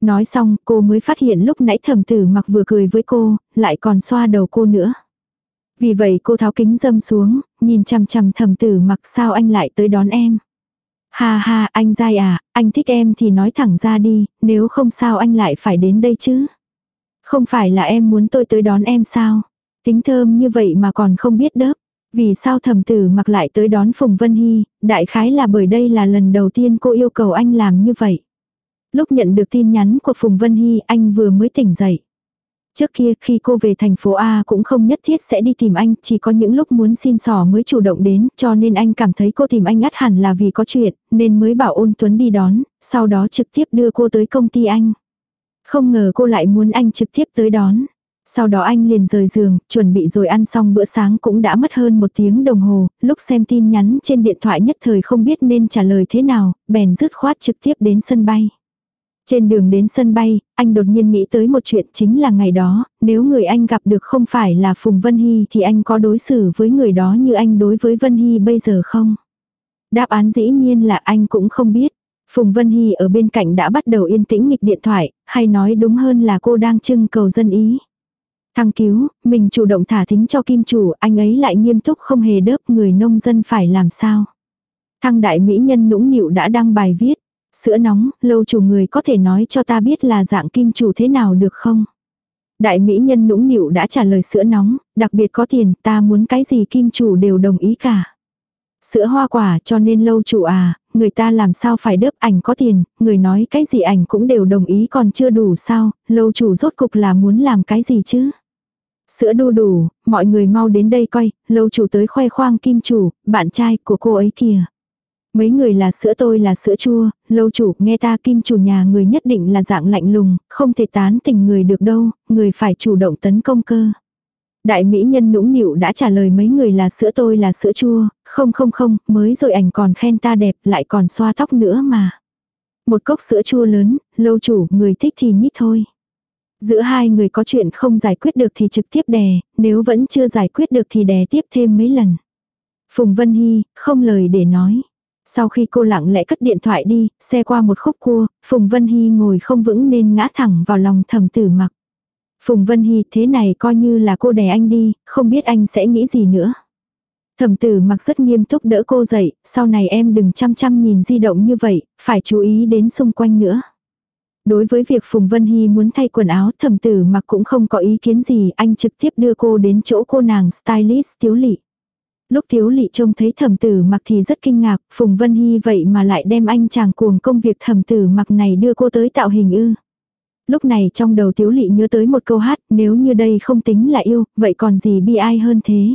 Nói xong cô mới phát hiện lúc nãy thẩm tử mặc vừa cười với cô, lại còn xoa đầu cô nữa. Vì vậy cô tháo kính dâm xuống, nhìn chằm chằm thẩm tử mặc sao anh lại tới đón em. Ha ha, anh dai à, anh thích em thì nói thẳng ra đi, nếu không sao anh lại phải đến đây chứ. Không phải là em muốn tôi tới đón em sao? Tính thơm như vậy mà còn không biết đớp. Vì sao thẩm tử mặc lại tới đón Phùng Vân Hy, đại khái là bởi đây là lần đầu tiên cô yêu cầu anh làm như vậy. Lúc nhận được tin nhắn của Phùng Vân Hy anh vừa mới tỉnh dậy. Trước kia khi cô về thành phố A cũng không nhất thiết sẽ đi tìm anh, chỉ có những lúc muốn xin sỏ mới chủ động đến, cho nên anh cảm thấy cô tìm anh ắt hẳn là vì có chuyện, nên mới bảo ôn Tuấn đi đón, sau đó trực tiếp đưa cô tới công ty anh. Không ngờ cô lại muốn anh trực tiếp tới đón. Sau đó anh liền rời giường, chuẩn bị rồi ăn xong bữa sáng cũng đã mất hơn một tiếng đồng hồ, lúc xem tin nhắn trên điện thoại nhất thời không biết nên trả lời thế nào, bèn dứt khoát trực tiếp đến sân bay. Trên đường đến sân bay, anh đột nhiên nghĩ tới một chuyện chính là ngày đó, nếu người anh gặp được không phải là Phùng Vân Hy thì anh có đối xử với người đó như anh đối với Vân Hy bây giờ không? Đáp án dĩ nhiên là anh cũng không biết. Phùng Vân Hy ở bên cạnh đã bắt đầu yên tĩnh nghịch điện thoại, hay nói đúng hơn là cô đang trưng cầu dân ý. Thăng cứu, mình chủ động thả thính cho kim chủ, anh ấy lại nghiêm túc không hề đớp người nông dân phải làm sao. Thăng đại mỹ nhân nũng nịu đã đăng bài viết. Sữa nóng, lâu chủ người có thể nói cho ta biết là dạng kim chủ thế nào được không? Đại mỹ nhân nũng nịu đã trả lời sữa nóng, đặc biệt có tiền, ta muốn cái gì kim chủ đều đồng ý cả. Sữa hoa quả cho nên lâu chủ à, người ta làm sao phải đớp ảnh có tiền, người nói cái gì ảnh cũng đều đồng ý còn chưa đủ sao, lâu chủ rốt cục là muốn làm cái gì chứ. Sữa đu đủ, mọi người mau đến đây coi, lâu chủ tới khoe khoang kim chủ, bạn trai của cô ấy kìa. Mấy người là sữa tôi là sữa chua, lâu chủ, nghe ta kim chủ nhà người nhất định là dạng lạnh lùng, không thể tán tình người được đâu, người phải chủ động tấn công cơ. Đại mỹ nhân nũng nịu đã trả lời mấy người là sữa tôi là sữa chua, không không không, mới rồi ảnh còn khen ta đẹp lại còn xoa tóc nữa mà. Một cốc sữa chua lớn, lâu chủ, người thích thì nhích thôi. Giữa hai người có chuyện không giải quyết được thì trực tiếp đè, nếu vẫn chưa giải quyết được thì đè tiếp thêm mấy lần. Phùng Vân Hy, không lời để nói. Sau khi cô lặng lẽ cất điện thoại đi, xe qua một khúc cua, Phùng Vân Hy ngồi không vững nên ngã thẳng vào lòng thầm tử mặc. Phùng Vân Hy thế này coi như là cô đè anh đi, không biết anh sẽ nghĩ gì nữa. Thẩm tử mặc rất nghiêm túc đỡ cô dậy, sau này em đừng chăm chăm nhìn di động như vậy, phải chú ý đến xung quanh nữa. Đối với việc Phùng Vân Hy muốn thay quần áo thẩm tử mặc cũng không có ý kiến gì, anh trực tiếp đưa cô đến chỗ cô nàng stylist tiếu lị. Lúc Tiếu Lị trông thấy thẩm tử mặc thì rất kinh ngạc, Phùng Vân Hy vậy mà lại đem anh chàng cuồng công việc thẩm tử mặc này đưa cô tới tạo hình ư. Lúc này trong đầu Tiếu Lị nhớ tới một câu hát, nếu như đây không tính là yêu, vậy còn gì bi ai hơn thế.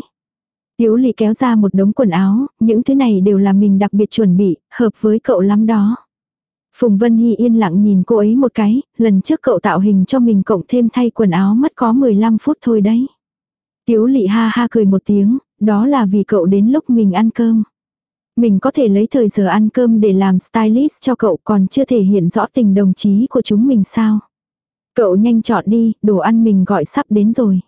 Tiếu Lị kéo ra một đống quần áo, những thứ này đều là mình đặc biệt chuẩn bị, hợp với cậu lắm đó. Phùng Vân Hy yên lặng nhìn cô ấy một cái, lần trước cậu tạo hình cho mình cộng thêm thay quần áo mất có 15 phút thôi đấy. Tiếu lị ha ha cười một tiếng, đó là vì cậu đến lúc mình ăn cơm. Mình có thể lấy thời giờ ăn cơm để làm stylist cho cậu còn chưa thể hiện rõ tình đồng chí của chúng mình sao. Cậu nhanh chọn đi, đồ ăn mình gọi sắp đến rồi.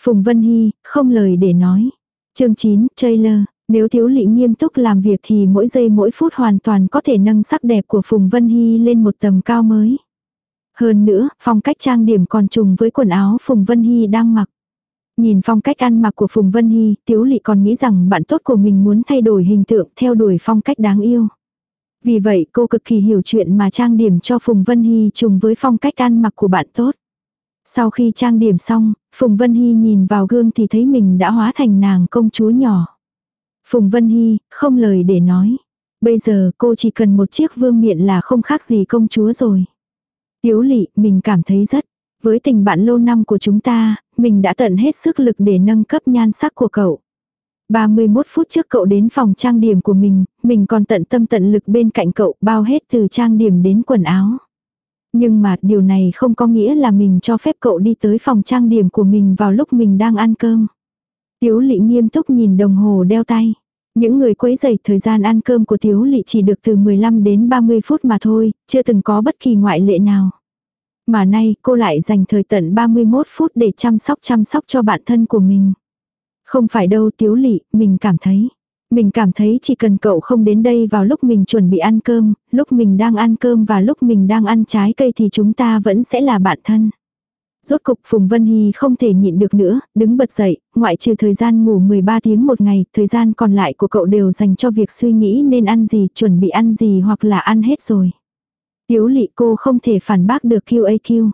Phùng Vân Hy, không lời để nói. chương 9, trailer, Nếu thiếu lị nghiêm túc làm việc thì mỗi giây mỗi phút hoàn toàn có thể nâng sắc đẹp của Phùng Vân Hy lên một tầm cao mới. Hơn nữa, phong cách trang điểm còn trùng với quần áo Phùng Vân Hy đang mặc. Nhìn phong cách ăn mặc của Phùng Vân Hy, Tiếu Lị còn nghĩ rằng bạn tốt của mình muốn thay đổi hình tượng theo đuổi phong cách đáng yêu. Vì vậy cô cực kỳ hiểu chuyện mà trang điểm cho Phùng Vân Hy trùng với phong cách ăn mặc của bạn tốt. Sau khi trang điểm xong, Phùng Vân Hy nhìn vào gương thì thấy mình đã hóa thành nàng công chúa nhỏ. Phùng Vân Hy, không lời để nói. Bây giờ cô chỉ cần một chiếc vương miện là không khác gì công chúa rồi. Tiếu lị, mình cảm thấy rất. Với tình bạn lâu năm của chúng ta, mình đã tận hết sức lực để nâng cấp nhan sắc của cậu. 31 phút trước cậu đến phòng trang điểm của mình, mình còn tận tâm tận lực bên cạnh cậu bao hết từ trang điểm đến quần áo. Nhưng mà điều này không có nghĩa là mình cho phép cậu đi tới phòng trang điểm của mình vào lúc mình đang ăn cơm. Tiếu lị nghiêm túc nhìn đồng hồ đeo tay. Những người quấy rầy thời gian ăn cơm của Tiếu lị chỉ được từ 15 đến 30 phút mà thôi, chưa từng có bất kỳ ngoại lệ nào. Mà nay cô lại dành thời tận 31 phút để chăm sóc chăm sóc cho bản thân của mình. Không phải đâu Tiếu lị, mình cảm thấy. Mình cảm thấy chỉ cần cậu không đến đây vào lúc mình chuẩn bị ăn cơm, lúc mình đang ăn cơm và lúc mình đang ăn trái cây thì chúng ta vẫn sẽ là bạn thân. Rốt cục Phùng Vân Hy không thể nhịn được nữa, đứng bật dậy, ngoại trừ thời gian ngủ 13 tiếng một ngày, thời gian còn lại của cậu đều dành cho việc suy nghĩ nên ăn gì, chuẩn bị ăn gì hoặc là ăn hết rồi. Tiếu lị cô không thể phản bác được QAQ.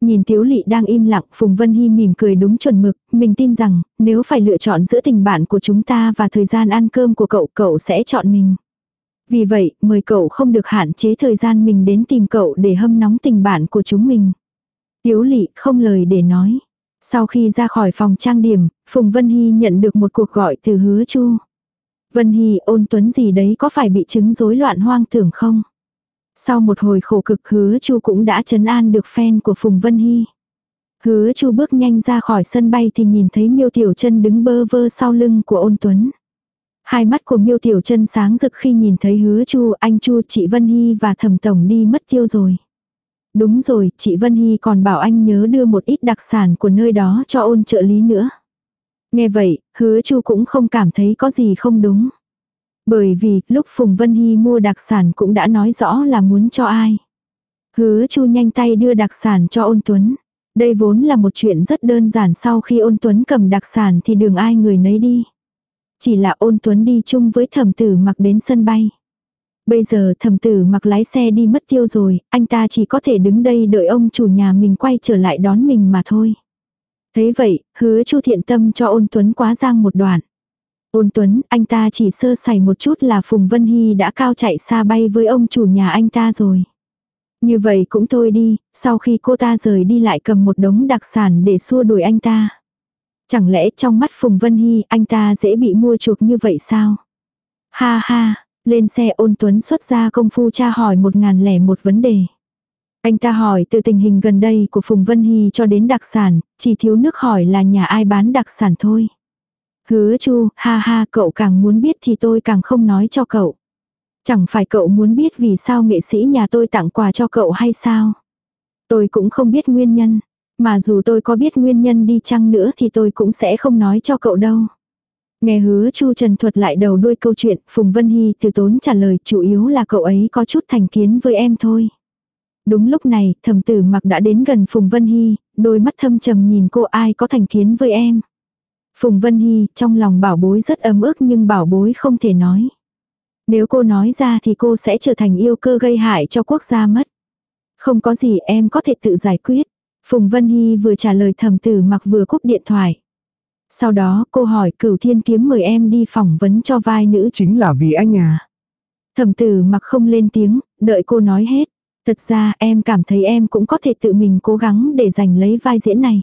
Nhìn Tiếu Lị đang im lặng, Phùng Vân Hy mỉm cười đúng chuẩn mực, mình tin rằng, nếu phải lựa chọn giữa tình bạn của chúng ta và thời gian ăn cơm của cậu, cậu sẽ chọn mình. Vì vậy, mời cậu không được hạn chế thời gian mình đến tìm cậu để hâm nóng tình bạn của chúng mình. Tiếu Lị không lời để nói. Sau khi ra khỏi phòng trang điểm, Phùng Vân Hy nhận được một cuộc gọi từ hứa chu. Vân Hy ôn tuấn gì đấy có phải bị chứng rối loạn hoang tưởng không? Sau một hồi khổ cực hứa chu cũng đã chấn an được fan của Phùng Vân Hy. Hứa chu bước nhanh ra khỏi sân bay thì nhìn thấy miêu tiểu chân đứng bơ vơ sau lưng của ôn tuấn. Hai mắt của miêu tiểu chân sáng rực khi nhìn thấy hứa chu, anh chu, chị Vân Hy và thẩm tổng đi mất tiêu rồi. Đúng rồi, chị Vân Hy còn bảo anh nhớ đưa một ít đặc sản của nơi đó cho ôn trợ lý nữa. Nghe vậy, hứa chu cũng không cảm thấy có gì không đúng. Bởi vì, lúc Phùng Vân Hy mua đặc sản cũng đã nói rõ là muốn cho ai. Hứa Chu nhanh tay đưa đặc sản cho ôn Tuấn. Đây vốn là một chuyện rất đơn giản sau khi ôn Tuấn cầm đặc sản thì đường ai người nấy đi. Chỉ là ôn Tuấn đi chung với thẩm tử mặc đến sân bay. Bây giờ thẩm tử mặc lái xe đi mất tiêu rồi, anh ta chỉ có thể đứng đây đợi ông chủ nhà mình quay trở lại đón mình mà thôi. Thế vậy, hứa chu thiện tâm cho ôn Tuấn quá giang một đoạn. Ôn Tuấn, anh ta chỉ sơ sẩy một chút là Phùng Vân Hy đã cao chạy xa bay với ông chủ nhà anh ta rồi. Như vậy cũng thôi đi, sau khi cô ta rời đi lại cầm một đống đặc sản để xua đuổi anh ta. Chẳng lẽ trong mắt Phùng Vân Hy anh ta dễ bị mua chuộc như vậy sao? Ha ha, lên xe ôn Tuấn xuất ra công phu tra hỏi một ngàn lẻ một vấn đề. Anh ta hỏi từ tình hình gần đây của Phùng Vân Hy cho đến đặc sản, chỉ thiếu nước hỏi là nhà ai bán đặc sản thôi. Hứa chu, ha ha, cậu càng muốn biết thì tôi càng không nói cho cậu. Chẳng phải cậu muốn biết vì sao nghệ sĩ nhà tôi tặng quà cho cậu hay sao? Tôi cũng không biết nguyên nhân. Mà dù tôi có biết nguyên nhân đi chăng nữa thì tôi cũng sẽ không nói cho cậu đâu. Nghe hứa Chu Trần thuật lại đầu đuôi câu chuyện, Phùng Vân Hy từ tốn trả lời chủ yếu là cậu ấy có chút thành kiến với em thôi. Đúng lúc này, thầm tử mặc đã đến gần Phùng Vân Hy, đôi mắt thâm trầm nhìn cô ai có thành kiến với em. Phùng Vân Hy trong lòng bảo bối rất ấm ức nhưng bảo bối không thể nói. Nếu cô nói ra thì cô sẽ trở thành yêu cơ gây hại cho quốc gia mất. Không có gì em có thể tự giải quyết. Phùng Vân Hy vừa trả lời thầm tử mặc vừa cúp điện thoại. Sau đó cô hỏi cửu thiên kiếm mời em đi phỏng vấn cho vai nữ. Chính là vì anh à. Thẩm tử mặc không lên tiếng, đợi cô nói hết. Thật ra em cảm thấy em cũng có thể tự mình cố gắng để giành lấy vai diễn này.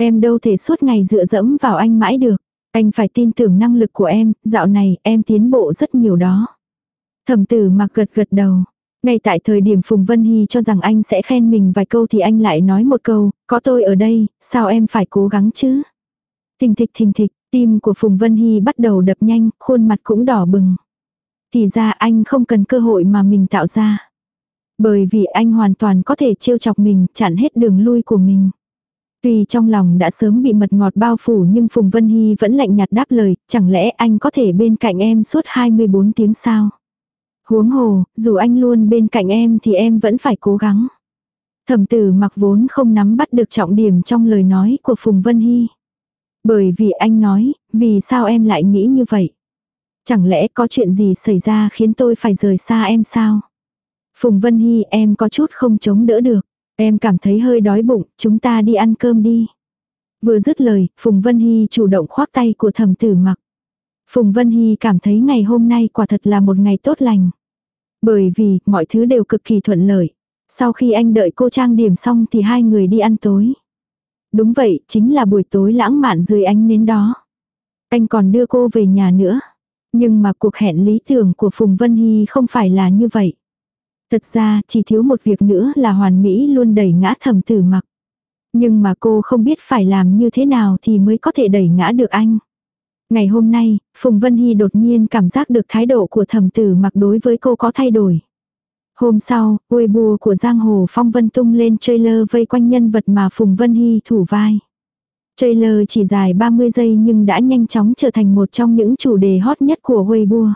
Em đâu thể suốt ngày dựa dẫm vào anh mãi được. Anh phải tin tưởng năng lực của em, dạo này em tiến bộ rất nhiều đó. Thẩm tử mặc gật gật đầu. Ngay tại thời điểm Phùng Vân Hy cho rằng anh sẽ khen mình vài câu thì anh lại nói một câu, có tôi ở đây, sao em phải cố gắng chứ? Thình thịch thình thịch, tim của Phùng Vân Hy bắt đầu đập nhanh, khuôn mặt cũng đỏ bừng. Thì ra anh không cần cơ hội mà mình tạo ra. Bởi vì anh hoàn toàn có thể trêu chọc mình, chặn hết đường lui của mình. Tuy trong lòng đã sớm bị mật ngọt bao phủ nhưng Phùng Vân Hy vẫn lạnh nhạt đáp lời, chẳng lẽ anh có thể bên cạnh em suốt 24 tiếng sao? Huống hồ, dù anh luôn bên cạnh em thì em vẫn phải cố gắng. Thẩm tử mặc vốn không nắm bắt được trọng điểm trong lời nói của Phùng Vân Hy. Bởi vì anh nói, vì sao em lại nghĩ như vậy? Chẳng lẽ có chuyện gì xảy ra khiến tôi phải rời xa em sao? Phùng Vân Hy em có chút không chống đỡ được. Em cảm thấy hơi đói bụng, chúng ta đi ăn cơm đi. Vừa dứt lời, Phùng Vân Hy chủ động khoác tay của thẩm tử mặc. Phùng Vân Hy cảm thấy ngày hôm nay quả thật là một ngày tốt lành. Bởi vì, mọi thứ đều cực kỳ thuận lợi. Sau khi anh đợi cô trang điểm xong thì hai người đi ăn tối. Đúng vậy, chính là buổi tối lãng mạn dưới ánh nến đó. Anh còn đưa cô về nhà nữa. Nhưng mà cuộc hẹn lý tưởng của Phùng Vân Hy không phải là như vậy. Thật ra, chỉ thiếu một việc nữa là hoàn mỹ luôn đẩy ngã thầm tử mặc. Nhưng mà cô không biết phải làm như thế nào thì mới có thể đẩy ngã được anh. Ngày hôm nay, Phùng Vân Hy đột nhiên cảm giác được thái độ của thầm tử mặc đối với cô có thay đổi. Hôm sau, Weibo của Giang Hồ Phong Vân tung lên trailer vây quanh nhân vật mà Phùng Vân Hy thủ vai. Trailer chỉ dài 30 giây nhưng đã nhanh chóng trở thành một trong những chủ đề hot nhất của Weibo.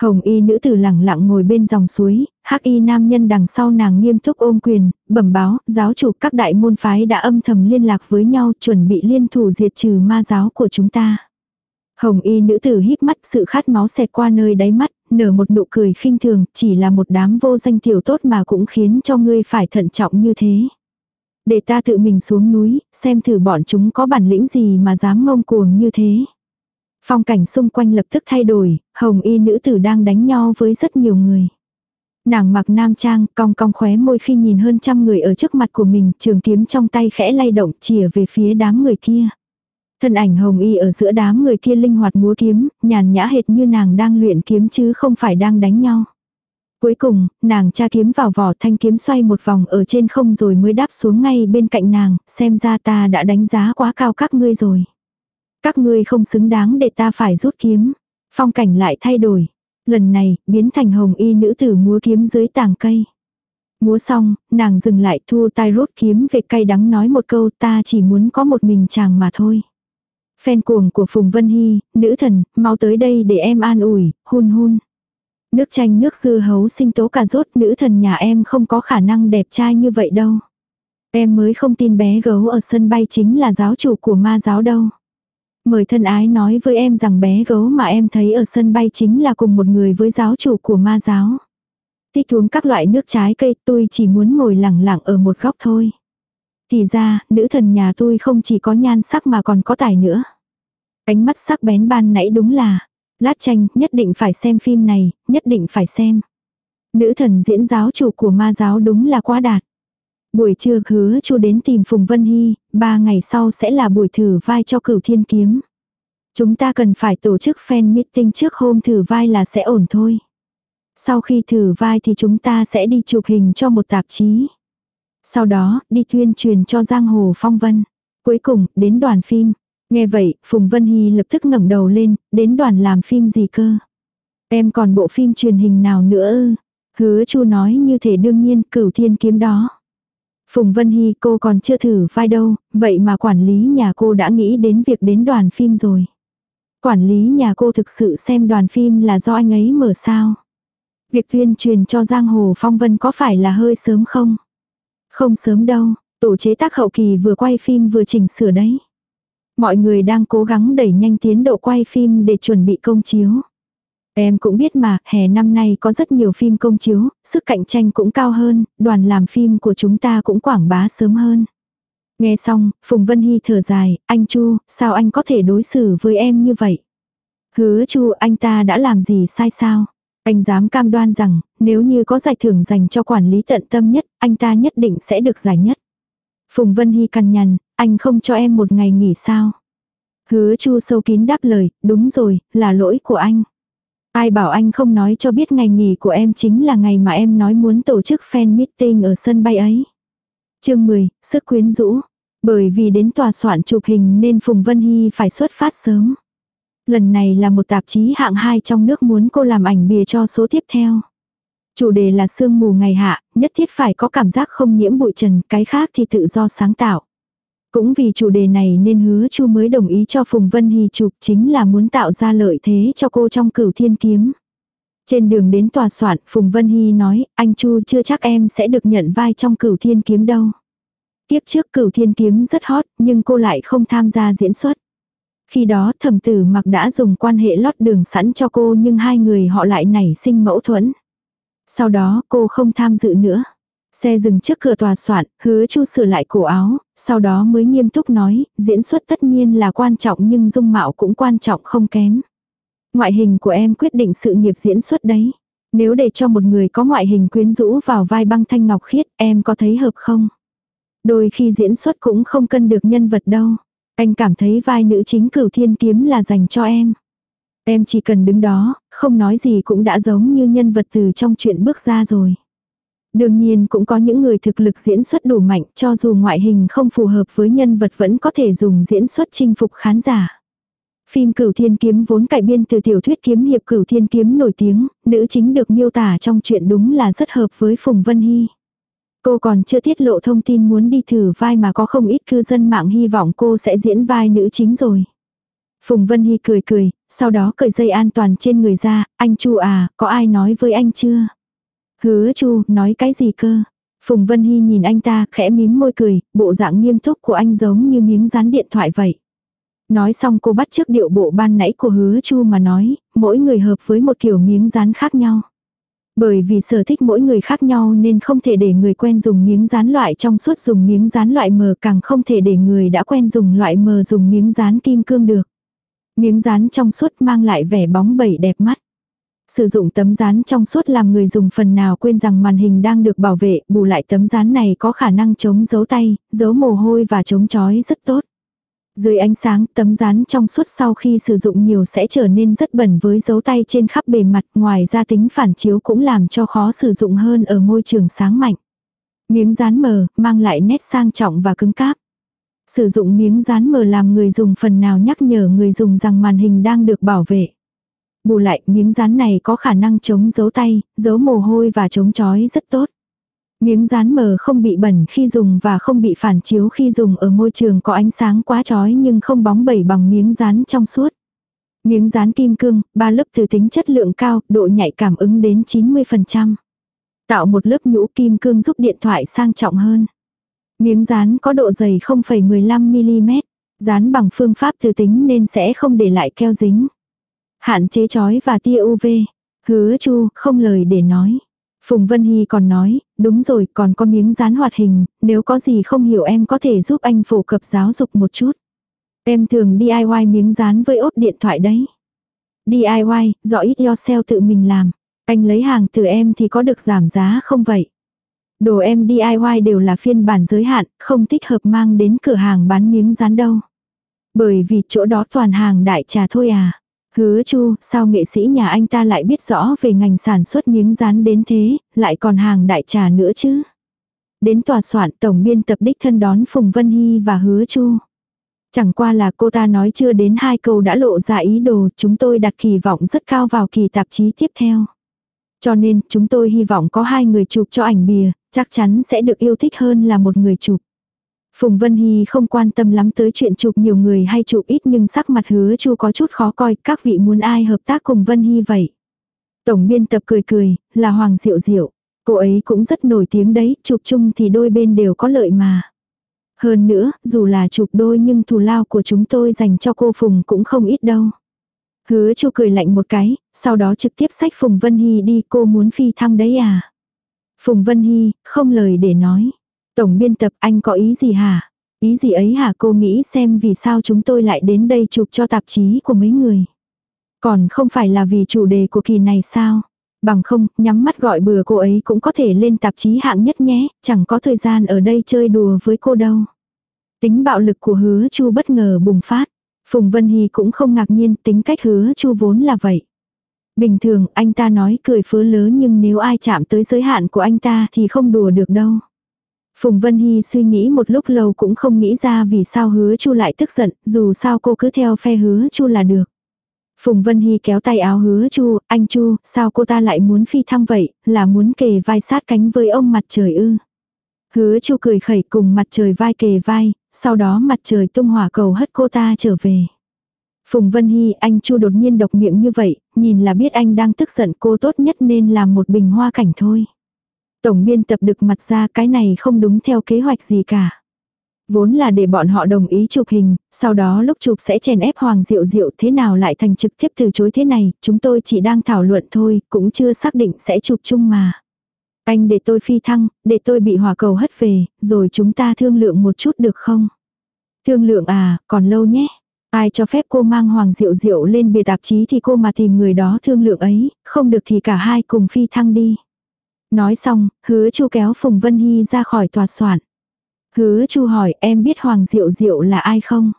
Hồng y nữ tử lẳng lặng ngồi bên dòng suối, hắc y nam nhân đằng sau nàng nghiêm túc ôm quyền, bẩm báo, giáo chủ các đại môn phái đã âm thầm liên lạc với nhau chuẩn bị liên thủ diệt trừ ma giáo của chúng ta. Hồng y nữ tử híp mắt sự khát máu xẹt qua nơi đáy mắt, nở một nụ cười khinh thường, chỉ là một đám vô danh tiểu tốt mà cũng khiến cho ngươi phải thận trọng như thế. Để ta tự mình xuống núi, xem thử bọn chúng có bản lĩnh gì mà dám ngông cuồng như thế. Phong cảnh xung quanh lập tức thay đổi, hồng y nữ tử đang đánh nhau với rất nhiều người. Nàng mặc nam trang, cong cong khóe môi khi nhìn hơn trăm người ở trước mặt của mình, trường kiếm trong tay khẽ lay động chìa về phía đám người kia. Thân ảnh hồng y ở giữa đám người kia linh hoạt múa kiếm, nhàn nhã hệt như nàng đang luyện kiếm chứ không phải đang đánh nhau. Cuối cùng, nàng tra kiếm vào vỏ thanh kiếm xoay một vòng ở trên không rồi mới đáp xuống ngay bên cạnh nàng, xem ra ta đã đánh giá quá cao các ngươi rồi. Các ngươi không xứng đáng để ta phải rút kiếm. Phong cảnh lại thay đổi. Lần này, biến thành hồng y nữ tử múa kiếm dưới tàng cây. Múa xong, nàng dừng lại thu tay rút kiếm về cay đắng nói một câu ta chỉ muốn có một mình chàng mà thôi. Phen cuồng của Phùng Vân Hy, nữ thần, mau tới đây để em an ủi, hun hun. Nước chanh nước dưa hấu sinh tố cà rốt nữ thần nhà em không có khả năng đẹp trai như vậy đâu. Em mới không tin bé gấu ở sân bay chính là giáo chủ của ma giáo đâu. Mời thân ái nói với em rằng bé gấu mà em thấy ở sân bay chính là cùng một người với giáo chủ của ma giáo. Thích uống các loại nước trái cây tôi chỉ muốn ngồi lẳng lặng ở một góc thôi. Thì ra, nữ thần nhà tôi không chỉ có nhan sắc mà còn có tài nữa. Ánh mắt sắc bén ban nãy đúng là, lát tranh, nhất định phải xem phim này, nhất định phải xem. Nữ thần diễn giáo chủ của ma giáo đúng là quá đạt. Buổi trưa hứa chu đến tìm Phùng Vân Hy, ba ngày sau sẽ là buổi thử vai cho cửu thiên kiếm. Chúng ta cần phải tổ chức fan meeting trước hôm thử vai là sẽ ổn thôi. Sau khi thử vai thì chúng ta sẽ đi chụp hình cho một tạp chí. Sau đó, đi tuyên truyền cho Giang Hồ Phong Vân. Cuối cùng, đến đoàn phim. Nghe vậy, Phùng Vân Hy lập tức ngẩng đầu lên, đến đoàn làm phim gì cơ? Em còn bộ phim truyền hình nào nữa ư? Hứa chu nói như thể đương nhiên cửu thiên kiếm đó. Phùng Vân Hy cô còn chưa thử vai đâu, vậy mà quản lý nhà cô đã nghĩ đến việc đến đoàn phim rồi. Quản lý nhà cô thực sự xem đoàn phim là do anh ấy mở sao. Việc tuyên truyền cho Giang Hồ Phong Vân có phải là hơi sớm không? Không sớm đâu, tổ chế tác hậu kỳ vừa quay phim vừa chỉnh sửa đấy. Mọi người đang cố gắng đẩy nhanh tiến độ quay phim để chuẩn bị công chiếu. Em cũng biết mà, hè năm nay có rất nhiều phim công chiếu, sức cạnh tranh cũng cao hơn, đoàn làm phim của chúng ta cũng quảng bá sớm hơn. Nghe xong, Phùng Vân Hy thở dài, anh Chu, sao anh có thể đối xử với em như vậy? Hứa Chu anh ta đã làm gì sai sao? Anh dám cam đoan rằng, nếu như có giải thưởng dành cho quản lý tận tâm nhất, anh ta nhất định sẽ được giải nhất. Phùng Vân Hy cằn nhằn, anh không cho em một ngày nghỉ sao? Hứa Chu sâu kín đáp lời, đúng rồi, là lỗi của anh. Ai bảo anh không nói cho biết ngày nghỉ của em chính là ngày mà em nói muốn tổ chức fan meeting ở sân bay ấy. chương 10, sức quyến rũ. Bởi vì đến tòa soạn chụp hình nên Phùng Vân Hy phải xuất phát sớm. Lần này là một tạp chí hạng 2 trong nước muốn cô làm ảnh bìa cho số tiếp theo. Chủ đề là sương mù ngày hạ, nhất thiết phải có cảm giác không nhiễm bụi trần, cái khác thì tự do sáng tạo. Cũng vì chủ đề này nên hứa chu mới đồng ý cho Phùng Vân Hy chụp chính là muốn tạo ra lợi thế cho cô trong cửu thiên kiếm. Trên đường đến tòa soạn, Phùng Vân Hy nói, anh Chu chưa chắc em sẽ được nhận vai trong cửu thiên kiếm đâu. Tiếp trước cửu thiên kiếm rất hot, nhưng cô lại không tham gia diễn xuất. Khi đó thẩm tử mặc đã dùng quan hệ lót đường sẵn cho cô nhưng hai người họ lại nảy sinh mẫu thuẫn. Sau đó cô không tham dự nữa. Xe dừng trước cửa tòa soạn, hứa chu sửa lại cổ áo, sau đó mới nghiêm túc nói, diễn xuất tất nhiên là quan trọng nhưng dung mạo cũng quan trọng không kém. Ngoại hình của em quyết định sự nghiệp diễn xuất đấy. Nếu để cho một người có ngoại hình quyến rũ vào vai băng thanh ngọc khiết, em có thấy hợp không? Đôi khi diễn xuất cũng không cân được nhân vật đâu. Anh cảm thấy vai nữ chính cửu thiên kiếm là dành cho em. Em chỉ cần đứng đó, không nói gì cũng đã giống như nhân vật từ trong chuyện bước ra rồi. Đương nhiên cũng có những người thực lực diễn xuất đủ mạnh cho dù ngoại hình không phù hợp với nhân vật vẫn có thể dùng diễn xuất chinh phục khán giả. Phim Cửu Thiên Kiếm vốn cải biên từ tiểu thuyết kiếm hiệp Cửu Thiên Kiếm nổi tiếng, nữ chính được miêu tả trong chuyện đúng là rất hợp với Phùng Vân Hy. Cô còn chưa tiết lộ thông tin muốn đi thử vai mà có không ít cư dân mạng hy vọng cô sẽ diễn vai nữ chính rồi. Phùng Vân Hy cười cười, sau đó cởi dây an toàn trên người ra, anh Chu à, có ai nói với anh chưa? Hứa Chu, nói cái gì cơ? Phùng Vân Hy nhìn anh ta, khẽ mím môi cười, bộ dạng nghiêm túc của anh giống như miếng dán điện thoại vậy. Nói xong cô bắt trước điệu bộ ban nãy của hứa Chu mà nói, mỗi người hợp với một kiểu miếng dán khác nhau. Bởi vì sở thích mỗi người khác nhau nên không thể để người quen dùng miếng dán loại trong suốt dùng miếng dán loại mờ càng không thể để người đã quen dùng loại mờ dùng miếng dán kim cương được. Miếng dán trong suốt mang lại vẻ bóng bẩy đẹp mắt. Sử dụng tấm dán trong suốt làm người dùng phần nào quên rằng màn hình đang được bảo vệ, bù lại tấm dán này có khả năng chống dấu tay, dấu mồ hôi và chống chói rất tốt. Dưới ánh sáng, tấm dán trong suốt sau khi sử dụng nhiều sẽ trở nên rất bẩn với dấu tay trên khắp bề mặt, ngoài ra tính phản chiếu cũng làm cho khó sử dụng hơn ở môi trường sáng mạnh. Miếng dán mờ, mang lại nét sang trọng và cứng cáp. Sử dụng miếng dán mờ làm người dùng phần nào nhắc nhở người dùng rằng màn hình đang được bảo vệ. Bù lại, miếng dán này có khả năng chống dấu tay, dấu mồ hôi và chống chói rất tốt. Miếng dán mờ không bị bẩn khi dùng và không bị phản chiếu khi dùng ở môi trường có ánh sáng quá chói nhưng không bóng bẩy bằng miếng dán trong suốt. Miếng dán kim cương, ba lớp từ tính chất lượng cao, độ nhạy cảm ứng đến 90%. Tạo một lớp nhũ kim cương giúp điện thoại sang trọng hơn. Miếng dán có độ dày 0,15mm, dán bằng phương pháp từ tính nên sẽ không để lại keo dính. Hạn chế chói và tia UV. Hứa chu, không lời để nói. Phùng Vân Hy còn nói, đúng rồi, còn có miếng dán hoạt hình, nếu có gì không hiểu em có thể giúp anh phổ cập giáo dục một chút. Em thường DIY miếng dán với ốp điện thoại đấy. DIY, do ít yourself tự mình làm. Anh lấy hàng từ em thì có được giảm giá không vậy? Đồ em DIY đều là phiên bản giới hạn, không thích hợp mang đến cửa hàng bán miếng dán đâu. Bởi vì chỗ đó toàn hàng đại trà thôi à. Hứa chu, sao nghệ sĩ nhà anh ta lại biết rõ về ngành sản xuất miếng rán đến thế, lại còn hàng đại trà nữa chứ. Đến tòa soạn tổng biên tập đích thân đón Phùng Vân Hy và hứa chu. Chẳng qua là cô ta nói chưa đến hai câu đã lộ ra ý đồ, chúng tôi đặt kỳ vọng rất cao vào kỳ tạp chí tiếp theo. Cho nên, chúng tôi hy vọng có hai người chụp cho ảnh bìa, chắc chắn sẽ được yêu thích hơn là một người chụp. Phùng Vân Hy không quan tâm lắm tới chuyện chụp nhiều người hay chụp ít nhưng sắc mặt hứa chu có chút khó coi, các vị muốn ai hợp tác cùng Vân Hy vậy. Tổng biên tập cười cười, là Hoàng Diệu Diệu. Cô ấy cũng rất nổi tiếng đấy, chụp chung thì đôi bên đều có lợi mà. Hơn nữa, dù là chụp đôi nhưng thù lao của chúng tôi dành cho cô Phùng cũng không ít đâu. Hứa chu cười lạnh một cái, sau đó trực tiếp sách Phùng Vân Hy đi cô muốn phi thăng đấy à. Phùng Vân Hy, không lời để nói. Tổng biên tập anh có ý gì hả? Ý gì ấy hả cô nghĩ xem vì sao chúng tôi lại đến đây chụp cho tạp chí của mấy người. Còn không phải là vì chủ đề của kỳ này sao? Bằng không, nhắm mắt gọi bừa cô ấy cũng có thể lên tạp chí hạng nhất nhé, chẳng có thời gian ở đây chơi đùa với cô đâu. Tính bạo lực của hứa chu bất ngờ bùng phát. Phùng Vân Hy cũng không ngạc nhiên tính cách hứa chu vốn là vậy. Bình thường anh ta nói cười phớ lớn nhưng nếu ai chạm tới giới hạn của anh ta thì không đùa được đâu. Phùng Vân Hy suy nghĩ một lúc lâu cũng không nghĩ ra vì sao hứa chu lại tức giận, dù sao cô cứ theo phe hứa chu là được. Phùng Vân Hy kéo tay áo hứa chu, anh chu, sao cô ta lại muốn phi thăng vậy, là muốn kề vai sát cánh với ông mặt trời ư. Hứa chu cười khẩy cùng mặt trời vai kề vai, sau đó mặt trời tung hỏa cầu hất cô ta trở về. Phùng Vân Hy, anh Chu đột nhiên độc miệng như vậy, nhìn là biết anh đang tức giận cô tốt nhất nên làm một bình hoa cảnh thôi. Tổng biên tập được mặt ra cái này không đúng theo kế hoạch gì cả. Vốn là để bọn họ đồng ý chụp hình, sau đó lúc chụp sẽ chèn ép Hoàng Diệu Diệu thế nào lại thành trực tiếp từ chối thế này, chúng tôi chỉ đang thảo luận thôi, cũng chưa xác định sẽ chụp chung mà. Anh để tôi phi thăng, để tôi bị hỏa cầu hất về, rồi chúng ta thương lượng một chút được không? Thương lượng à, còn lâu nhé. Ai cho phép cô mang Hoàng Diệu Diệu lên bìa tạp chí thì cô mà tìm người đó thương lượng ấy, không được thì cả hai cùng phi thăng đi. Nói xong, hứa chu kéo Phùng Vân Hy ra khỏi tòa soạn. Hứa chu hỏi em biết Hoàng Diệu Diệu là ai không?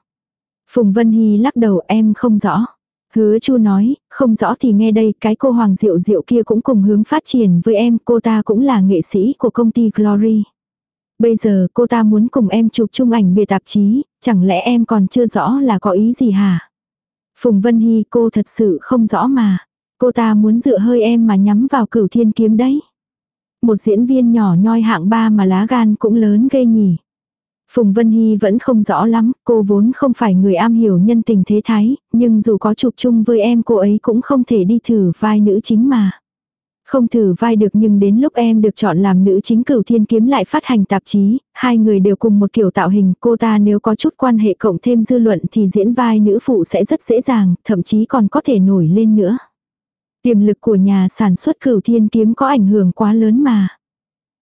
Phùng Vân Hy lắc đầu em không rõ. Hứa chu nói, không rõ thì nghe đây, cái cô Hoàng Diệu Diệu kia cũng cùng hướng phát triển với em, cô ta cũng là nghệ sĩ của công ty Glory. Bây giờ cô ta muốn cùng em chụp chung ảnh bìa tạp chí, chẳng lẽ em còn chưa rõ là có ý gì hả? Phùng Vân Hy cô thật sự không rõ mà. Cô ta muốn dựa hơi em mà nhắm vào cửu thiên kiếm đấy. Một diễn viên nhỏ nhoi hạng ba mà lá gan cũng lớn ghê nhỉ. Phùng Vân Hy vẫn không rõ lắm, cô vốn không phải người am hiểu nhân tình thế thái, nhưng dù có chụp chung với em cô ấy cũng không thể đi thử vai nữ chính mà. Không thử vai được nhưng đến lúc em được chọn làm nữ chính cửu thiên kiếm lại phát hành tạp chí, hai người đều cùng một kiểu tạo hình, cô ta nếu có chút quan hệ cộng thêm dư luận thì diễn vai nữ phụ sẽ rất dễ dàng, thậm chí còn có thể nổi lên nữa. Tiềm lực của nhà sản xuất cửu thiên kiếm có ảnh hưởng quá lớn mà.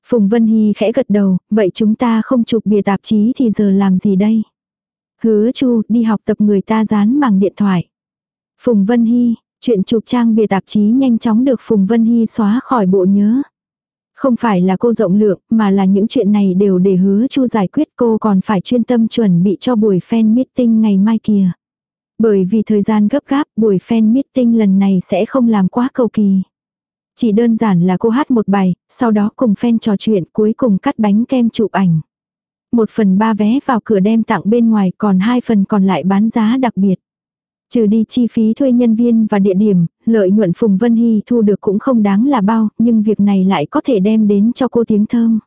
Phùng Vân Hy khẽ gật đầu, vậy chúng ta không chụp bìa tạp chí thì giờ làm gì đây? Hứa Chu đi học tập người ta dán bằng điện thoại. Phùng Vân Hy, chuyện chụp trang bìa tạp chí nhanh chóng được Phùng Vân Hy xóa khỏi bộ nhớ. Không phải là cô rộng lượng, mà là những chuyện này đều để hứa Chu giải quyết cô còn phải chuyên tâm chuẩn bị cho buổi fan meeting ngày mai kìa. Bởi vì thời gian gấp gáp, buổi fan meeting lần này sẽ không làm quá cầu kỳ. Chỉ đơn giản là cô hát một bài, sau đó cùng fan trò chuyện cuối cùng cắt bánh kem chụp ảnh. Một phần ba vé vào cửa đem tặng bên ngoài còn hai phần còn lại bán giá đặc biệt. Trừ đi chi phí thuê nhân viên và địa điểm, lợi nhuận Phùng Vân Hy thu được cũng không đáng là bao, nhưng việc này lại có thể đem đến cho cô tiếng thơm.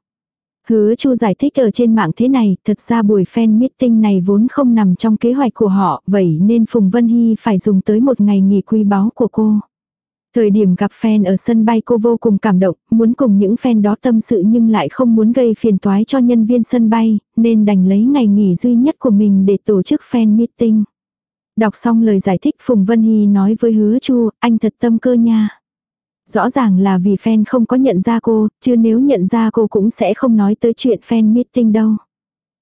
Hứa Chu giải thích ở trên mạng thế này, thật ra buổi fan meeting này vốn không nằm trong kế hoạch của họ, vậy nên Phùng Vân Hy phải dùng tới một ngày nghỉ quý báu của cô. Thời điểm gặp fan ở sân bay cô vô cùng cảm động, muốn cùng những fan đó tâm sự nhưng lại không muốn gây phiền toái cho nhân viên sân bay, nên đành lấy ngày nghỉ duy nhất của mình để tổ chức fan meeting. Đọc xong lời giải thích Phùng Vân Hy nói với hứa chu, anh thật tâm cơ nha. Rõ ràng là vì fan không có nhận ra cô, chứ nếu nhận ra cô cũng sẽ không nói tới chuyện fan meeting đâu.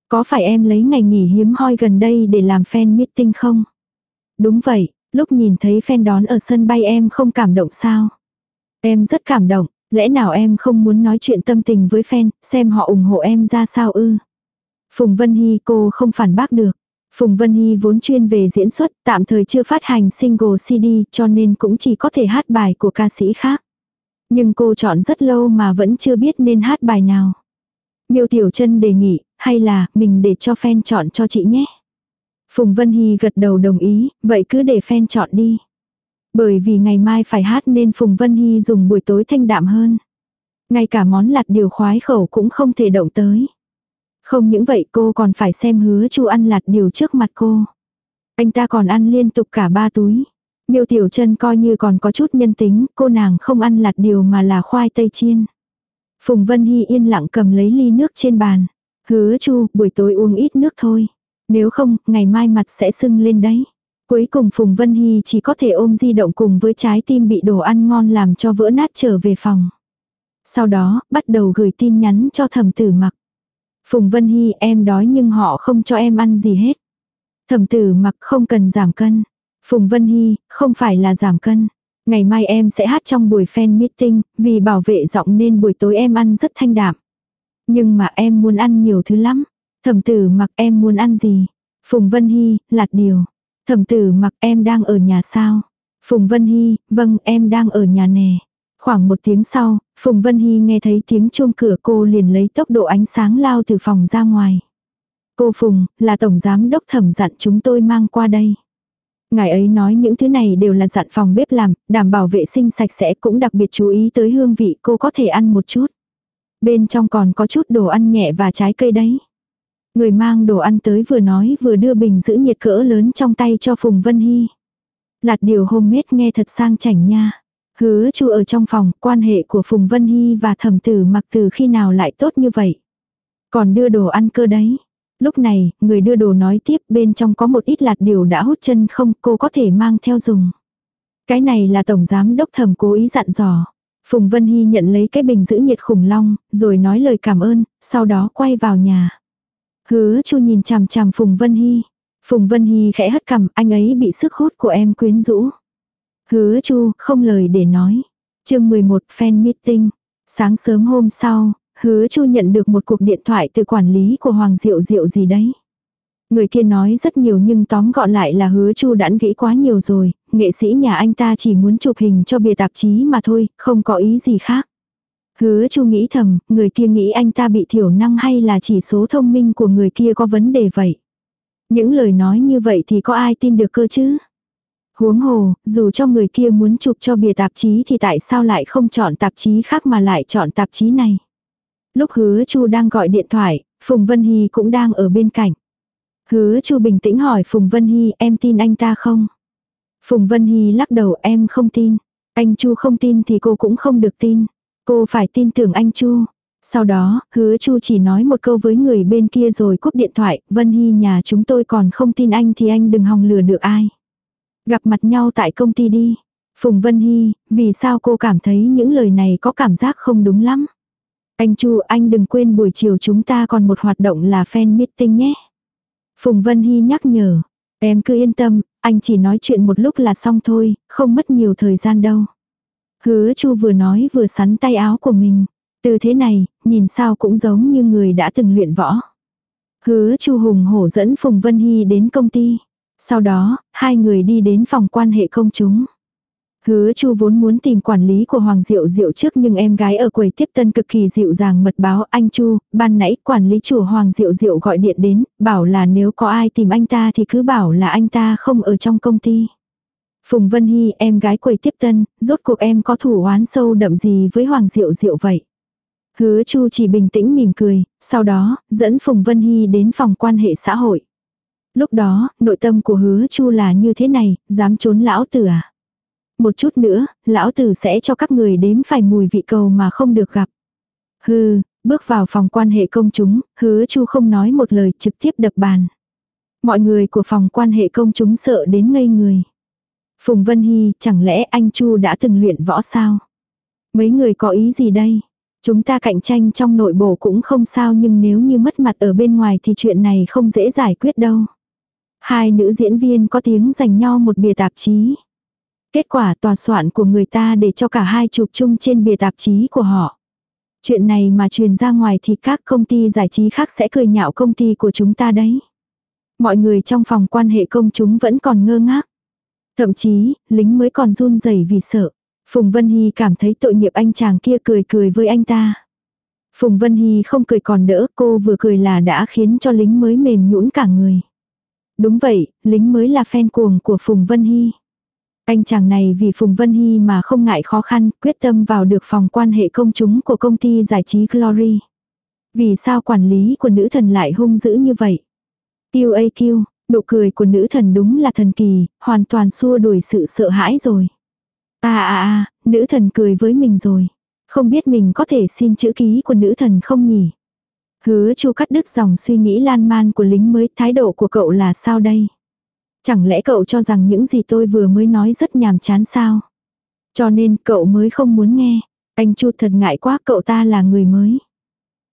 Có phải em lấy ngày nghỉ hiếm hoi gần đây để làm fan meeting không? Đúng vậy, Lúc nhìn thấy fan đón ở sân bay em không cảm động sao? Em rất cảm động, lẽ nào em không muốn nói chuyện tâm tình với fan, xem họ ủng hộ em ra sao ư? Phùng Vân Hy cô không phản bác được. Phùng Vân Hy vốn chuyên về diễn xuất, tạm thời chưa phát hành single CD cho nên cũng chỉ có thể hát bài của ca sĩ khác. Nhưng cô chọn rất lâu mà vẫn chưa biết nên hát bài nào. Miêu Tiểu Trân đề nghị, hay là mình để cho fan chọn cho chị nhé. Phùng Vân Hy gật đầu đồng ý, vậy cứ để fan chọn đi. Bởi vì ngày mai phải hát nên Phùng Vân Hy dùng buổi tối thanh đạm hơn. Ngay cả món lạt điều khoái khẩu cũng không thể động tới. Không những vậy cô còn phải xem hứa chu ăn lạt điều trước mặt cô. Anh ta còn ăn liên tục cả ba túi. Miêu Tiểu chân coi như còn có chút nhân tính, cô nàng không ăn lạt điều mà là khoai tây chiên. Phùng Vân Hy yên lặng cầm lấy ly nước trên bàn. Hứa chu, buổi tối uống ít nước thôi. Nếu không, ngày mai mặt sẽ sưng lên đấy. Cuối cùng Phùng Vân Hy chỉ có thể ôm di động cùng với trái tim bị đồ ăn ngon làm cho vỡ nát trở về phòng. Sau đó, bắt đầu gửi tin nhắn cho thầm tử mặc. Phùng Vân Hy em đói nhưng họ không cho em ăn gì hết. Thẩm tử mặc không cần giảm cân. Phùng Vân Hy, không phải là giảm cân. Ngày mai em sẽ hát trong buổi fan meeting, vì bảo vệ giọng nên buổi tối em ăn rất thanh đạm. Nhưng mà em muốn ăn nhiều thứ lắm. Thẩm tử mặc em muốn ăn gì? Phùng Vân Hy, lạt điều. Thẩm tử mặc em đang ở nhà sao? Phùng Vân Hy, vâng em đang ở nhà nè. Khoảng một tiếng sau, Phùng Vân Hy nghe thấy tiếng chuông cửa cô liền lấy tốc độ ánh sáng lao từ phòng ra ngoài. Cô Phùng, là tổng giám đốc thẩm dặn chúng tôi mang qua đây. Ngài ấy nói những thứ này đều là dặn phòng bếp làm, đảm bảo vệ sinh sạch sẽ cũng đặc biệt chú ý tới hương vị cô có thể ăn một chút. Bên trong còn có chút đồ ăn nhẹ và trái cây đấy. Người mang đồ ăn tới vừa nói vừa đưa bình giữ nhiệt cỡ lớn trong tay cho Phùng Vân Hy. Lạt điều hôm homemade nghe thật sang chảnh nha. Hứa chu ở trong phòng, quan hệ của Phùng Vân Hy và thẩm tử mặc từ khi nào lại tốt như vậy. Còn đưa đồ ăn cơ đấy. Lúc này, người đưa đồ nói tiếp bên trong có một ít lạt điều đã hút chân không cô có thể mang theo dùng. Cái này là tổng giám đốc thẩm cố ý dặn dò. Phùng Vân Hy nhận lấy cái bình giữ nhiệt khủng long, rồi nói lời cảm ơn, sau đó quay vào nhà. Hứa chu nhìn chằm chằm Phùng Vân Hy. Phùng Vân Hy khẽ hất cằm, anh ấy bị sức hút của em quyến rũ. Hứa chu, không lời để nói. chương 11 fan meeting. Sáng sớm hôm sau, hứa chu nhận được một cuộc điện thoại từ quản lý của Hoàng Diệu Diệu gì đấy. Người kia nói rất nhiều nhưng tóm gọn lại là hứa chu đã nghĩ quá nhiều rồi, nghệ sĩ nhà anh ta chỉ muốn chụp hình cho bìa tạp chí mà thôi, không có ý gì khác. Hứa chu nghĩ thầm, người kia nghĩ anh ta bị thiểu năng hay là chỉ số thông minh của người kia có vấn đề vậy. Những lời nói như vậy thì có ai tin được cơ chứ? Huống hồ, dù cho người kia muốn chụp cho bìa tạp chí thì tại sao lại không chọn tạp chí khác mà lại chọn tạp chí này? Lúc hứa chu đang gọi điện thoại, Phùng Vân Hy cũng đang ở bên cạnh. Hứa chu bình tĩnh hỏi Phùng Vân Hy em tin anh ta không? Phùng Vân Hy lắc đầu em không tin. Anh Chu không tin thì cô cũng không được tin. Cô phải tin tưởng anh Chu. Sau đó, hứa Chu chỉ nói một câu với người bên kia rồi cúp điện thoại, Vân Hy nhà chúng tôi còn không tin anh thì anh đừng hòng lừa được ai. Gặp mặt nhau tại công ty đi. Phùng Vân Hy, vì sao cô cảm thấy những lời này có cảm giác không đúng lắm? Anh Chu, anh đừng quên buổi chiều chúng ta còn một hoạt động là fan meeting nhé. Phùng Vân Hy nhắc nhở, em cứ yên tâm, anh chỉ nói chuyện một lúc là xong thôi, không mất nhiều thời gian đâu. Hứa Chu vừa nói vừa sắn tay áo của mình. Từ thế này, nhìn sao cũng giống như người đã từng luyện võ. Hứa Chu hùng hổ dẫn Phùng Vân Hy đến công ty. Sau đó, hai người đi đến phòng quan hệ công chúng. Hứa Chu vốn muốn tìm quản lý của Hoàng Diệu Diệu trước nhưng em gái ở quầy tiếp tân cực kỳ dịu dàng mật báo anh Chu, ban nãy quản lý chủ Hoàng Diệu Diệu gọi điện đến, bảo là nếu có ai tìm anh ta thì cứ bảo là anh ta không ở trong công ty. Phùng Vân Hy em gái quầy tiếp tân, rốt cuộc em có thủ oán sâu đậm gì với Hoàng Diệu Diệu vậy? Hứa Chu chỉ bình tĩnh mỉm cười, sau đó, dẫn Phùng Vân Hy đến phòng quan hệ xã hội. Lúc đó, nội tâm của hứa Chu là như thế này, dám trốn lão tử à? Một chút nữa, lão tử sẽ cho các người đếm phải mùi vị cầu mà không được gặp. Hừ, bước vào phòng quan hệ công chúng, hứa Chu không nói một lời trực tiếp đập bàn. Mọi người của phòng quan hệ công chúng sợ đến ngây người. Phùng Vân Hy, chẳng lẽ anh Chu đã từng luyện võ sao? Mấy người có ý gì đây? Chúng ta cạnh tranh trong nội bộ cũng không sao nhưng nếu như mất mặt ở bên ngoài thì chuyện này không dễ giải quyết đâu. Hai nữ diễn viên có tiếng giành nhau một bìa tạp chí. Kết quả tòa soạn của người ta để cho cả hai chụp chung trên bìa tạp chí của họ. Chuyện này mà truyền ra ngoài thì các công ty giải trí khác sẽ cười nhạo công ty của chúng ta đấy. Mọi người trong phòng quan hệ công chúng vẫn còn ngơ ngác. Thậm chí, lính mới còn run rẩy vì sợ. Phùng Vân Hy cảm thấy tội nghiệp anh chàng kia cười cười với anh ta. Phùng Vân Hy không cười còn đỡ, cô vừa cười là đã khiến cho lính mới mềm nhũn cả người. Đúng vậy, lính mới là fan cuồng của Phùng Vân Hy. Anh chàng này vì Phùng Vân Hy mà không ngại khó khăn, quyết tâm vào được phòng quan hệ công chúng của công ty giải trí Glory. Vì sao quản lý của nữ thần lại hung dữ như vậy? Tiêu AQ, nụ cười của nữ thần đúng là thần kỳ, hoàn toàn xua đuổi sự sợ hãi rồi. À à à, nữ thần cười với mình rồi. Không biết mình có thể xin chữ ký của nữ thần không nhỉ? Hứa chu cắt đứt dòng suy nghĩ lan man của lính mới, thái độ của cậu là sao đây? Chẳng lẽ cậu cho rằng những gì tôi vừa mới nói rất nhàm chán sao? Cho nên cậu mới không muốn nghe. Anh Chu thật ngại quá cậu ta là người mới.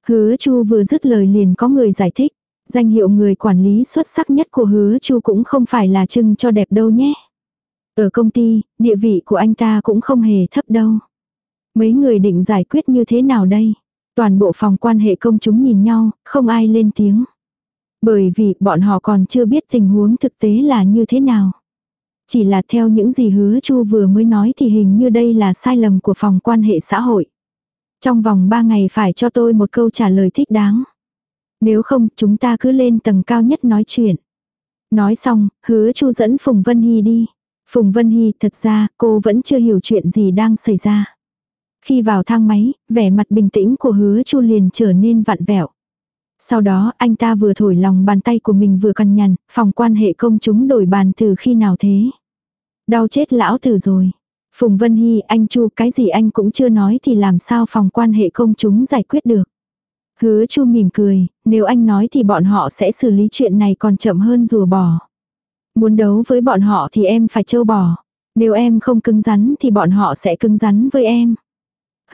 Hứa Chu vừa dứt lời liền có người giải thích. Danh hiệu người quản lý xuất sắc nhất của hứa Chu cũng không phải là trưng cho đẹp đâu nhé. Ở công ty, địa vị của anh ta cũng không hề thấp đâu. Mấy người định giải quyết như thế nào đây? Toàn bộ phòng quan hệ công chúng nhìn nhau, không ai lên tiếng. Bởi vì bọn họ còn chưa biết tình huống thực tế là như thế nào. Chỉ là theo những gì hứa chu vừa mới nói thì hình như đây là sai lầm của phòng quan hệ xã hội. Trong vòng 3 ngày phải cho tôi một câu trả lời thích đáng. Nếu không chúng ta cứ lên tầng cao nhất nói chuyện. Nói xong, hứa chu dẫn Phùng Vân Hy đi. Phùng Vân Hy thật ra cô vẫn chưa hiểu chuyện gì đang xảy ra. Khi vào thang máy, vẻ mặt bình tĩnh của hứa chu liền trở nên vặn vẹo. Sau đó anh ta vừa thổi lòng bàn tay của mình vừa cằn nhằn, phòng quan hệ công chúng đổi bàn từ khi nào thế. Đau chết lão tử rồi. Phùng Vân Hy, anh Chu, cái gì anh cũng chưa nói thì làm sao phòng quan hệ công chúng giải quyết được. Hứa Chu mỉm cười, nếu anh nói thì bọn họ sẽ xử lý chuyện này còn chậm hơn rùa bò. Muốn đấu với bọn họ thì em phải trâu bò. Nếu em không cứng rắn thì bọn họ sẽ cứng rắn với em.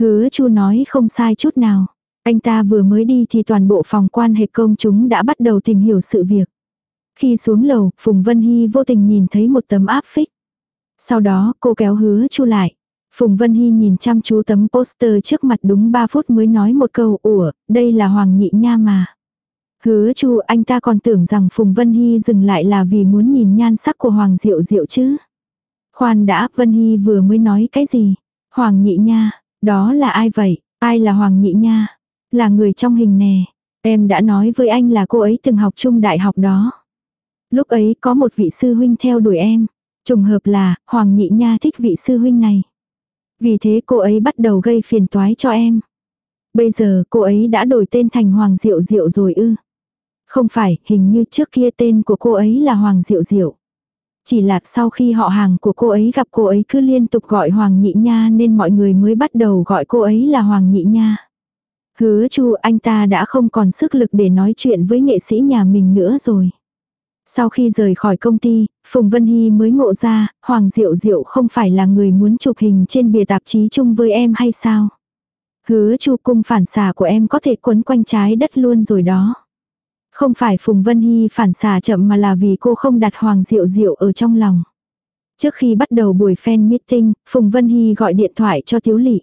Hứa Chu nói không sai chút nào. Anh ta vừa mới đi thì toàn bộ phòng quan hệ công chúng đã bắt đầu tìm hiểu sự việc. Khi xuống lầu, Phùng Vân Hy vô tình nhìn thấy một tấm áp phích. Sau đó cô kéo hứa chu lại. Phùng Vân Hy nhìn chăm chú tấm poster trước mặt đúng 3 phút mới nói một câu ủa, đây là Hoàng Nhị Nha mà. Hứa chu anh ta còn tưởng rằng Phùng Vân Hy dừng lại là vì muốn nhìn nhan sắc của Hoàng Diệu Diệu chứ. Khoan đã, Vân Hy vừa mới nói cái gì? Hoàng Nhị Nha, đó là ai vậy? Ai là Hoàng Nhị Nha? Là người trong hình nè. Em đã nói với anh là cô ấy từng học chung đại học đó. Lúc ấy có một vị sư huynh theo đuổi em. Trùng hợp là, Hoàng Nhị Nha thích vị sư huynh này. Vì thế cô ấy bắt đầu gây phiền toái cho em. Bây giờ cô ấy đã đổi tên thành Hoàng Diệu Diệu rồi ư. Không phải, hình như trước kia tên của cô ấy là Hoàng Diệu Diệu. Chỉ là sau khi họ hàng của cô ấy gặp cô ấy cứ liên tục gọi Hoàng Nhị Nha nên mọi người mới bắt đầu gọi cô ấy là Hoàng Nhị Nha. Hứa chu anh ta đã không còn sức lực để nói chuyện với nghệ sĩ nhà mình nữa rồi. Sau khi rời khỏi công ty, Phùng Vân Hy mới ngộ ra, Hoàng Diệu Diệu không phải là người muốn chụp hình trên bìa tạp chí chung với em hay sao? Hứa chu cung phản xả của em có thể quấn quanh trái đất luôn rồi đó. Không phải Phùng Vân Hy phản xả chậm mà là vì cô không đặt Hoàng Diệu Diệu ở trong lòng. Trước khi bắt đầu buổi fan meeting, Phùng Vân Hy gọi điện thoại cho Tiếu Lị.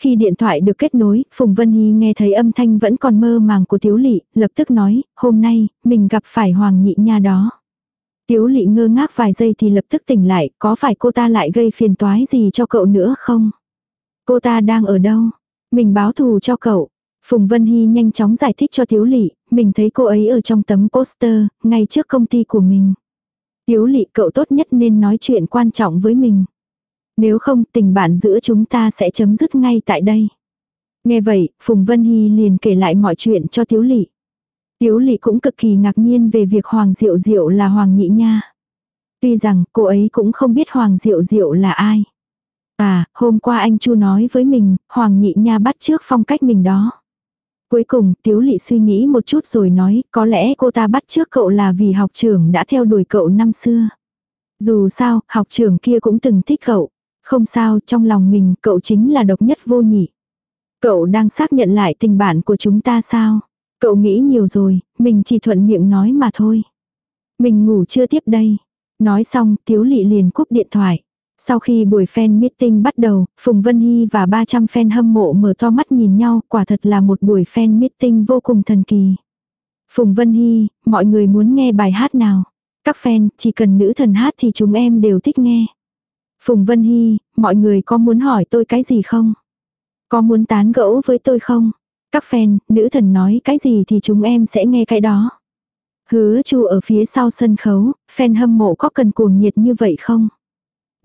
Khi điện thoại được kết nối, Phùng Vân Hy nghe thấy âm thanh vẫn còn mơ màng của Tiếu Lị, lập tức nói, hôm nay, mình gặp phải Hoàng Nhị Nha đó. Tiếu Lị ngơ ngác vài giây thì lập tức tỉnh lại, có phải cô ta lại gây phiền toái gì cho cậu nữa không? Cô ta đang ở đâu? Mình báo thù cho cậu. Phùng Vân Hy nhanh chóng giải thích cho Tiếu Lị, mình thấy cô ấy ở trong tấm poster, ngay trước công ty của mình. Tiếu Lị cậu tốt nhất nên nói chuyện quan trọng với mình. Nếu không tình bạn giữa chúng ta sẽ chấm dứt ngay tại đây. Nghe vậy, Phùng Vân Hy liền kể lại mọi chuyện cho Tiếu Lị. Tiếu Lị cũng cực kỳ ngạc nhiên về việc Hoàng Diệu Diệu là Hoàng Nhị Nha. Tuy rằng cô ấy cũng không biết Hoàng Diệu Diệu là ai. À, hôm qua anh Chu nói với mình, Hoàng Nhị Nha bắt trước phong cách mình đó. Cuối cùng, Tiếu Lị suy nghĩ một chút rồi nói, có lẽ cô ta bắt trước cậu là vì học trưởng đã theo đuổi cậu năm xưa. Dù sao, học trưởng kia cũng từng thích cậu. Không sao, trong lòng mình cậu chính là độc nhất vô nhị. Cậu đang xác nhận lại tình bạn của chúng ta sao? Cậu nghĩ nhiều rồi, mình chỉ thuận miệng nói mà thôi. Mình ngủ chưa tiếp đây. Nói xong, Tiếu Lị liền cúp điện thoại. Sau khi buổi fan meeting bắt đầu, Phùng Vân Hy và 300 fan hâm mộ mở to mắt nhìn nhau, quả thật là một buổi fan meeting vô cùng thần kỳ. Phùng Vân Hy, mọi người muốn nghe bài hát nào? Các fan, chỉ cần nữ thần hát thì chúng em đều thích nghe. Phùng Vân Hy, mọi người có muốn hỏi tôi cái gì không? Có muốn tán gẫu với tôi không? Các fan, nữ thần nói cái gì thì chúng em sẽ nghe cái đó. Hứa chu ở phía sau sân khấu, fan hâm mộ có cần cuồng nhiệt như vậy không?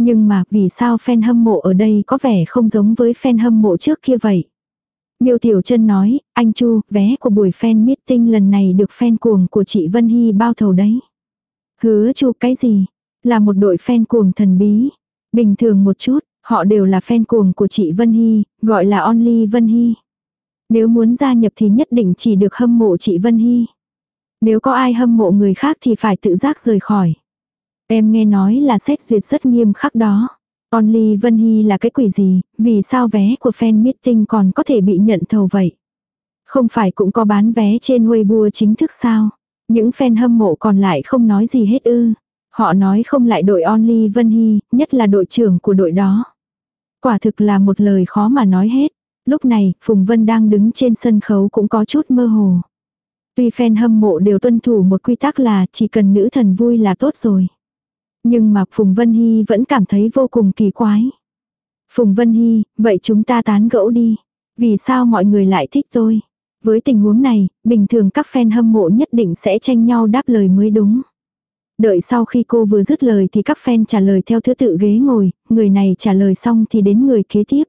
Nhưng mà vì sao fan hâm mộ ở đây có vẻ không giống với fan hâm mộ trước kia vậy? Miêu Tiểu Trân nói, anh Chu, vé của buổi fan meeting lần này được fan cuồng của chị Vân Hy bao thầu đấy. Hứa Chu cái gì? Là một đội fan cuồng thần bí. Bình thường một chút, họ đều là fan cuồng của chị Vân Hy, gọi là Only Vân Hy. Nếu muốn gia nhập thì nhất định chỉ được hâm mộ chị Vân Hy. Nếu có ai hâm mộ người khác thì phải tự giác rời khỏi. Em nghe nói là xét duyệt rất nghiêm khắc đó. Only Vân Hy là cái quỷ gì, vì sao vé của fan meeting còn có thể bị nhận thầu vậy? Không phải cũng có bán vé trên Weibo chính thức sao? Những fan hâm mộ còn lại không nói gì hết ư. Họ nói không lại đội Only Vân Hy, nhất là đội trưởng của đội đó. Quả thực là một lời khó mà nói hết. Lúc này, Phùng Vân đang đứng trên sân khấu cũng có chút mơ hồ. Tuy fan hâm mộ đều tuân thủ một quy tắc là chỉ cần nữ thần vui là tốt rồi. Nhưng mà Phùng Vân Hy vẫn cảm thấy vô cùng kỳ quái. Phùng Vân Hy, vậy chúng ta tán gẫu đi. Vì sao mọi người lại thích tôi? Với tình huống này, bình thường các fan hâm mộ nhất định sẽ tranh nhau đáp lời mới đúng. Đợi sau khi cô vừa dứt lời thì các fan trả lời theo thứ tự ghế ngồi, người này trả lời xong thì đến người kế tiếp.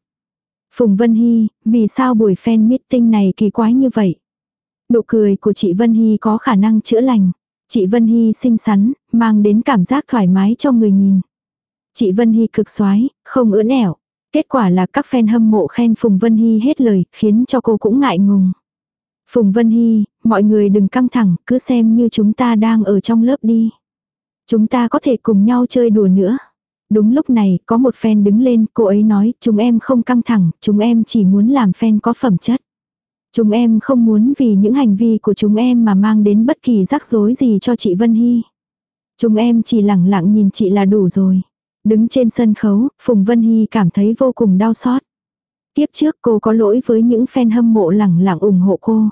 Phùng Vân Hy, vì sao buổi fan meeting này kỳ quái như vậy? Nụ cười của chị Vân Hy có khả năng chữa lành. Chị Vân Hy xinh xắn, mang đến cảm giác thoải mái cho người nhìn. Chị Vân Hy cực xoái, không ưỡn ẻo. Kết quả là các fan hâm mộ khen Phùng Vân Hy hết lời, khiến cho cô cũng ngại ngùng. Phùng Vân Hy, mọi người đừng căng thẳng, cứ xem như chúng ta đang ở trong lớp đi. Chúng ta có thể cùng nhau chơi đùa nữa. Đúng lúc này, có một fan đứng lên, cô ấy nói, chúng em không căng thẳng, chúng em chỉ muốn làm fan có phẩm chất. Chúng em không muốn vì những hành vi của chúng em mà mang đến bất kỳ rắc rối gì cho chị Vân Hy. Chúng em chỉ lẳng lặng nhìn chị là đủ rồi. Đứng trên sân khấu, Phùng Vân Hy cảm thấy vô cùng đau xót. Tiếp trước cô có lỗi với những fan hâm mộ lẳng lặng ủng hộ cô.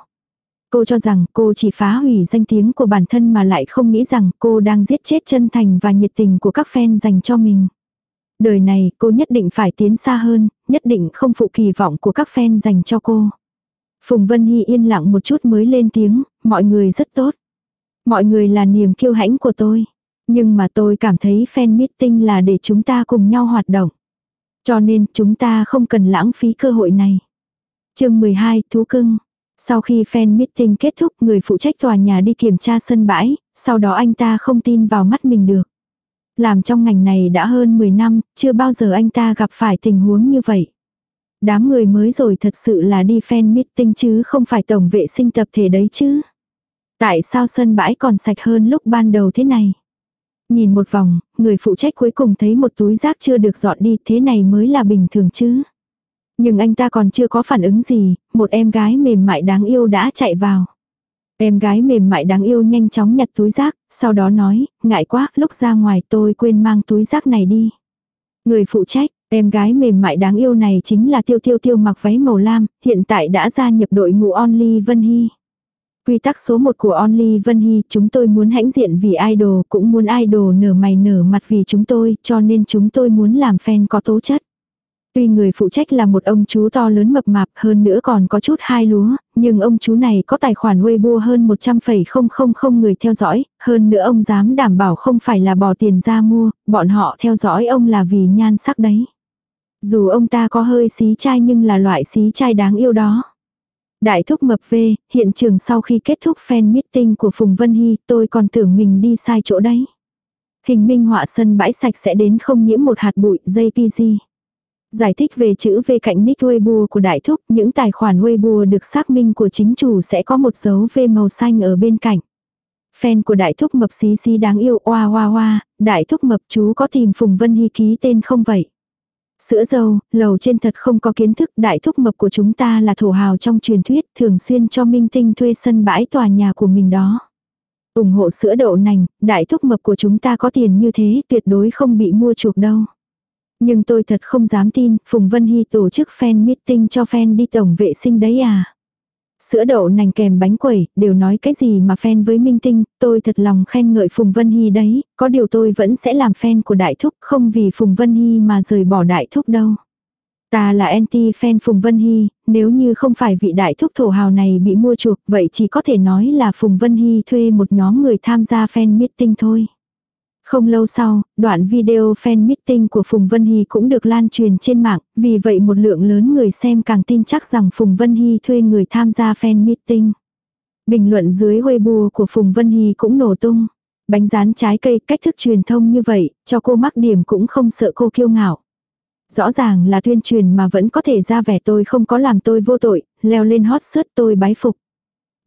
Cô cho rằng cô chỉ phá hủy danh tiếng của bản thân mà lại không nghĩ rằng cô đang giết chết chân thành và nhiệt tình của các fan dành cho mình. Đời này cô nhất định phải tiến xa hơn, nhất định không phụ kỳ vọng của các fan dành cho cô. Phùng Vân Hy yên lặng một chút mới lên tiếng, mọi người rất tốt. Mọi người là niềm kiêu hãnh của tôi. Nhưng mà tôi cảm thấy fan meeting là để chúng ta cùng nhau hoạt động. Cho nên chúng ta không cần lãng phí cơ hội này. chương 12, Thú Cưng. Sau khi fan meeting kết thúc người phụ trách tòa nhà đi kiểm tra sân bãi, sau đó anh ta không tin vào mắt mình được. Làm trong ngành này đã hơn 10 năm, chưa bao giờ anh ta gặp phải tình huống như vậy. Đám người mới rồi thật sự là đi fan meeting chứ không phải tổng vệ sinh tập thể đấy chứ. Tại sao sân bãi còn sạch hơn lúc ban đầu thế này? Nhìn một vòng, người phụ trách cuối cùng thấy một túi rác chưa được dọn đi thế này mới là bình thường chứ. Nhưng anh ta còn chưa có phản ứng gì, một em gái mềm mại đáng yêu đã chạy vào. Em gái mềm mại đáng yêu nhanh chóng nhặt túi rác, sau đó nói, ngại quá, lúc ra ngoài tôi quên mang túi rác này đi. Người phụ trách, em gái mềm mại đáng yêu này chính là Tiêu Tiêu Tiêu mặc váy màu lam, hiện tại đã gia nhập đội ngũ Only Vân Hy. Quy tắc số 1 của Only Vân Hy, chúng tôi muốn hãnh diện vì idol, cũng muốn idol nở mày nở mặt vì chúng tôi, cho nên chúng tôi muốn làm fan có tố chất. Tuy người phụ trách là một ông chú to lớn mập mạp hơn nữa còn có chút hai lúa, nhưng ông chú này có tài khoản Weibo hơn 100,000 người theo dõi, hơn nữa ông dám đảm bảo không phải là bỏ tiền ra mua, bọn họ theo dõi ông là vì nhan sắc đấy. Dù ông ta có hơi xí trai nhưng là loại xí trai đáng yêu đó. Đại thúc mập về, hiện trường sau khi kết thúc fan meeting của Phùng Vân Hy, tôi còn tưởng mình đi sai chỗ đấy. Hình minh họa sân bãi sạch sẽ đến không nhiễm một hạt bụi, JPG. Giải thích về chữ V cạnh nick Weibo của Đại Thúc, những tài khoản Weibo được xác minh của chính chủ sẽ có một dấu V màu xanh ở bên cạnh. Fan của Đại Thúc Mập xí xí đáng yêu oa oa oa, Đại Thúc Mập chú có tìm Phùng Vân Hy ký tên không vậy? Sữa dâu, lầu trên thật không có kiến thức Đại Thúc Mập của chúng ta là thổ hào trong truyền thuyết thường xuyên cho minh tinh thuê sân bãi tòa nhà của mình đó. ủng hộ sữa đậu nành, Đại Thúc Mập của chúng ta có tiền như thế tuyệt đối không bị mua chuộc đâu. Nhưng tôi thật không dám tin, Phùng Vân Hy tổ chức fan meeting cho fan đi tổng vệ sinh đấy à. Sữa đậu nành kèm bánh quẩy, đều nói cái gì mà fan với minh tinh, tôi thật lòng khen ngợi Phùng Vân Hy đấy, có điều tôi vẫn sẽ làm fan của Đại Thúc, không vì Phùng Vân Hy mà rời bỏ Đại Thúc đâu. Ta là anti fan Phùng Vân Hy, nếu như không phải vị đại thúc thổ hào này bị mua chuộc, vậy chỉ có thể nói là Phùng Vân Hy thuê một nhóm người tham gia fan meeting thôi. Không lâu sau, đoạn video fan meeting của Phùng Vân Hy cũng được lan truyền trên mạng, vì vậy một lượng lớn người xem càng tin chắc rằng Phùng Vân Hy thuê người tham gia fan meeting. Bình luận dưới Weibo của Phùng Vân Hy cũng nổ tung. Bánh rán trái cây cách thức truyền thông như vậy, cho cô mắc điểm cũng không sợ cô kiêu ngạo. Rõ ràng là tuyên truyền mà vẫn có thể ra vẻ tôi không có làm tôi vô tội, leo lên hot search tôi bái phục.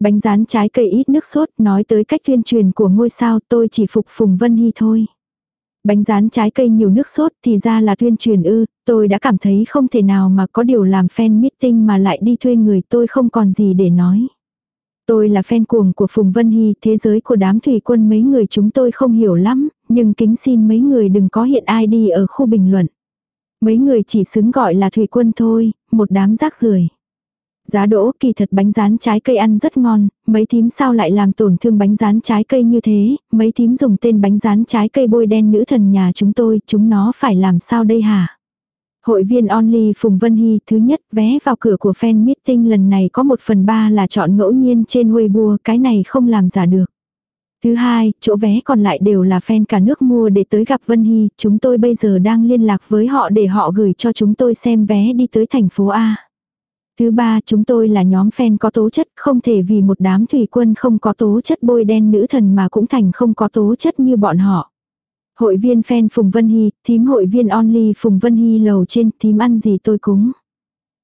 Bánh rán trái cây ít nước sốt nói tới cách tuyên truyền của ngôi sao tôi chỉ phục Phùng Vân Hy thôi. Bánh rán trái cây nhiều nước sốt thì ra là tuyên truyền ư, tôi đã cảm thấy không thể nào mà có điều làm fan meeting mà lại đi thuê người tôi không còn gì để nói. Tôi là fan cuồng của Phùng Vân Hy, thế giới của đám thủy quân mấy người chúng tôi không hiểu lắm, nhưng kính xin mấy người đừng có hiện ai đi ở khu bình luận. Mấy người chỉ xứng gọi là thủy quân thôi, một đám rác rưởi Giá đỗ kỳ thật bánh rán trái cây ăn rất ngon, mấy thím sao lại làm tổn thương bánh rán trái cây như thế, mấy thím dùng tên bánh rán trái cây bôi đen nữ thần nhà chúng tôi, chúng nó phải làm sao đây hả? Hội viên Only Phùng Vân Hy thứ nhất vé vào cửa của fan meeting lần này có một phần ba là chọn ngẫu nhiên trên Weibo, cái này không làm giả được. Thứ hai, chỗ vé còn lại đều là fan cả nước mua để tới gặp Vân Hy, chúng tôi bây giờ đang liên lạc với họ để họ gửi cho chúng tôi xem vé đi tới thành phố A. Thứ ba, chúng tôi là nhóm fan có tố chất, không thể vì một đám thủy quân không có tố chất bôi đen nữ thần mà cũng thành không có tố chất như bọn họ. Hội viên fan Phùng Vân Hy, thím hội viên only Phùng Vân Hy lầu trên, thím ăn gì tôi cúng.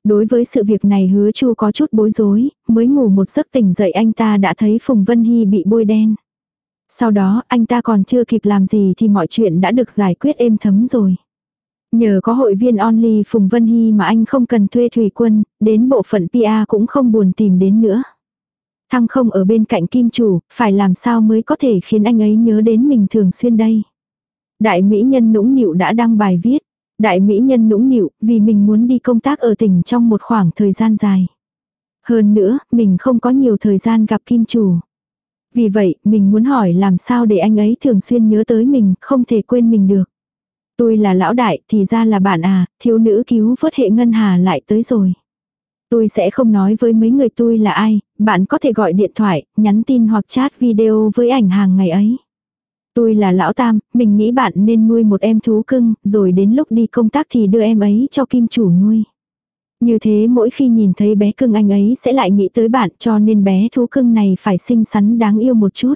Đối với sự việc này hứa chu có chút bối rối, mới ngủ một giấc tỉnh dậy anh ta đã thấy Phùng Vân Hy bị bôi đen. Sau đó anh ta còn chưa kịp làm gì thì mọi chuyện đã được giải quyết êm thấm rồi. Nhờ có hội viên only Phùng Vân Hy mà anh không cần thuê thủy quân, đến bộ phận PA cũng không buồn tìm đến nữa. Thăng không ở bên cạnh kim chủ, phải làm sao mới có thể khiến anh ấy nhớ đến mình thường xuyên đây. Đại mỹ nhân nũng nịu đã đăng bài viết. Đại mỹ nhân nũng nịu vì mình muốn đi công tác ở tỉnh trong một khoảng thời gian dài. Hơn nữa, mình không có nhiều thời gian gặp kim chủ. Vì vậy, mình muốn hỏi làm sao để anh ấy thường xuyên nhớ tới mình, không thể quên mình được. Tôi là lão đại, thì ra là bạn à, thiếu nữ cứu vớt hệ ngân hà lại tới rồi. Tôi sẽ không nói với mấy người tôi là ai, bạn có thể gọi điện thoại, nhắn tin hoặc chat video với ảnh hàng ngày ấy. Tôi là lão tam, mình nghĩ bạn nên nuôi một em thú cưng, rồi đến lúc đi công tác thì đưa em ấy cho kim chủ nuôi. Như thế mỗi khi nhìn thấy bé cưng anh ấy sẽ lại nghĩ tới bạn cho nên bé thú cưng này phải xinh xắn đáng yêu một chút.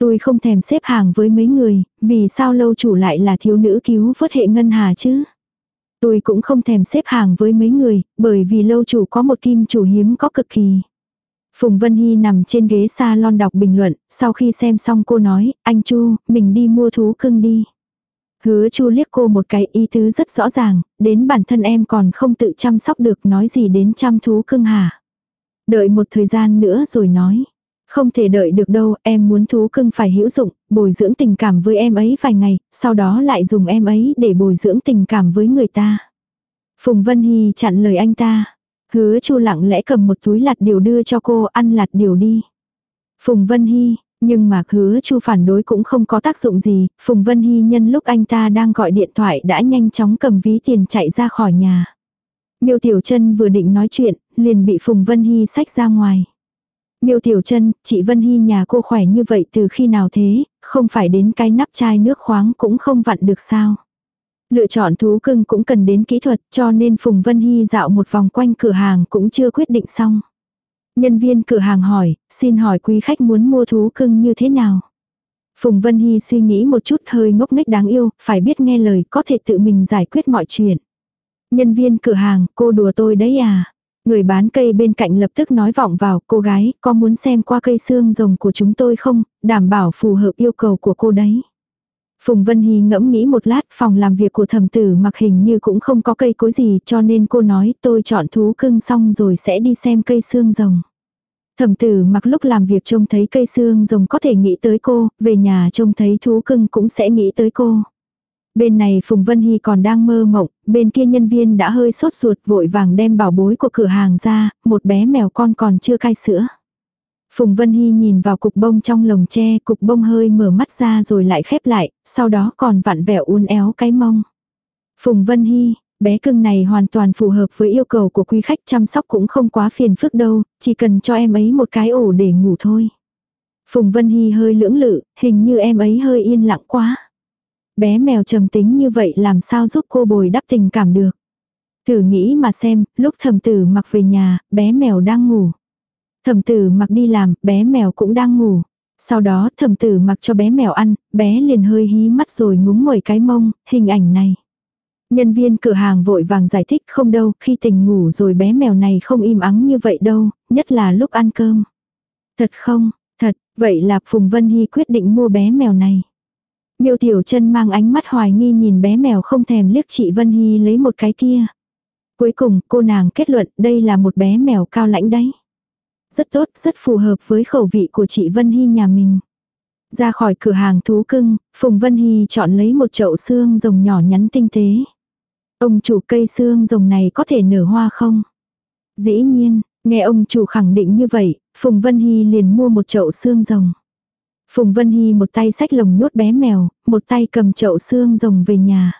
Tôi không thèm xếp hàng với mấy người, vì sao lâu chủ lại là thiếu nữ cứu vớt hệ ngân hà chứ? Tôi cũng không thèm xếp hàng với mấy người, bởi vì lâu chủ có một kim chủ hiếm có cực kỳ. Phùng Vân Hy nằm trên ghế salon đọc bình luận, sau khi xem xong cô nói, anh Chu, mình đi mua thú cưng đi. Hứa Chu liếc cô một cái ý tứ rất rõ ràng, đến bản thân em còn không tự chăm sóc được nói gì đến chăm thú cưng hả. Đợi một thời gian nữa rồi nói. Không thể đợi được đâu, em muốn thú cưng phải hữu dụng, bồi dưỡng tình cảm với em ấy vài ngày, sau đó lại dùng em ấy để bồi dưỡng tình cảm với người ta. Phùng Vân Hy chặn lời anh ta. Hứa chu lặng lẽ cầm một túi lạt điều đưa cho cô ăn lạt điều đi. Phùng Vân Hy, nhưng mà hứa chu phản đối cũng không có tác dụng gì, Phùng Vân Hy nhân lúc anh ta đang gọi điện thoại đã nhanh chóng cầm ví tiền chạy ra khỏi nhà. Miêu Tiểu Trân vừa định nói chuyện, liền bị Phùng Vân Hy xách ra ngoài. Miêu Tiểu Trân, chị Vân Hy nhà cô khỏe như vậy từ khi nào thế, không phải đến cái nắp chai nước khoáng cũng không vặn được sao. Lựa chọn thú cưng cũng cần đến kỹ thuật cho nên Phùng Vân Hy dạo một vòng quanh cửa hàng cũng chưa quyết định xong. Nhân viên cửa hàng hỏi, xin hỏi quý khách muốn mua thú cưng như thế nào? Phùng Vân Hy suy nghĩ một chút hơi ngốc nghếch đáng yêu, phải biết nghe lời có thể tự mình giải quyết mọi chuyện. Nhân viên cửa hàng, cô đùa tôi đấy à? Người bán cây bên cạnh lập tức nói vọng vào, cô gái, có muốn xem qua cây xương rồng của chúng tôi không, đảm bảo phù hợp yêu cầu của cô đấy. Phùng Vân Hy ngẫm nghĩ một lát, phòng làm việc của thẩm tử mặc hình như cũng không có cây cối gì cho nên cô nói tôi chọn thú cưng xong rồi sẽ đi xem cây xương rồng. Thẩm tử mặc lúc làm việc trông thấy cây xương rồng có thể nghĩ tới cô, về nhà trông thấy thú cưng cũng sẽ nghĩ tới cô. Bên này Phùng Vân Hy còn đang mơ mộng, bên kia nhân viên đã hơi sốt ruột vội vàng đem bảo bối của cửa hàng ra, một bé mèo con còn chưa cai sữa. Phùng Vân Hy nhìn vào cục bông trong lồng tre, cục bông hơi mở mắt ra rồi lại khép lại, sau đó còn vặn vẹo uốn éo cái mông. Phùng Vân Hy, bé cưng này hoàn toàn phù hợp với yêu cầu của quý khách chăm sóc cũng không quá phiền phức đâu, chỉ cần cho em ấy một cái ổ để ngủ thôi. Phùng Vân Hy hơi lưỡng lự, hình như em ấy hơi yên lặng quá. Bé mèo trầm tính như vậy làm sao giúp cô bồi đắp tình cảm được. Thử nghĩ mà xem, lúc thầm tử mặc về nhà, bé mèo đang ngủ. thầm tử mặc đi làm, bé mèo cũng đang ngủ. Sau đó thầm tử mặc cho bé mèo ăn, bé liền hơi hí mắt rồi ngúng ngồi cái mông, hình ảnh này. Nhân viên cửa hàng vội vàng giải thích không đâu, khi tình ngủ rồi bé mèo này không im ắng như vậy đâu, nhất là lúc ăn cơm. Thật không, thật, vậy là Phùng Vân Hy quyết định mua bé mèo này. Miêu Tiểu chân mang ánh mắt hoài nghi nhìn bé mèo không thèm liếc chị Vân Hy lấy một cái kia. Cuối cùng cô nàng kết luận đây là một bé mèo cao lãnh đấy. Rất tốt, rất phù hợp với khẩu vị của chị Vân Hy nhà mình. Ra khỏi cửa hàng thú cưng, Phùng Vân Hy chọn lấy một chậu xương rồng nhỏ nhắn tinh tế. Ông chủ cây xương rồng này có thể nở hoa không? Dĩ nhiên, nghe ông chủ khẳng định như vậy, Phùng Vân Hy liền mua một chậu xương rồng. Phùng Vân Hy một tay sách lồng nhốt bé mèo, một tay cầm chậu xương rồng về nhà.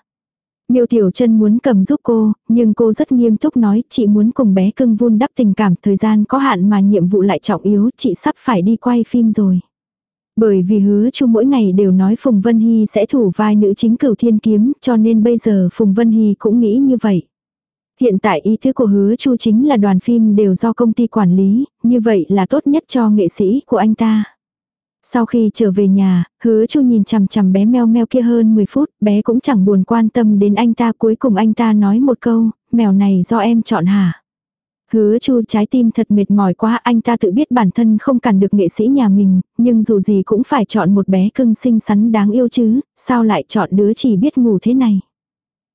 Miêu Tiểu Trân muốn cầm giúp cô, nhưng cô rất nghiêm túc nói chị muốn cùng bé cưng vun đắp tình cảm thời gian có hạn mà nhiệm vụ lại trọng yếu chị sắp phải đi quay phim rồi. Bởi vì hứa chu mỗi ngày đều nói Phùng Vân Hy sẽ thủ vai nữ chính cửu thiên kiếm cho nên bây giờ Phùng Vân Hy cũng nghĩ như vậy. Hiện tại ý thức của hứa chu chính là đoàn phim đều do công ty quản lý, như vậy là tốt nhất cho nghệ sĩ của anh ta. Sau khi trở về nhà, hứa chu nhìn chằm chằm bé mèo mèo kia hơn 10 phút, bé cũng chẳng buồn quan tâm đến anh ta cuối cùng anh ta nói một câu, mèo này do em chọn hả? Hứa chu trái tim thật mệt mỏi quá anh ta tự biết bản thân không cản được nghệ sĩ nhà mình, nhưng dù gì cũng phải chọn một bé cưng xinh xắn đáng yêu chứ, sao lại chọn đứa chỉ biết ngủ thế này.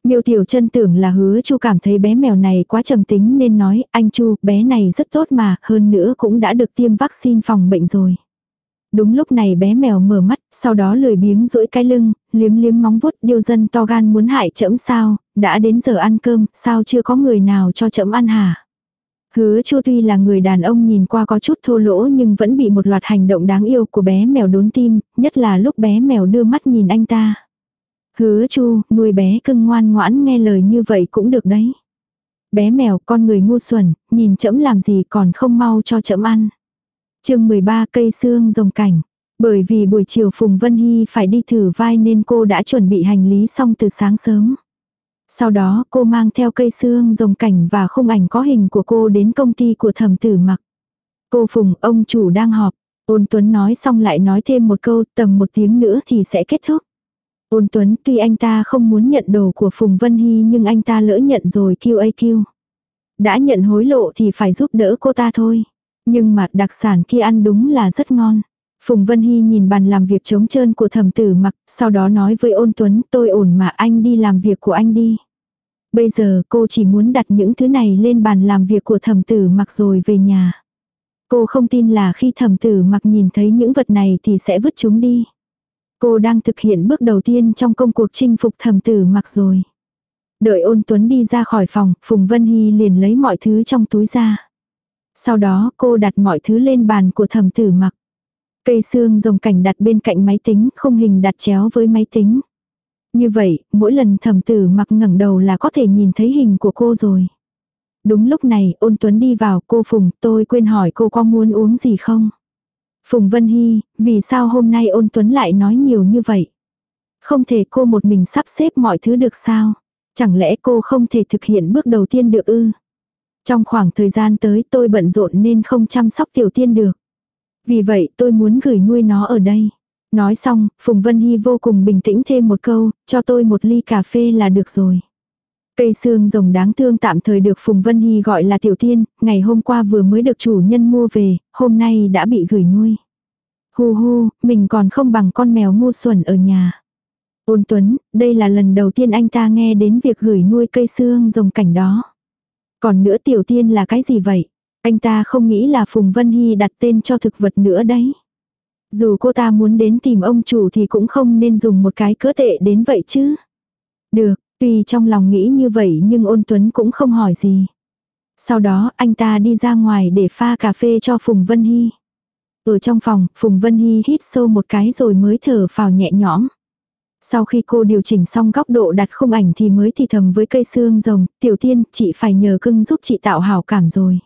Miêu Tiểu Chân tưởng là hứa Chu cảm thấy bé mèo này quá trầm tính nên nói, anh Chu, bé này rất tốt mà, hơn nữa cũng đã được tiêm vaccine phòng bệnh rồi. Đúng lúc này bé mèo mở mắt, sau đó lười biếng duỗi cái lưng, liếm liếm móng vuốt điêu dân to gan muốn hại trẫm sao, đã đến giờ ăn cơm, sao chưa có người nào cho trẫm ăn hả? Hứa Chu tuy là người đàn ông nhìn qua có chút thô lỗ nhưng vẫn bị một loạt hành động đáng yêu của bé mèo đốn tim, nhất là lúc bé mèo đưa mắt nhìn anh ta. Hứa chu, nuôi bé cưng ngoan ngoãn nghe lời như vậy cũng được đấy. Bé mèo con người ngu xuẩn, nhìn chậm làm gì còn không mau cho chậm ăn chương 13 cây xương rồng cảnh. Bởi vì buổi chiều Phùng Vân Hy phải đi thử vai nên cô đã chuẩn bị hành lý xong từ sáng sớm. Sau đó cô mang theo cây xương rồng cảnh và khung ảnh có hình của cô đến công ty của thẩm tử mặc. Cô Phùng, ông chủ đang họp. Ôn Tuấn nói xong lại nói thêm một câu tầm một tiếng nữa thì sẽ kết thúc. Ôn Tuấn tuy anh ta không muốn nhận đồ của Phùng Vân Hy nhưng anh ta lỡ nhận rồi QAQ. Đã nhận hối lộ thì phải giúp đỡ cô ta thôi. Nhưng mà đặc sản kia ăn đúng là rất ngon. Phùng Vân Hy nhìn bàn làm việc trống trơn của thẩm tử mặc, sau đó nói với ôn Tuấn tôi ổn mà anh đi làm việc của anh đi. Bây giờ cô chỉ muốn đặt những thứ này lên bàn làm việc của thẩm tử mặc rồi về nhà. Cô không tin là khi thẩm tử mặc nhìn thấy những vật này thì sẽ vứt chúng đi. Cô đang thực hiện bước đầu tiên trong công cuộc chinh phục thầm tử mặc rồi. Đợi ôn tuấn đi ra khỏi phòng, Phùng Vân Hy liền lấy mọi thứ trong túi ra. Sau đó cô đặt mọi thứ lên bàn của thầm tử mặc. Cây xương rồng cảnh đặt bên cạnh máy tính, không hình đặt chéo với máy tính. Như vậy, mỗi lần thầm tử mặc ngẩng đầu là có thể nhìn thấy hình của cô rồi. Đúng lúc này, ôn tuấn đi vào, cô Phùng, tôi quên hỏi cô có muốn uống gì không? Phùng Vân Hy, vì sao hôm nay ôn tuấn lại nói nhiều như vậy? Không thể cô một mình sắp xếp mọi thứ được sao? Chẳng lẽ cô không thể thực hiện bước đầu tiên được ư? Trong khoảng thời gian tới tôi bận rộn nên không chăm sóc tiểu tiên được. Vì vậy tôi muốn gửi nuôi nó ở đây. Nói xong, Phùng Vân Hy vô cùng bình tĩnh thêm một câu, cho tôi một ly cà phê là được rồi. Cây xương rồng đáng thương tạm thời được Phùng Vân Hy gọi là tiểu tiên, ngày hôm qua vừa mới được chủ nhân mua về, hôm nay đã bị gửi nuôi. Hu hu, mình còn không bằng con mèo ngu xuẩn ở nhà. Ôn Tuấn, đây là lần đầu tiên anh ta nghe đến việc gửi nuôi cây xương rồng cảnh đó. Còn nữa tiểu tiên là cái gì vậy? Anh ta không nghĩ là Phùng Vân Hy đặt tên cho thực vật nữa đấy. Dù cô ta muốn đến tìm ông chủ thì cũng không nên dùng một cái cỡ tệ đến vậy chứ. Được, Tuy trong lòng nghĩ như vậy nhưng ôn tuấn cũng không hỏi gì. Sau đó anh ta đi ra ngoài để pha cà phê cho Phùng Vân Hy. Ở trong phòng, Phùng Vân Hy hít sâu một cái rồi mới thở phào nhẹ nhõm. Sau khi cô điều chỉnh xong góc độ đặt khung ảnh thì mới thì thầm với cây xương rồng, tiểu tiên, chị phải nhờ cưng giúp chị tạo hảo cảm rồi.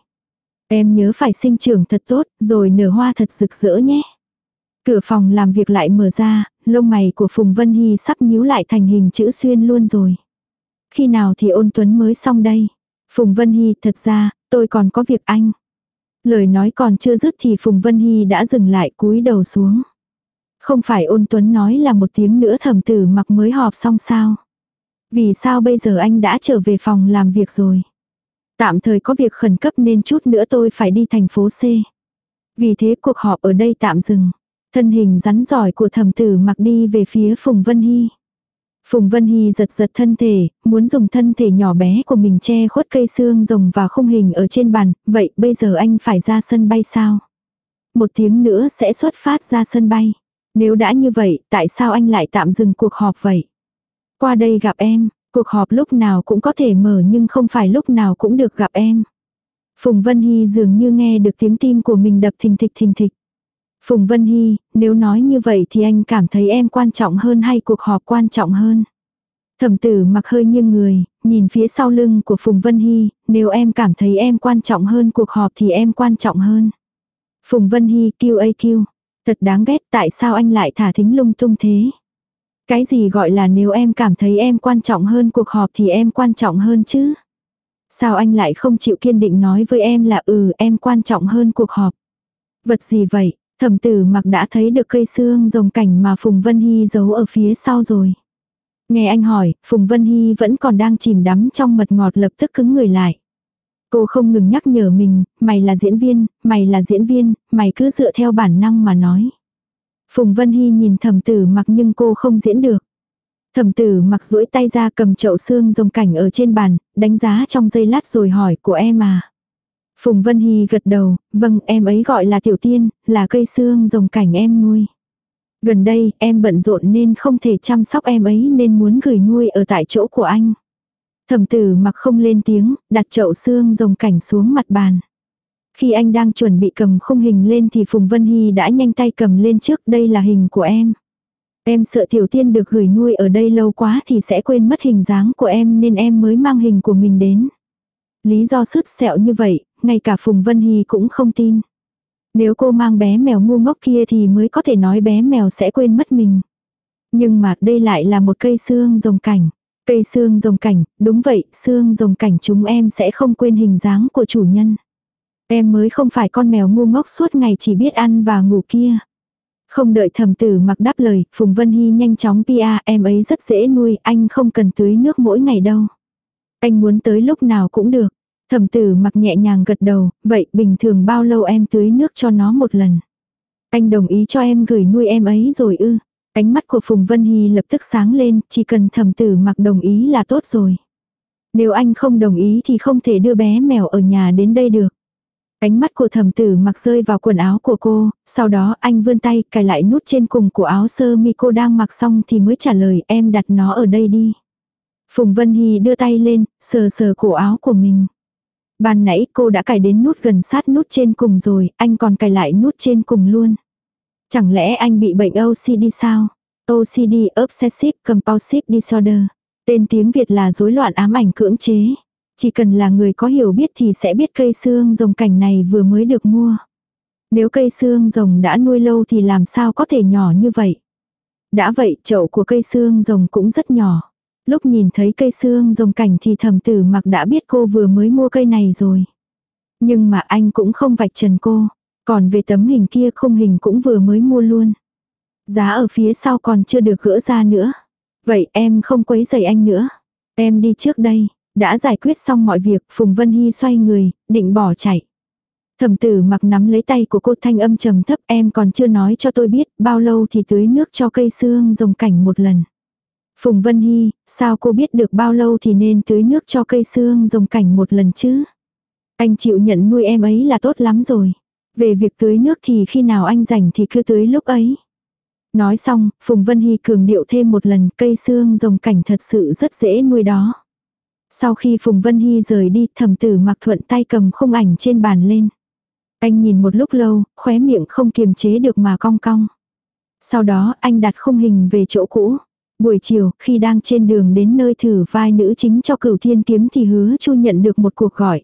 Em nhớ phải sinh trưởng thật tốt, rồi nở hoa thật rực rỡ nhé. Cửa phòng làm việc lại mở ra, lông mày của Phùng Vân Hy sắp nhíu lại thành hình chữ xuyên luôn rồi. Khi nào thì ôn tuấn mới xong đây? Phùng Vân Hy thật ra, tôi còn có việc anh. Lời nói còn chưa dứt thì Phùng Vân Hy đã dừng lại cúi đầu xuống. Không phải ôn tuấn nói là một tiếng nữa thẩm tử mặc mới họp xong sao? Vì sao bây giờ anh đã trở về phòng làm việc rồi? Tạm thời có việc khẩn cấp nên chút nữa tôi phải đi thành phố C. Vì thế cuộc họp ở đây tạm dừng. Thân hình rắn giỏi của thẩm tử mặc đi về phía Phùng Vân Hy. Phùng Vân Hy giật giật thân thể, muốn dùng thân thể nhỏ bé của mình che khuất cây xương rồng và khung hình ở trên bàn, vậy bây giờ anh phải ra sân bay sao? Một tiếng nữa sẽ xuất phát ra sân bay. Nếu đã như vậy, tại sao anh lại tạm dừng cuộc họp vậy? Qua đây gặp em, cuộc họp lúc nào cũng có thể mở nhưng không phải lúc nào cũng được gặp em. Phùng Vân Hy dường như nghe được tiếng tim của mình đập thình thịch thình thịch. Phùng Vân Hy, nếu nói như vậy thì anh cảm thấy em quan trọng hơn hay cuộc họp quan trọng hơn? Thẩm tử mặc hơi nghiêng người, nhìn phía sau lưng của Phùng Vân Hy, nếu em cảm thấy em quan trọng hơn cuộc họp thì em quan trọng hơn. Phùng Vân Hy kêu kêu. Thật đáng ghét tại sao anh lại thả thính lung tung thế. Cái gì gọi là nếu em cảm thấy em quan trọng hơn cuộc họp thì em quan trọng hơn chứ. Sao anh lại không chịu kiên định nói với em là ừ em quan trọng hơn cuộc họp. Vật gì vậy? Thẩm tử mặc đã thấy được cây xương rồng cảnh mà Phùng Vân Hy giấu ở phía sau rồi. Nghe anh hỏi, Phùng Vân Hy vẫn còn đang chìm đắm trong mật ngọt lập tức cứng người lại. Cô không ngừng nhắc nhở mình, mày là diễn viên, mày là diễn viên, mày cứ dựa theo bản năng mà nói. Phùng Vân Hy nhìn thẩm tử mặc nhưng cô không diễn được. Thẩm tử mặc duỗi tay ra cầm chậu xương rồng cảnh ở trên bàn, đánh giá trong giây lát rồi hỏi của em à. Phùng Vân Hy gật đầu, vâng em ấy gọi là tiểu tiên, là cây xương rồng cảnh em nuôi. Gần đây em bận rộn nên không thể chăm sóc em ấy nên muốn gửi nuôi ở tại chỗ của anh. Thẩm tử mặc không lên tiếng, đặt chậu xương rồng cảnh xuống mặt bàn. Khi anh đang chuẩn bị cầm khung hình lên thì Phùng Vân Hy đã nhanh tay cầm lên trước đây là hình của em. Em sợ tiểu tiên được gửi nuôi ở đây lâu quá thì sẽ quên mất hình dáng của em nên em mới mang hình của mình đến. Lý do sứt sẹo như vậy, ngay cả Phùng Vân Hy cũng không tin. Nếu cô mang bé mèo ngu ngốc kia thì mới có thể nói bé mèo sẽ quên mất mình. Nhưng mà đây lại là một cây xương rồng cảnh. Cây xương rồng cảnh, đúng vậy, xương rồng cảnh chúng em sẽ không quên hình dáng của chủ nhân. Em mới không phải con mèo ngu ngốc suốt ngày chỉ biết ăn và ngủ kia. Không đợi thầm tử mặc đáp lời, Phùng Vân Hy nhanh chóng pia, em ấy rất dễ nuôi, anh không cần tưới nước mỗi ngày đâu. Anh muốn tới lúc nào cũng được. Thẩm tử mặc nhẹ nhàng gật đầu, vậy bình thường bao lâu em tưới nước cho nó một lần. Anh đồng ý cho em gửi nuôi em ấy rồi ư. Ánh mắt của Phùng Vân Hy lập tức sáng lên, chỉ cần thẩm tử mặc đồng ý là tốt rồi. Nếu anh không đồng ý thì không thể đưa bé mèo ở nhà đến đây được. Ánh mắt của thẩm tử mặc rơi vào quần áo của cô, sau đó anh vươn tay cài lại nút trên cùng của áo sơ mi cô đang mặc xong thì mới trả lời em đặt nó ở đây đi. Phùng Vân Hy đưa tay lên, sờ sờ cổ áo của mình. Ban nãy cô đã cài đến nút gần sát nút trên cùng rồi, anh còn cài lại nút trên cùng luôn. Chẳng lẽ anh bị bệnh OCD sao? OCD Obsessive Compulsive Disorder. Tên tiếng Việt là rối loạn ám ảnh cưỡng chế. Chỉ cần là người có hiểu biết thì sẽ biết cây xương rồng cảnh này vừa mới được mua. Nếu cây xương rồng đã nuôi lâu thì làm sao có thể nhỏ như vậy? Đã vậy, chậu của cây xương rồng cũng rất nhỏ. Lúc nhìn thấy cây xương rồng cảnh thì thầm tử mặc đã biết cô vừa mới mua cây này rồi. Nhưng mà anh cũng không vạch trần cô. Còn về tấm hình kia khung hình cũng vừa mới mua luôn. Giá ở phía sau còn chưa được gỡ ra nữa. Vậy em không quấy giày anh nữa. Em đi trước đây. Đã giải quyết xong mọi việc, Phùng Vân Hy xoay người, định bỏ chạy. Thẩm tử mặc nắm lấy tay của cô thanh âm trầm thấp em còn chưa nói cho tôi biết bao lâu thì tưới nước cho cây xương rồng cảnh một lần. Phùng Vân Hy, sao cô biết được bao lâu thì nên tưới nước cho cây xương rồng cảnh một lần chứ? Anh chịu nhận nuôi em ấy là tốt lắm rồi. Về việc tưới nước thì khi nào anh rảnh thì cứ tưới lúc ấy. Nói xong, Phùng Vân Hy cường điệu thêm một lần cây xương rồng cảnh thật sự rất dễ nuôi đó. Sau khi Phùng Vân Hy rời đi thầm tử mặc thuận tay cầm khung ảnh trên bàn lên. Anh nhìn một lúc lâu, khóe miệng không kiềm chế được mà cong cong. Sau đó anh đặt khung hình về chỗ cũ. Buổi chiều, khi đang trên đường đến nơi thử vai nữ chính cho cửu thiên kiếm thì hứa chu nhận được một cuộc gọi.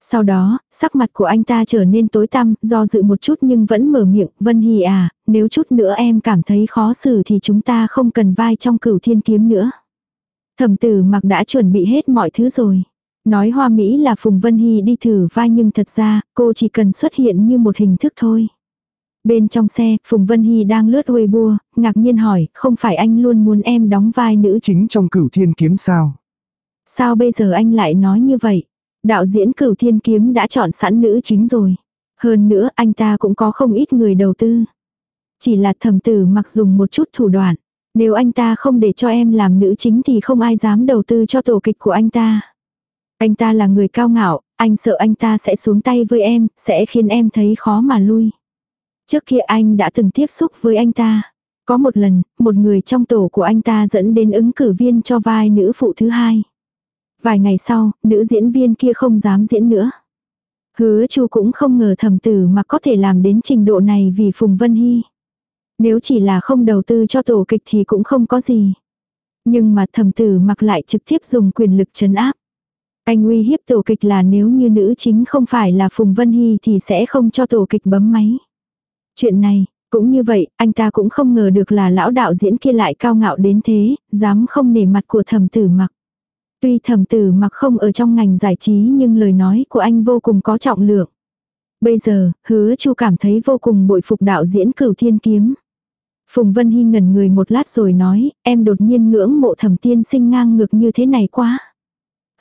Sau đó, sắc mặt của anh ta trở nên tối tăm, do dự một chút nhưng vẫn mở miệng, Vân Hì à, nếu chút nữa em cảm thấy khó xử thì chúng ta không cần vai trong cửu thiên kiếm nữa. Thẩm tử mặc đã chuẩn bị hết mọi thứ rồi. Nói hoa Mỹ là Phùng Vân Hy đi thử vai nhưng thật ra, cô chỉ cần xuất hiện như một hình thức thôi. Bên trong xe, Phùng Vân Hy đang lướt Weibo, ngạc nhiên hỏi, không phải anh luôn muốn em đóng vai nữ chính trong cửu thiên kiếm sao? Sao bây giờ anh lại nói như vậy? Đạo diễn cửu thiên kiếm đã chọn sẵn nữ chính rồi. Hơn nữa anh ta cũng có không ít người đầu tư. Chỉ là thầm tử mặc dùng một chút thủ đoạn. Nếu anh ta không để cho em làm nữ chính thì không ai dám đầu tư cho tổ kịch của anh ta. Anh ta là người cao ngạo, anh sợ anh ta sẽ xuống tay với em, sẽ khiến em thấy khó mà lui. Trước kia anh đã từng tiếp xúc với anh ta. Có một lần, một người trong tổ của anh ta dẫn đến ứng cử viên cho vai nữ phụ thứ hai. Vài ngày sau, nữ diễn viên kia không dám diễn nữa. Hứa chu cũng không ngờ thầm tử mà có thể làm đến trình độ này vì Phùng Vân Hy. Nếu chỉ là không đầu tư cho tổ kịch thì cũng không có gì. Nhưng mà thầm tử mặc lại trực tiếp dùng quyền lực chấn áp. Anh uy hiếp tổ kịch là nếu như nữ chính không phải là Phùng Vân Hy thì sẽ không cho tổ kịch bấm máy. Chuyện này, cũng như vậy, anh ta cũng không ngờ được là lão đạo diễn kia lại cao ngạo đến thế, dám không nể mặt của thầm tử mặc. Tuy thẩm tử mặc không ở trong ngành giải trí nhưng lời nói của anh vô cùng có trọng lượng. Bây giờ, hứa chu cảm thấy vô cùng bội phục đạo diễn cửu thiên kiếm. Phùng Vân Hy ngẩn người một lát rồi nói, em đột nhiên ngưỡng mộ thẩm tiên sinh ngang ngược như thế này quá.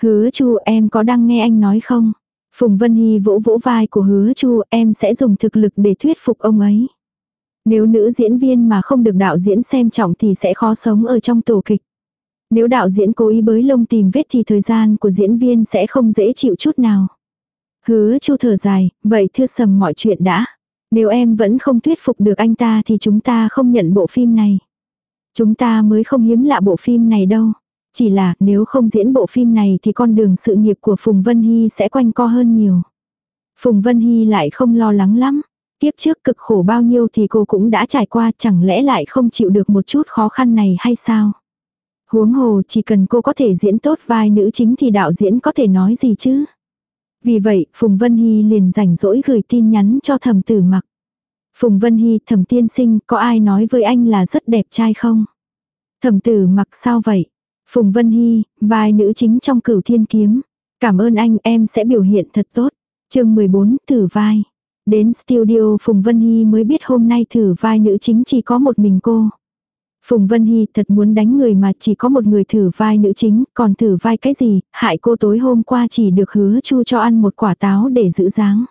Hứa chu em có đang nghe anh nói không? Phùng Vân Hy vỗ vỗ vai của hứa chu em sẽ dùng thực lực để thuyết phục ông ấy. Nếu nữ diễn viên mà không được đạo diễn xem trọng thì sẽ khó sống ở trong tổ kịch. Nếu đạo diễn cố ý bới lông tìm vết thì thời gian của diễn viên sẽ không dễ chịu chút nào. Hứa chu thở dài, vậy thưa sầm mọi chuyện đã. Nếu em vẫn không thuyết phục được anh ta thì chúng ta không nhận bộ phim này. Chúng ta mới không hiếm lạ bộ phim này đâu. Chỉ là nếu không diễn bộ phim này thì con đường sự nghiệp của Phùng Vân Hy sẽ quanh co hơn nhiều. Phùng Vân Hy lại không lo lắng lắm. Tiếp trước cực khổ bao nhiêu thì cô cũng đã trải qua chẳng lẽ lại không chịu được một chút khó khăn này hay sao? Huống hồ chỉ cần cô có thể diễn tốt vai nữ chính thì đạo diễn có thể nói gì chứ? Vì vậy, Phùng Vân Hy liền rảnh rỗi gửi tin nhắn cho thẩm tử mặc. Phùng Vân Hy, thẩm tiên sinh, có ai nói với anh là rất đẹp trai không? Thẩm tử mặc sao vậy? Phùng Vân Hy, vai nữ chính trong cửu thiên kiếm. Cảm ơn anh, em sẽ biểu hiện thật tốt. chương 14, thử vai. Đến studio Phùng Vân Hy mới biết hôm nay thử vai nữ chính chỉ có một mình cô. Phùng Vân Hy thật muốn đánh người mà chỉ có một người thử vai nữ chính, còn thử vai cái gì, hại cô tối hôm qua chỉ được hứa chu cho ăn một quả táo để giữ dáng.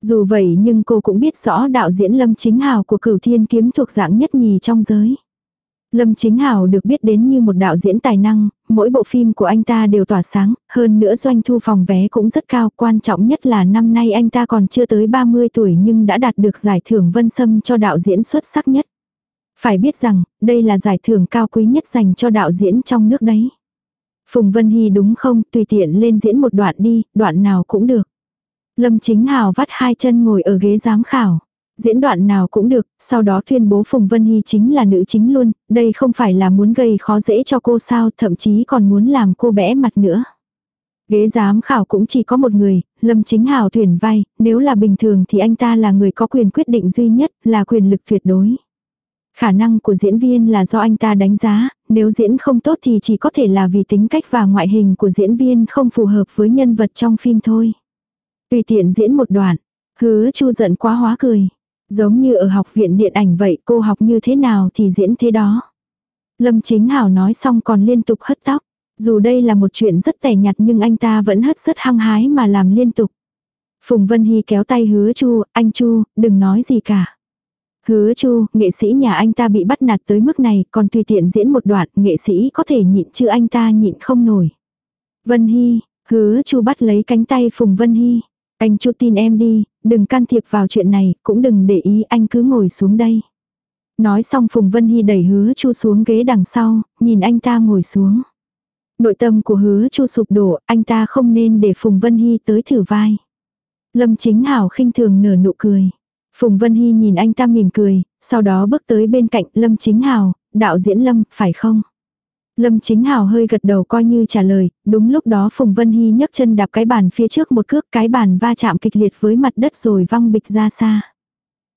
Dù vậy nhưng cô cũng biết rõ đạo diễn Lâm Chính Hào của cửu thiên kiếm thuộc dạng nhất nhì trong giới. Lâm Chính Hào được biết đến như một đạo diễn tài năng, mỗi bộ phim của anh ta đều tỏa sáng, hơn nữa doanh thu phòng vé cũng rất cao, quan trọng nhất là năm nay anh ta còn chưa tới 30 tuổi nhưng đã đạt được giải thưởng Vân Sâm cho đạo diễn xuất sắc nhất. Phải biết rằng, đây là giải thưởng cao quý nhất dành cho đạo diễn trong nước đấy. Phùng Vân Hy đúng không, tùy tiện lên diễn một đoạn đi, đoạn nào cũng được. Lâm Chính Hào vắt hai chân ngồi ở ghế giám khảo. Diễn đoạn nào cũng được, sau đó tuyên bố Phùng Vân Hy chính là nữ chính luôn, đây không phải là muốn gây khó dễ cho cô sao, thậm chí còn muốn làm cô bẽ mặt nữa. Ghế giám khảo cũng chỉ có một người, Lâm Chính Hào tuyển vai, nếu là bình thường thì anh ta là người có quyền quyết định duy nhất, là quyền lực tuyệt đối. Khả năng của diễn viên là do anh ta đánh giá, nếu diễn không tốt thì chỉ có thể là vì tính cách và ngoại hình của diễn viên không phù hợp với nhân vật trong phim thôi. Tùy tiện diễn một đoạn, hứa chu giận quá hóa cười. Giống như ở học viện điện ảnh vậy cô học như thế nào thì diễn thế đó. Lâm Chính Hảo nói xong còn liên tục hất tóc. Dù đây là một chuyện rất tẻ nhạt nhưng anh ta vẫn hất rất hăng hái mà làm liên tục. Phùng Vân Hy kéo tay hứa chu, anh chu, đừng nói gì cả. Hứa chu, nghệ sĩ nhà anh ta bị bắt nạt tới mức này, còn tùy tiện diễn một đoạn, nghệ sĩ có thể nhịn chứ anh ta nhịn không nổi. Vân Hy, hứa chu bắt lấy cánh tay Phùng Vân Hy. Anh chu tin em đi, đừng can thiệp vào chuyện này, cũng đừng để ý anh cứ ngồi xuống đây. Nói xong Phùng Vân Hy đẩy hứa chu xuống ghế đằng sau, nhìn anh ta ngồi xuống. Nội tâm của hứa chu sụp đổ, anh ta không nên để Phùng Vân Hy tới thử vai. Lâm chính hảo khinh thường nở nụ cười. Phùng Vân Hy nhìn anh ta mỉm cười, sau đó bước tới bên cạnh Lâm Chính Hào, đạo diễn Lâm, phải không? Lâm Chính Hào hơi gật đầu coi như trả lời, đúng lúc đó Phùng Vân Hy nhấc chân đạp cái bàn phía trước một cước cái bàn va chạm kịch liệt với mặt đất rồi văng bịch ra xa.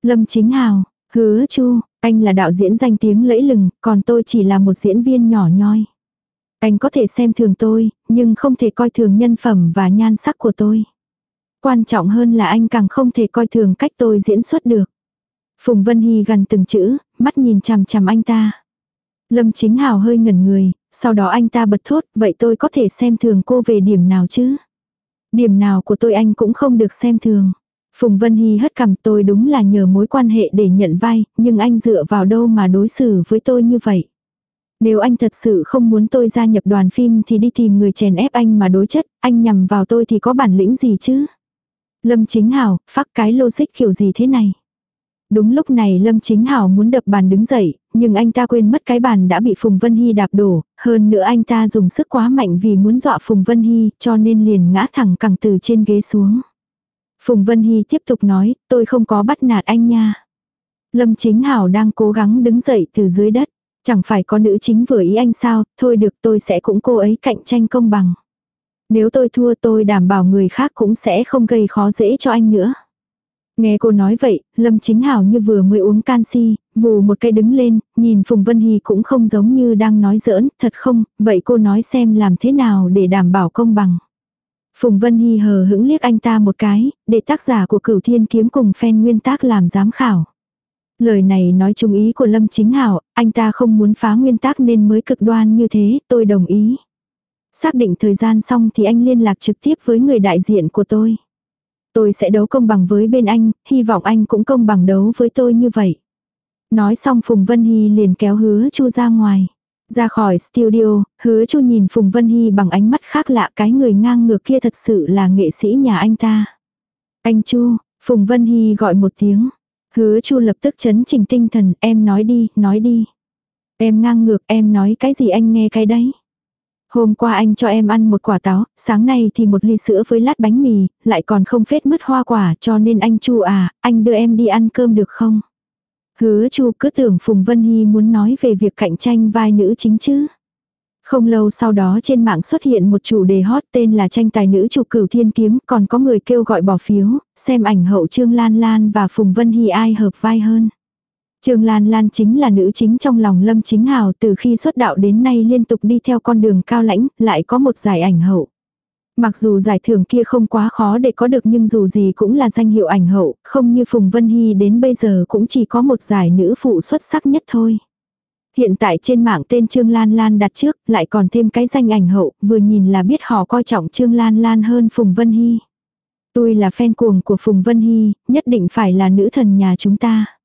Lâm Chính Hào, hứa chu, anh là đạo diễn danh tiếng lẫy lừng, còn tôi chỉ là một diễn viên nhỏ nhoi. Anh có thể xem thường tôi, nhưng không thể coi thường nhân phẩm và nhan sắc của tôi. Quan trọng hơn là anh càng không thể coi thường cách tôi diễn xuất được. Phùng Vân Hy gần từng chữ, mắt nhìn chằm chằm anh ta. Lâm Chính Hào hơi ngẩn người, sau đó anh ta bật thốt, vậy tôi có thể xem thường cô về điểm nào chứ? Điểm nào của tôi anh cũng không được xem thường. Phùng Vân Hy hất cằm tôi đúng là nhờ mối quan hệ để nhận vai, nhưng anh dựa vào đâu mà đối xử với tôi như vậy. Nếu anh thật sự không muốn tôi gia nhập đoàn phim thì đi tìm người chèn ép anh mà đối chất, anh nhằm vào tôi thì có bản lĩnh gì chứ? Lâm Chính Hảo, phát cái logic kiểu gì thế này? Đúng lúc này Lâm Chính Hảo muốn đập bàn đứng dậy, nhưng anh ta quên mất cái bàn đã bị Phùng Vân Hy đạp đổ, hơn nữa anh ta dùng sức quá mạnh vì muốn dọa Phùng Vân Hy, cho nên liền ngã thẳng cẳng từ trên ghế xuống. Phùng Vân Hy tiếp tục nói, tôi không có bắt nạt anh nha. Lâm Chính Hảo đang cố gắng đứng dậy từ dưới đất, chẳng phải có nữ chính vừa ý anh sao, thôi được tôi sẽ cũng cô ấy cạnh tranh công bằng. Nếu tôi thua tôi đảm bảo người khác cũng sẽ không gây khó dễ cho anh nữa. Nghe cô nói vậy, Lâm Chính Hảo như vừa mới uống canxi, vù một cái đứng lên, nhìn Phùng Vân Hy cũng không giống như đang nói giỡn, thật không, vậy cô nói xem làm thế nào để đảm bảo công bằng. Phùng Vân Hy hờ hững liếc anh ta một cái, để tác giả của cửu thiên kiếm cùng fan nguyên tác làm giám khảo. Lời này nói chung ý của Lâm Chính Hảo, anh ta không muốn phá nguyên tắc nên mới cực đoan như thế, tôi đồng ý. Xác định thời gian xong thì anh liên lạc trực tiếp với người đại diện của tôi. Tôi sẽ đấu công bằng với bên anh, hy vọng anh cũng công bằng đấu với tôi như vậy. Nói xong Phùng Vân Hy liền kéo hứa chu ra ngoài. Ra khỏi studio, hứa chu nhìn Phùng Vân Hy bằng ánh mắt khác lạ cái người ngang ngược kia thật sự là nghệ sĩ nhà anh ta. Anh chu, Phùng Vân Hy gọi một tiếng. Hứa chu lập tức chấn chỉnh tinh thần, em nói đi, nói đi. Em ngang ngược, em nói cái gì anh nghe cái đấy. Hôm qua anh cho em ăn một quả táo, sáng nay thì một ly sữa với lát bánh mì, lại còn không phết mứt hoa quả cho nên anh Chu à, anh đưa em đi ăn cơm được không? Hứa Chu cứ tưởng Phùng Vân Hy muốn nói về việc cạnh tranh vai nữ chính chứ. Không lâu sau đó trên mạng xuất hiện một chủ đề hot tên là tranh tài nữ chủ cửu thiên kiếm, còn có người kêu gọi bỏ phiếu, xem ảnh hậu Trương Lan Lan và Phùng Vân Hy ai hợp vai hơn. Trương Lan Lan chính là nữ chính trong lòng Lâm Chính Hào từ khi xuất đạo đến nay liên tục đi theo con đường cao lãnh, lại có một giải ảnh hậu. Mặc dù giải thưởng kia không quá khó để có được nhưng dù gì cũng là danh hiệu ảnh hậu, không như Phùng Vân Hy đến bây giờ cũng chỉ có một giải nữ phụ xuất sắc nhất thôi. Hiện tại trên mạng tên Trương Lan Lan đặt trước, lại còn thêm cái danh ảnh hậu, vừa nhìn là biết họ coi trọng Trương Lan Lan hơn Phùng Vân Hy. Tôi là fan cuồng của Phùng Vân Hy, nhất định phải là nữ thần nhà chúng ta.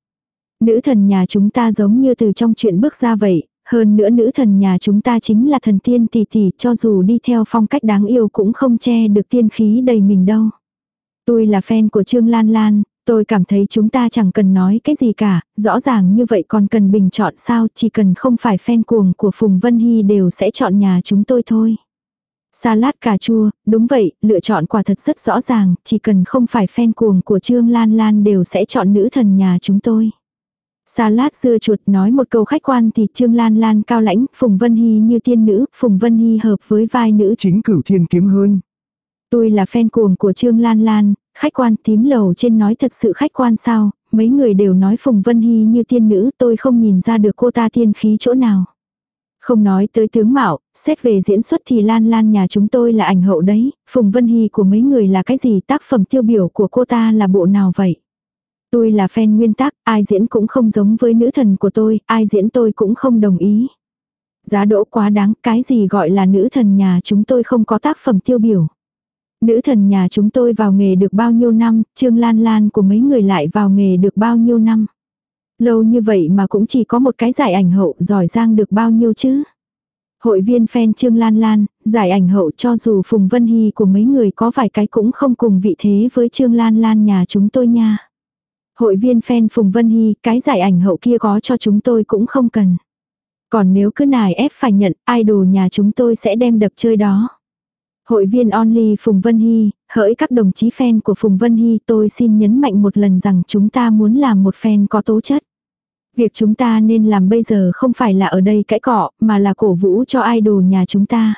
Nữ thần nhà chúng ta giống như từ trong chuyện bước ra vậy, hơn nữa nữ thần nhà chúng ta chính là thần tiên tỷ tỷ cho dù đi theo phong cách đáng yêu cũng không che được tiên khí đầy mình đâu. Tôi là fan của Trương Lan Lan, tôi cảm thấy chúng ta chẳng cần nói cái gì cả, rõ ràng như vậy còn cần bình chọn sao, chỉ cần không phải fan cuồng của Phùng Vân Hy đều sẽ chọn nhà chúng tôi thôi. Salad cà chua, đúng vậy, lựa chọn quả thật rất rõ ràng, chỉ cần không phải fan cuồng của Trương Lan Lan đều sẽ chọn nữ thần nhà chúng tôi. Salad dưa chuột nói một câu khách quan thì Trương Lan Lan cao lãnh, Phùng Vân Hy như tiên nữ, Phùng Vân Hy hợp với vai nữ. Chính cửu thiên kiếm hơn. Tôi là fan cuồng của Trương Lan Lan, khách quan tím lầu trên nói thật sự khách quan sao, mấy người đều nói Phùng Vân Hy như tiên nữ tôi không nhìn ra được cô ta tiên khí chỗ nào. Không nói tới tướng mạo, xét về diễn xuất thì Lan Lan nhà chúng tôi là ảnh hậu đấy, Phùng Vân Hy của mấy người là cái gì tác phẩm tiêu biểu của cô ta là bộ nào vậy? Tôi là fan nguyên tắc, ai diễn cũng không giống với nữ thần của tôi, ai diễn tôi cũng không đồng ý. Giá đỗ quá đáng, cái gì gọi là nữ thần nhà chúng tôi không có tác phẩm tiêu biểu. Nữ thần nhà chúng tôi vào nghề được bao nhiêu năm, Trương Lan Lan của mấy người lại vào nghề được bao nhiêu năm. Lâu như vậy mà cũng chỉ có một cái giải ảnh hậu giỏi giang được bao nhiêu chứ. Hội viên fan Trương Lan Lan, giải ảnh hậu cho dù Phùng Vân Hy của mấy người có vài cái cũng không cùng vị thế với Trương Lan Lan nhà chúng tôi nha. Hội viên fan Phùng Vân Hy, cái giải ảnh hậu kia có cho chúng tôi cũng không cần. Còn nếu cứ nài ép phải nhận, idol nhà chúng tôi sẽ đem đập chơi đó. Hội viên Only Phùng Vân Hy, hỡi các đồng chí fan của Phùng Vân Hy tôi xin nhấn mạnh một lần rằng chúng ta muốn làm một fan có tố chất. Việc chúng ta nên làm bây giờ không phải là ở đây cãi cọ, mà là cổ vũ cho idol nhà chúng ta.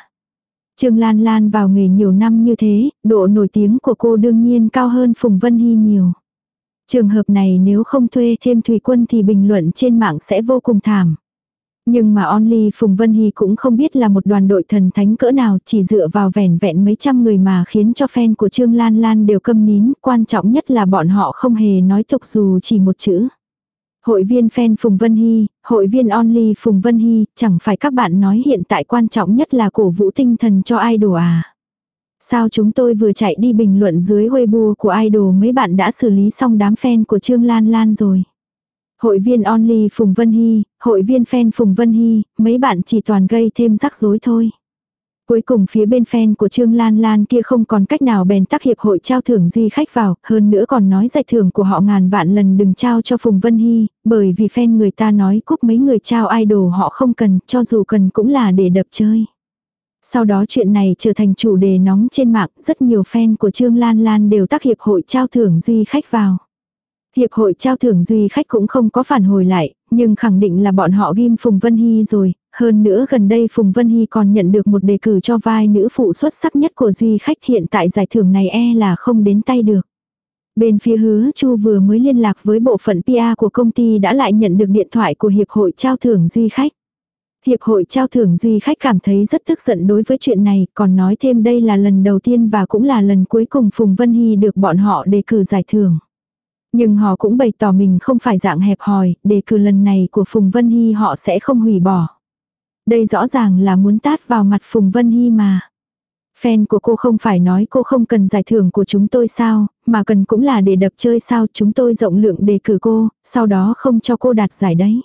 Trương Lan Lan vào nghề nhiều năm như thế, độ nổi tiếng của cô đương nhiên cao hơn Phùng Vân Hy nhiều. Trường hợp này nếu không thuê thêm thủy quân thì bình luận trên mạng sẽ vô cùng thảm. Nhưng mà Only Phùng Vân Hy cũng không biết là một đoàn đội thần thánh cỡ nào chỉ dựa vào vẻn vẹn mấy trăm người mà khiến cho fan của Trương Lan Lan đều câm nín, quan trọng nhất là bọn họ không hề nói tục dù chỉ một chữ. Hội viên fan Phùng Vân Hy, hội viên Only Phùng Vân Hy, chẳng phải các bạn nói hiện tại quan trọng nhất là cổ vũ tinh thần cho idol à. Sao chúng tôi vừa chạy đi bình luận dưới Weibo của idol mấy bạn đã xử lý xong đám fan của Trương Lan Lan rồi. Hội viên Only Phùng Vân Hy, hội viên fan Phùng Vân Hy, mấy bạn chỉ toàn gây thêm rắc rối thôi. Cuối cùng phía bên fan của Trương Lan Lan kia không còn cách nào bèn tắc hiệp hội trao thưởng duy khách vào, hơn nữa còn nói giải thưởng của họ ngàn vạn lần đừng trao cho Phùng Vân Hy, bởi vì fan người ta nói cúp mấy người trao idol họ không cần, cho dù cần cũng là để đập chơi. Sau đó chuyện này trở thành chủ đề nóng trên mạng, rất nhiều fan của Trương Lan Lan đều tác hiệp hội trao thưởng duy khách vào. Hiệp hội trao thưởng duy khách cũng không có phản hồi lại, nhưng khẳng định là bọn họ ghim Phùng Vân Hy rồi, hơn nữa gần đây Phùng Vân Hy còn nhận được một đề cử cho vai nữ phụ xuất sắc nhất của duy khách hiện tại giải thưởng này e là không đến tay được. Bên phía hứa Chu vừa mới liên lạc với bộ phận PR của công ty đã lại nhận được điện thoại của Hiệp hội trao thưởng duy khách. Hiệp hội trao thưởng duy khách cảm thấy rất tức giận đối với chuyện này, còn nói thêm đây là lần đầu tiên và cũng là lần cuối cùng Phùng Vân Hy được bọn họ đề cử giải thưởng. Nhưng họ cũng bày tỏ mình không phải dạng hẹp hòi, đề cử lần này của Phùng Vân Hy họ sẽ không hủy bỏ. Đây rõ ràng là muốn tát vào mặt Phùng Vân Hy mà. Fan của cô không phải nói cô không cần giải thưởng của chúng tôi sao, mà cần cũng là để đập chơi sao chúng tôi rộng lượng đề cử cô, sau đó không cho cô đạt giải đấy.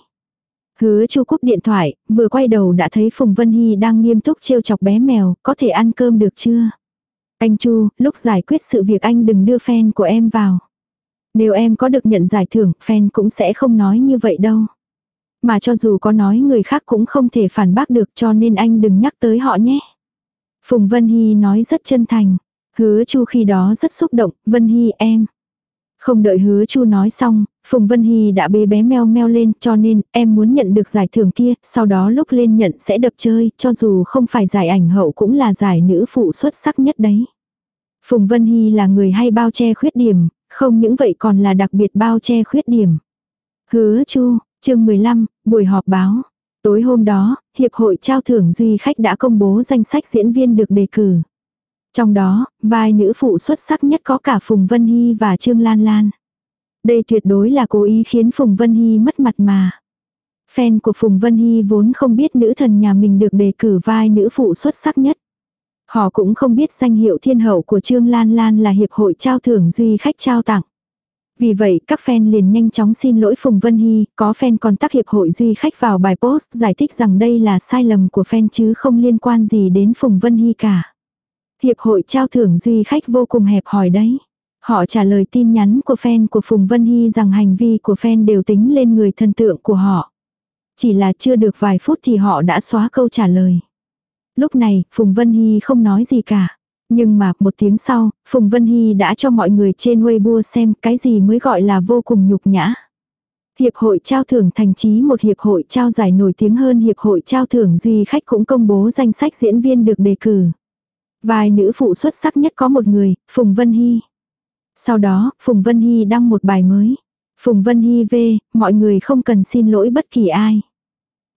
Hứa chu cúp điện thoại, vừa quay đầu đã thấy Phùng Vân Hy đang nghiêm túc trêu chọc bé mèo, có thể ăn cơm được chưa? Anh Chu, lúc giải quyết sự việc anh đừng đưa fan của em vào. Nếu em có được nhận giải thưởng, fan cũng sẽ không nói như vậy đâu. Mà cho dù có nói người khác cũng không thể phản bác được cho nên anh đừng nhắc tới họ nhé. Phùng Vân Hy nói rất chân thành. Hứa Chu khi đó rất xúc động, Vân Hy em. Không đợi hứa Chu nói xong, Phùng Vân Hy đã bê bé meo meo lên cho nên em muốn nhận được giải thưởng kia, sau đó lúc lên nhận sẽ đập chơi, cho dù không phải giải ảnh hậu cũng là giải nữ phụ xuất sắc nhất đấy. Phùng Vân Hy là người hay bao che khuyết điểm, không những vậy còn là đặc biệt bao che khuyết điểm. Hứa Chu, chương 15, buổi họp báo. Tối hôm đó, Hiệp hội trao thưởng Duy Khách đã công bố danh sách diễn viên được đề cử. Trong đó, vai nữ phụ xuất sắc nhất có cả Phùng Vân Hy và Trương Lan Lan. Đây tuyệt đối là cố ý khiến Phùng Vân Hy mất mặt mà. Fan của Phùng Vân Hy vốn không biết nữ thần nhà mình được đề cử vai nữ phụ xuất sắc nhất. Họ cũng không biết danh hiệu thiên hậu của Trương Lan Lan là hiệp hội trao thưởng duy khách trao tặng. Vì vậy, các fan liền nhanh chóng xin lỗi Phùng Vân Hy, có fan còn tác hiệp hội duy khách vào bài post giải thích rằng đây là sai lầm của fan chứ không liên quan gì đến Phùng Vân Hy cả. Hiệp hội trao thưởng duy khách vô cùng hẹp hòi đấy. Họ trả lời tin nhắn của fan của Phùng Vân Hy rằng hành vi của fan đều tính lên người thần tượng của họ. Chỉ là chưa được vài phút thì họ đã xóa câu trả lời. Lúc này, Phùng Vân Hy không nói gì cả. Nhưng mà, một tiếng sau, Phùng Vân Hy đã cho mọi người trên Weibo xem cái gì mới gọi là vô cùng nhục nhã. Hiệp hội trao thưởng thành trí một hiệp hội trao giải nổi tiếng hơn hiệp hội trao thưởng duy khách cũng công bố danh sách diễn viên được đề cử. Vài nữ phụ xuất sắc nhất có một người, Phùng Vân Hy. Sau đó, Phùng Vân Hy đăng một bài mới. Phùng Vân Hy về, mọi người không cần xin lỗi bất kỳ ai.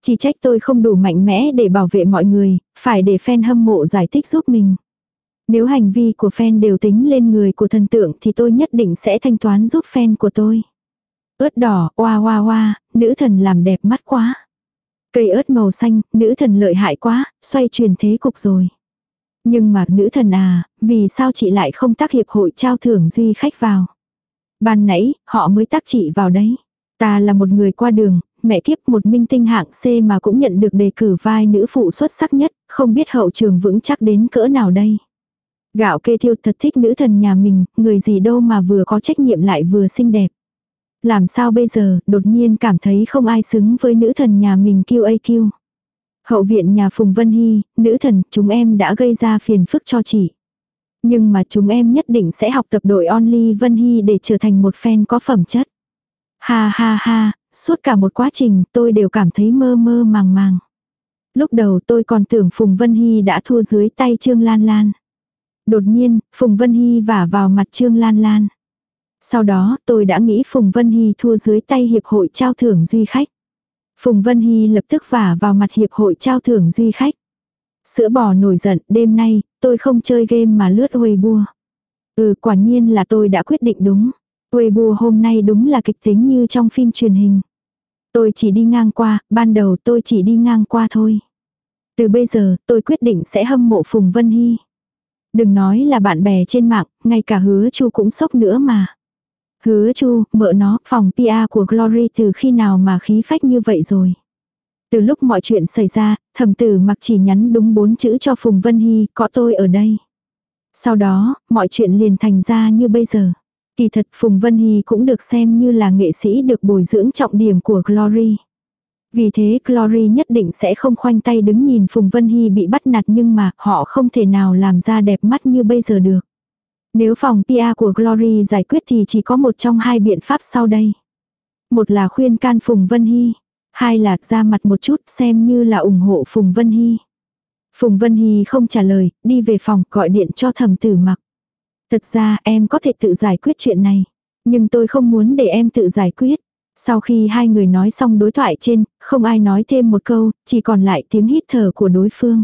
Chỉ trách tôi không đủ mạnh mẽ để bảo vệ mọi người, phải để fan hâm mộ giải thích giúp mình. Nếu hành vi của fan đều tính lên người của thần tượng thì tôi nhất định sẽ thanh toán giúp fan của tôi. Ớt đỏ, oa oa oa, nữ thần làm đẹp mắt quá. Cây ớt màu xanh, nữ thần lợi hại quá, xoay chuyển thế cục rồi. Nhưng mà nữ thần à, vì sao chị lại không tác hiệp hội trao thưởng duy khách vào? Ban nãy, họ mới tác chị vào đấy. Ta là một người qua đường, mẹ kiếp một minh tinh hạng C mà cũng nhận được đề cử vai nữ phụ xuất sắc nhất, không biết hậu trường vững chắc đến cỡ nào đây. Gạo kê thiêu thật thích nữ thần nhà mình, người gì đâu mà vừa có trách nhiệm lại vừa xinh đẹp. Làm sao bây giờ, đột nhiên cảm thấy không ai xứng với nữ thần nhà mình kêu AQ. Hậu viện nhà Phùng Vân Hy, nữ thần, chúng em đã gây ra phiền phức cho chị. Nhưng mà chúng em nhất định sẽ học tập đội Only Vân Hy để trở thành một fan có phẩm chất. Ha ha ha, suốt cả một quá trình tôi đều cảm thấy mơ mơ màng màng. Lúc đầu tôi còn tưởng Phùng Vân Hy đã thua dưới tay Trương Lan Lan. Đột nhiên, Phùng Vân Hy vả vào mặt Trương Lan Lan. Sau đó tôi đã nghĩ Phùng Vân Hy thua dưới tay Hiệp hội trao thưởng duy khách. Phùng Vân Hy lập tức vả vào mặt Hiệp hội trao thưởng duy khách. Sữa bò nổi giận, đêm nay, tôi không chơi game mà lướt Weibo. Ừ, quả nhiên là tôi đã quyết định đúng. Weibo hôm nay đúng là kịch tính như trong phim truyền hình. Tôi chỉ đi ngang qua, ban đầu tôi chỉ đi ngang qua thôi. Từ bây giờ, tôi quyết định sẽ hâm mộ Phùng Vân Hy. Đừng nói là bạn bè trên mạng, ngay cả hứa chu cũng sốc nữa mà. Hứa chu, mợ nó, phòng PR của Glory từ khi nào mà khí phách như vậy rồi. Từ lúc mọi chuyện xảy ra, thầm tử mặc chỉ nhắn đúng bốn chữ cho Phùng Vân Hy, có tôi ở đây. Sau đó, mọi chuyện liền thành ra như bây giờ. Kỳ thật Phùng Vân Hy cũng được xem như là nghệ sĩ được bồi dưỡng trọng điểm của Glory. Vì thế Glory nhất định sẽ không khoanh tay đứng nhìn Phùng Vân Hy bị bắt nạt nhưng mà họ không thể nào làm ra đẹp mắt như bây giờ được. Nếu phòng PR của Glory giải quyết thì chỉ có một trong hai biện pháp sau đây. Một là khuyên can Phùng Vân Hy. Hai là ra mặt một chút xem như là ủng hộ Phùng Vân Hy. Phùng Vân Hy không trả lời, đi về phòng gọi điện cho thầm tử mặc. Thật ra em có thể tự giải quyết chuyện này. Nhưng tôi không muốn để em tự giải quyết. Sau khi hai người nói xong đối thoại trên, không ai nói thêm một câu, chỉ còn lại tiếng hít thở của đối phương.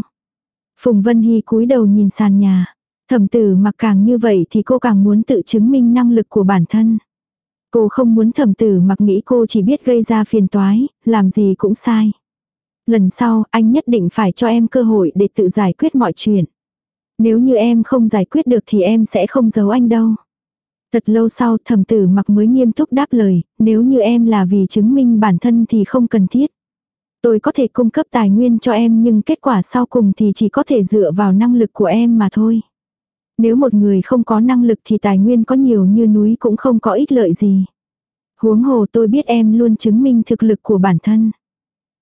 Phùng Vân Hy cúi đầu nhìn sàn nhà. Thẩm tử mặc càng như vậy thì cô càng muốn tự chứng minh năng lực của bản thân. Cô không muốn thẩm tử mặc nghĩ cô chỉ biết gây ra phiền toái, làm gì cũng sai. Lần sau, anh nhất định phải cho em cơ hội để tự giải quyết mọi chuyện. Nếu như em không giải quyết được thì em sẽ không giấu anh đâu. Thật lâu sau thẩm tử mặc mới nghiêm túc đáp lời, nếu như em là vì chứng minh bản thân thì không cần thiết. Tôi có thể cung cấp tài nguyên cho em nhưng kết quả sau cùng thì chỉ có thể dựa vào năng lực của em mà thôi. Nếu một người không có năng lực thì tài nguyên có nhiều như núi cũng không có ích lợi gì. Huống hồ tôi biết em luôn chứng minh thực lực của bản thân.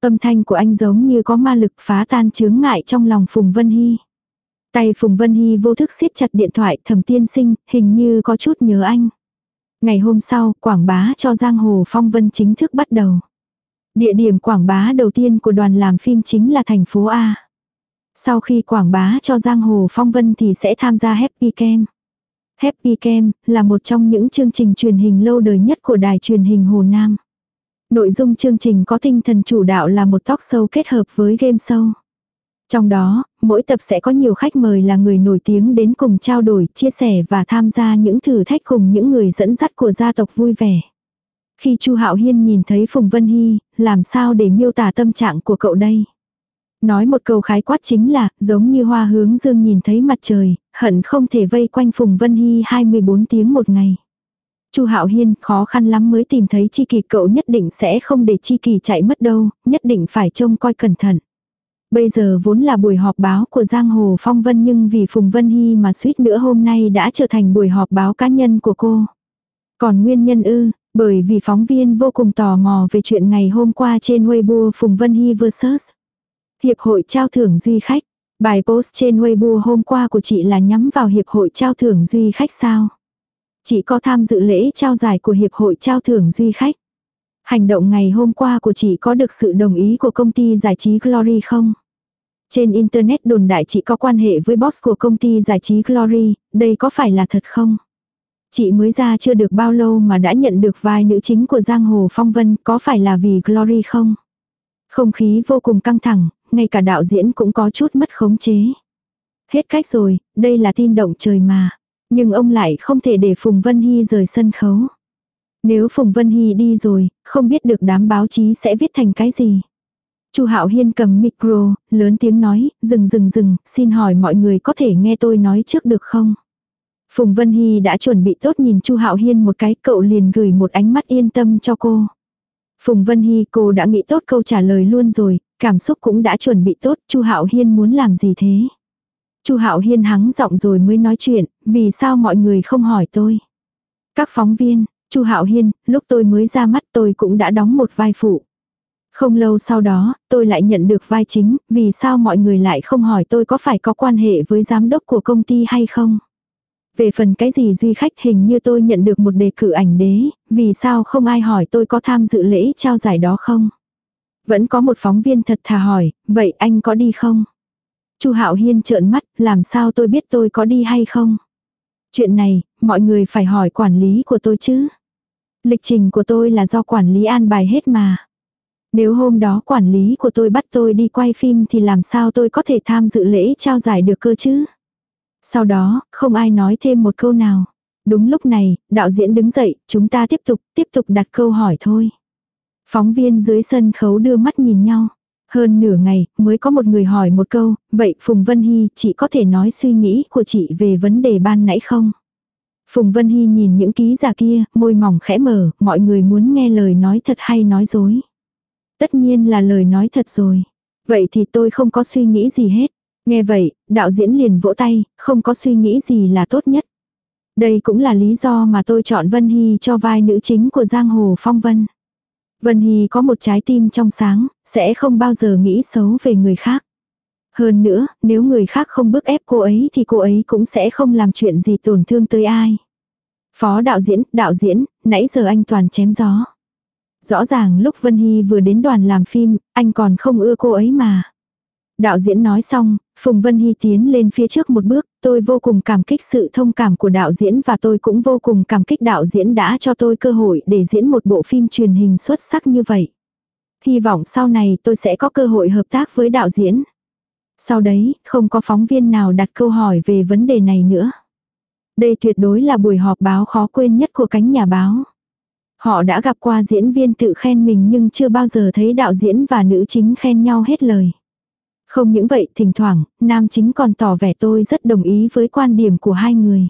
Âm thanh của anh giống như có ma lực phá tan chướng ngại trong lòng Phùng Vân Hy. Tay Phùng Vân Hy vô thức siết chặt điện thoại thẩm tiên sinh, hình như có chút nhớ anh. Ngày hôm sau, quảng bá cho Giang Hồ Phong Vân chính thức bắt đầu. Địa điểm quảng bá đầu tiên của đoàn làm phim chính là thành phố A. Sau khi quảng bá cho Giang Hồ Phong Vân thì sẽ tham gia Happy Cam. Happy Cam là một trong những chương trình truyền hình lâu đời nhất của đài truyền hình Hồ Nam. Nội dung chương trình có tinh thần chủ đạo là một talk show kết hợp với game show. Trong đó, mỗi tập sẽ có nhiều khách mời là người nổi tiếng đến cùng trao đổi, chia sẻ và tham gia những thử thách cùng những người dẫn dắt của gia tộc vui vẻ. Khi Chu Hạo Hiên nhìn thấy Phùng Vân Hy, làm sao để miêu tả tâm trạng của cậu đây? Nói một câu khái quát chính là, giống như hoa hướng dương nhìn thấy mặt trời, hận không thể vây quanh Phùng Vân Hy 24 tiếng một ngày. Chu Hạo Hiên khó khăn lắm mới tìm thấy Chi Kỳ cậu nhất định sẽ không để Chi Kỳ chạy mất đâu, nhất định phải trông coi cẩn thận. Bây giờ vốn là buổi họp báo của Giang Hồ Phong Vân nhưng vì Phùng Vân Hy mà suýt nữa hôm nay đã trở thành buổi họp báo cá nhân của cô. Còn nguyên nhân ư, bởi vì phóng viên vô cùng tò mò về chuyện ngày hôm qua trên Weibo Phùng Vân Hy vs. Hiệp hội trao thưởng duy khách. Bài post trên Weibo hôm qua của chị là nhắm vào Hiệp hội trao thưởng duy khách sao? Chị có tham dự lễ trao giải của Hiệp hội trao thưởng duy khách. Hành động ngày hôm qua của chị có được sự đồng ý của công ty giải trí Glory không? Trên Internet đồn đại chị có quan hệ với boss của công ty giải trí Glory, đây có phải là thật không? Chị mới ra chưa được bao lâu mà đã nhận được vai nữ chính của Giang Hồ Phong Vân, có phải là vì Glory không? Không khí vô cùng căng thẳng, ngay cả đạo diễn cũng có chút mất khống chế. Hết cách rồi, đây là tin động trời mà. Nhưng ông lại không thể để Phùng Vân Hy rời sân khấu. Nếu Phùng Vân Hy đi rồi, không biết được đám báo chí sẽ viết thành cái gì. Chu Hạo Hiên cầm micro, lớn tiếng nói, dừng dừng dừng, xin hỏi mọi người có thể nghe tôi nói trước được không? Phùng Vân Hy đã chuẩn bị tốt nhìn Chu Hạo Hiên một cái, cậu liền gửi một ánh mắt yên tâm cho cô. Phùng Vân Hy cô đã nghĩ tốt câu trả lời luôn rồi, cảm xúc cũng đã chuẩn bị tốt, Chu Hạo Hiên muốn làm gì thế? Chu Hạo Hiên hắng giọng rồi mới nói chuyện, vì sao mọi người không hỏi tôi? Các phóng viên, Chu Hạo Hiên, lúc tôi mới ra mắt tôi cũng đã đóng một vai phụ. Không lâu sau đó, tôi lại nhận được vai chính, vì sao mọi người lại không hỏi tôi có phải có quan hệ với giám đốc của công ty hay không? Về phần cái gì duy khách hình như tôi nhận được một đề cử ảnh đế, vì sao không ai hỏi tôi có tham dự lễ trao giải đó không? Vẫn có một phóng viên thật thà hỏi, vậy anh có đi không? Chu Hạo Hiên trợn mắt, làm sao tôi biết tôi có đi hay không? Chuyện này, mọi người phải hỏi quản lý của tôi chứ. Lịch trình của tôi là do quản lý an bài hết mà. Nếu hôm đó quản lý của tôi bắt tôi đi quay phim thì làm sao tôi có thể tham dự lễ trao giải được cơ chứ? Sau đó, không ai nói thêm một câu nào. Đúng lúc này, đạo diễn đứng dậy, chúng ta tiếp tục, tiếp tục đặt câu hỏi thôi. Phóng viên dưới sân khấu đưa mắt nhìn nhau. Hơn nửa ngày, mới có một người hỏi một câu, vậy Phùng Vân Hy, chị có thể nói suy nghĩ của chị về vấn đề ban nãy không? Phùng Vân Hy nhìn những ký giả kia, môi mỏng khẽ mở, mọi người muốn nghe lời nói thật hay nói dối. Tất nhiên là lời nói thật rồi. Vậy thì tôi không có suy nghĩ gì hết. Nghe vậy, đạo diễn liền vỗ tay, không có suy nghĩ gì là tốt nhất. Đây cũng là lý do mà tôi chọn Vân Hy cho vai nữ chính của Giang Hồ Phong Vân. Vân Hy có một trái tim trong sáng, sẽ không bao giờ nghĩ xấu về người khác. Hơn nữa, nếu người khác không bức ép cô ấy thì cô ấy cũng sẽ không làm chuyện gì tổn thương tới ai. Phó đạo diễn, đạo diễn, nãy giờ anh toàn chém gió. Rõ ràng lúc Vân Hy vừa đến đoàn làm phim, anh còn không ưa cô ấy mà. Đạo diễn nói xong, Phùng Vân Hy tiến lên phía trước một bước, tôi vô cùng cảm kích sự thông cảm của đạo diễn và tôi cũng vô cùng cảm kích đạo diễn đã cho tôi cơ hội để diễn một bộ phim truyền hình xuất sắc như vậy. Hy vọng sau này tôi sẽ có cơ hội hợp tác với đạo diễn. Sau đấy, không có phóng viên nào đặt câu hỏi về vấn đề này nữa. Đây tuyệt đối là buổi họp báo khó quên nhất của cánh nhà báo. Họ đã gặp qua diễn viên tự khen mình nhưng chưa bao giờ thấy đạo diễn và nữ chính khen nhau hết lời. Không những vậy, thỉnh thoảng, nam chính còn tỏ vẻ tôi rất đồng ý với quan điểm của hai người.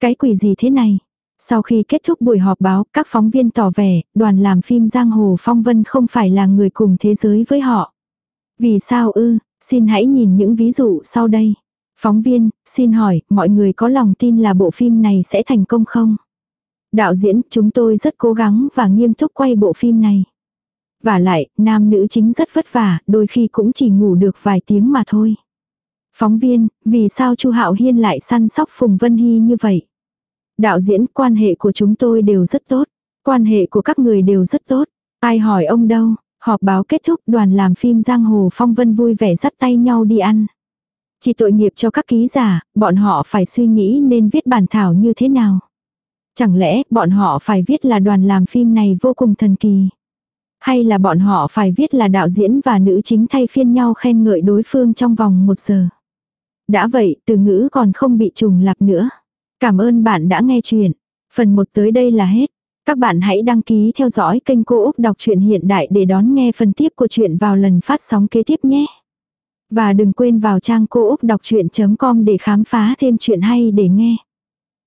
Cái quỷ gì thế này? Sau khi kết thúc buổi họp báo, các phóng viên tỏ vẻ, đoàn làm phim Giang Hồ Phong Vân không phải là người cùng thế giới với họ. Vì sao ư, xin hãy nhìn những ví dụ sau đây. Phóng viên, xin hỏi, mọi người có lòng tin là bộ phim này sẽ thành công không? Đạo diễn, chúng tôi rất cố gắng và nghiêm túc quay bộ phim này. Và lại, nam nữ chính rất vất vả, đôi khi cũng chỉ ngủ được vài tiếng mà thôi. Phóng viên, vì sao Chu Hạo Hiên lại săn sóc Phùng Vân Hy như vậy? Đạo diễn, quan hệ của chúng tôi đều rất tốt. Quan hệ của các người đều rất tốt. Ai hỏi ông đâu? Họp báo kết thúc đoàn làm phim Giang Hồ Phong Vân vui vẻ dắt tay nhau đi ăn. Chỉ tội nghiệp cho các ký giả, bọn họ phải suy nghĩ nên viết bản thảo như thế nào. Chẳng lẽ bọn họ phải viết là đoàn làm phim này vô cùng thần kỳ. Hay là bọn họ phải viết là đạo diễn và nữ chính thay phiên nhau khen ngợi đối phương trong vòng một giờ. Đã vậy, từ ngữ còn không bị trùng lặp nữa. Cảm ơn bạn đã nghe chuyện. Phần 1 tới đây là hết. Các bạn hãy đăng ký theo dõi kênh Cô Úc Đọc truyện Hiện Đại để đón nghe phần tiếp của chuyện vào lần phát sóng kế tiếp nhé. Và đừng quên vào trang cô úc đọc chuyện.com để khám phá thêm chuyện hay để nghe.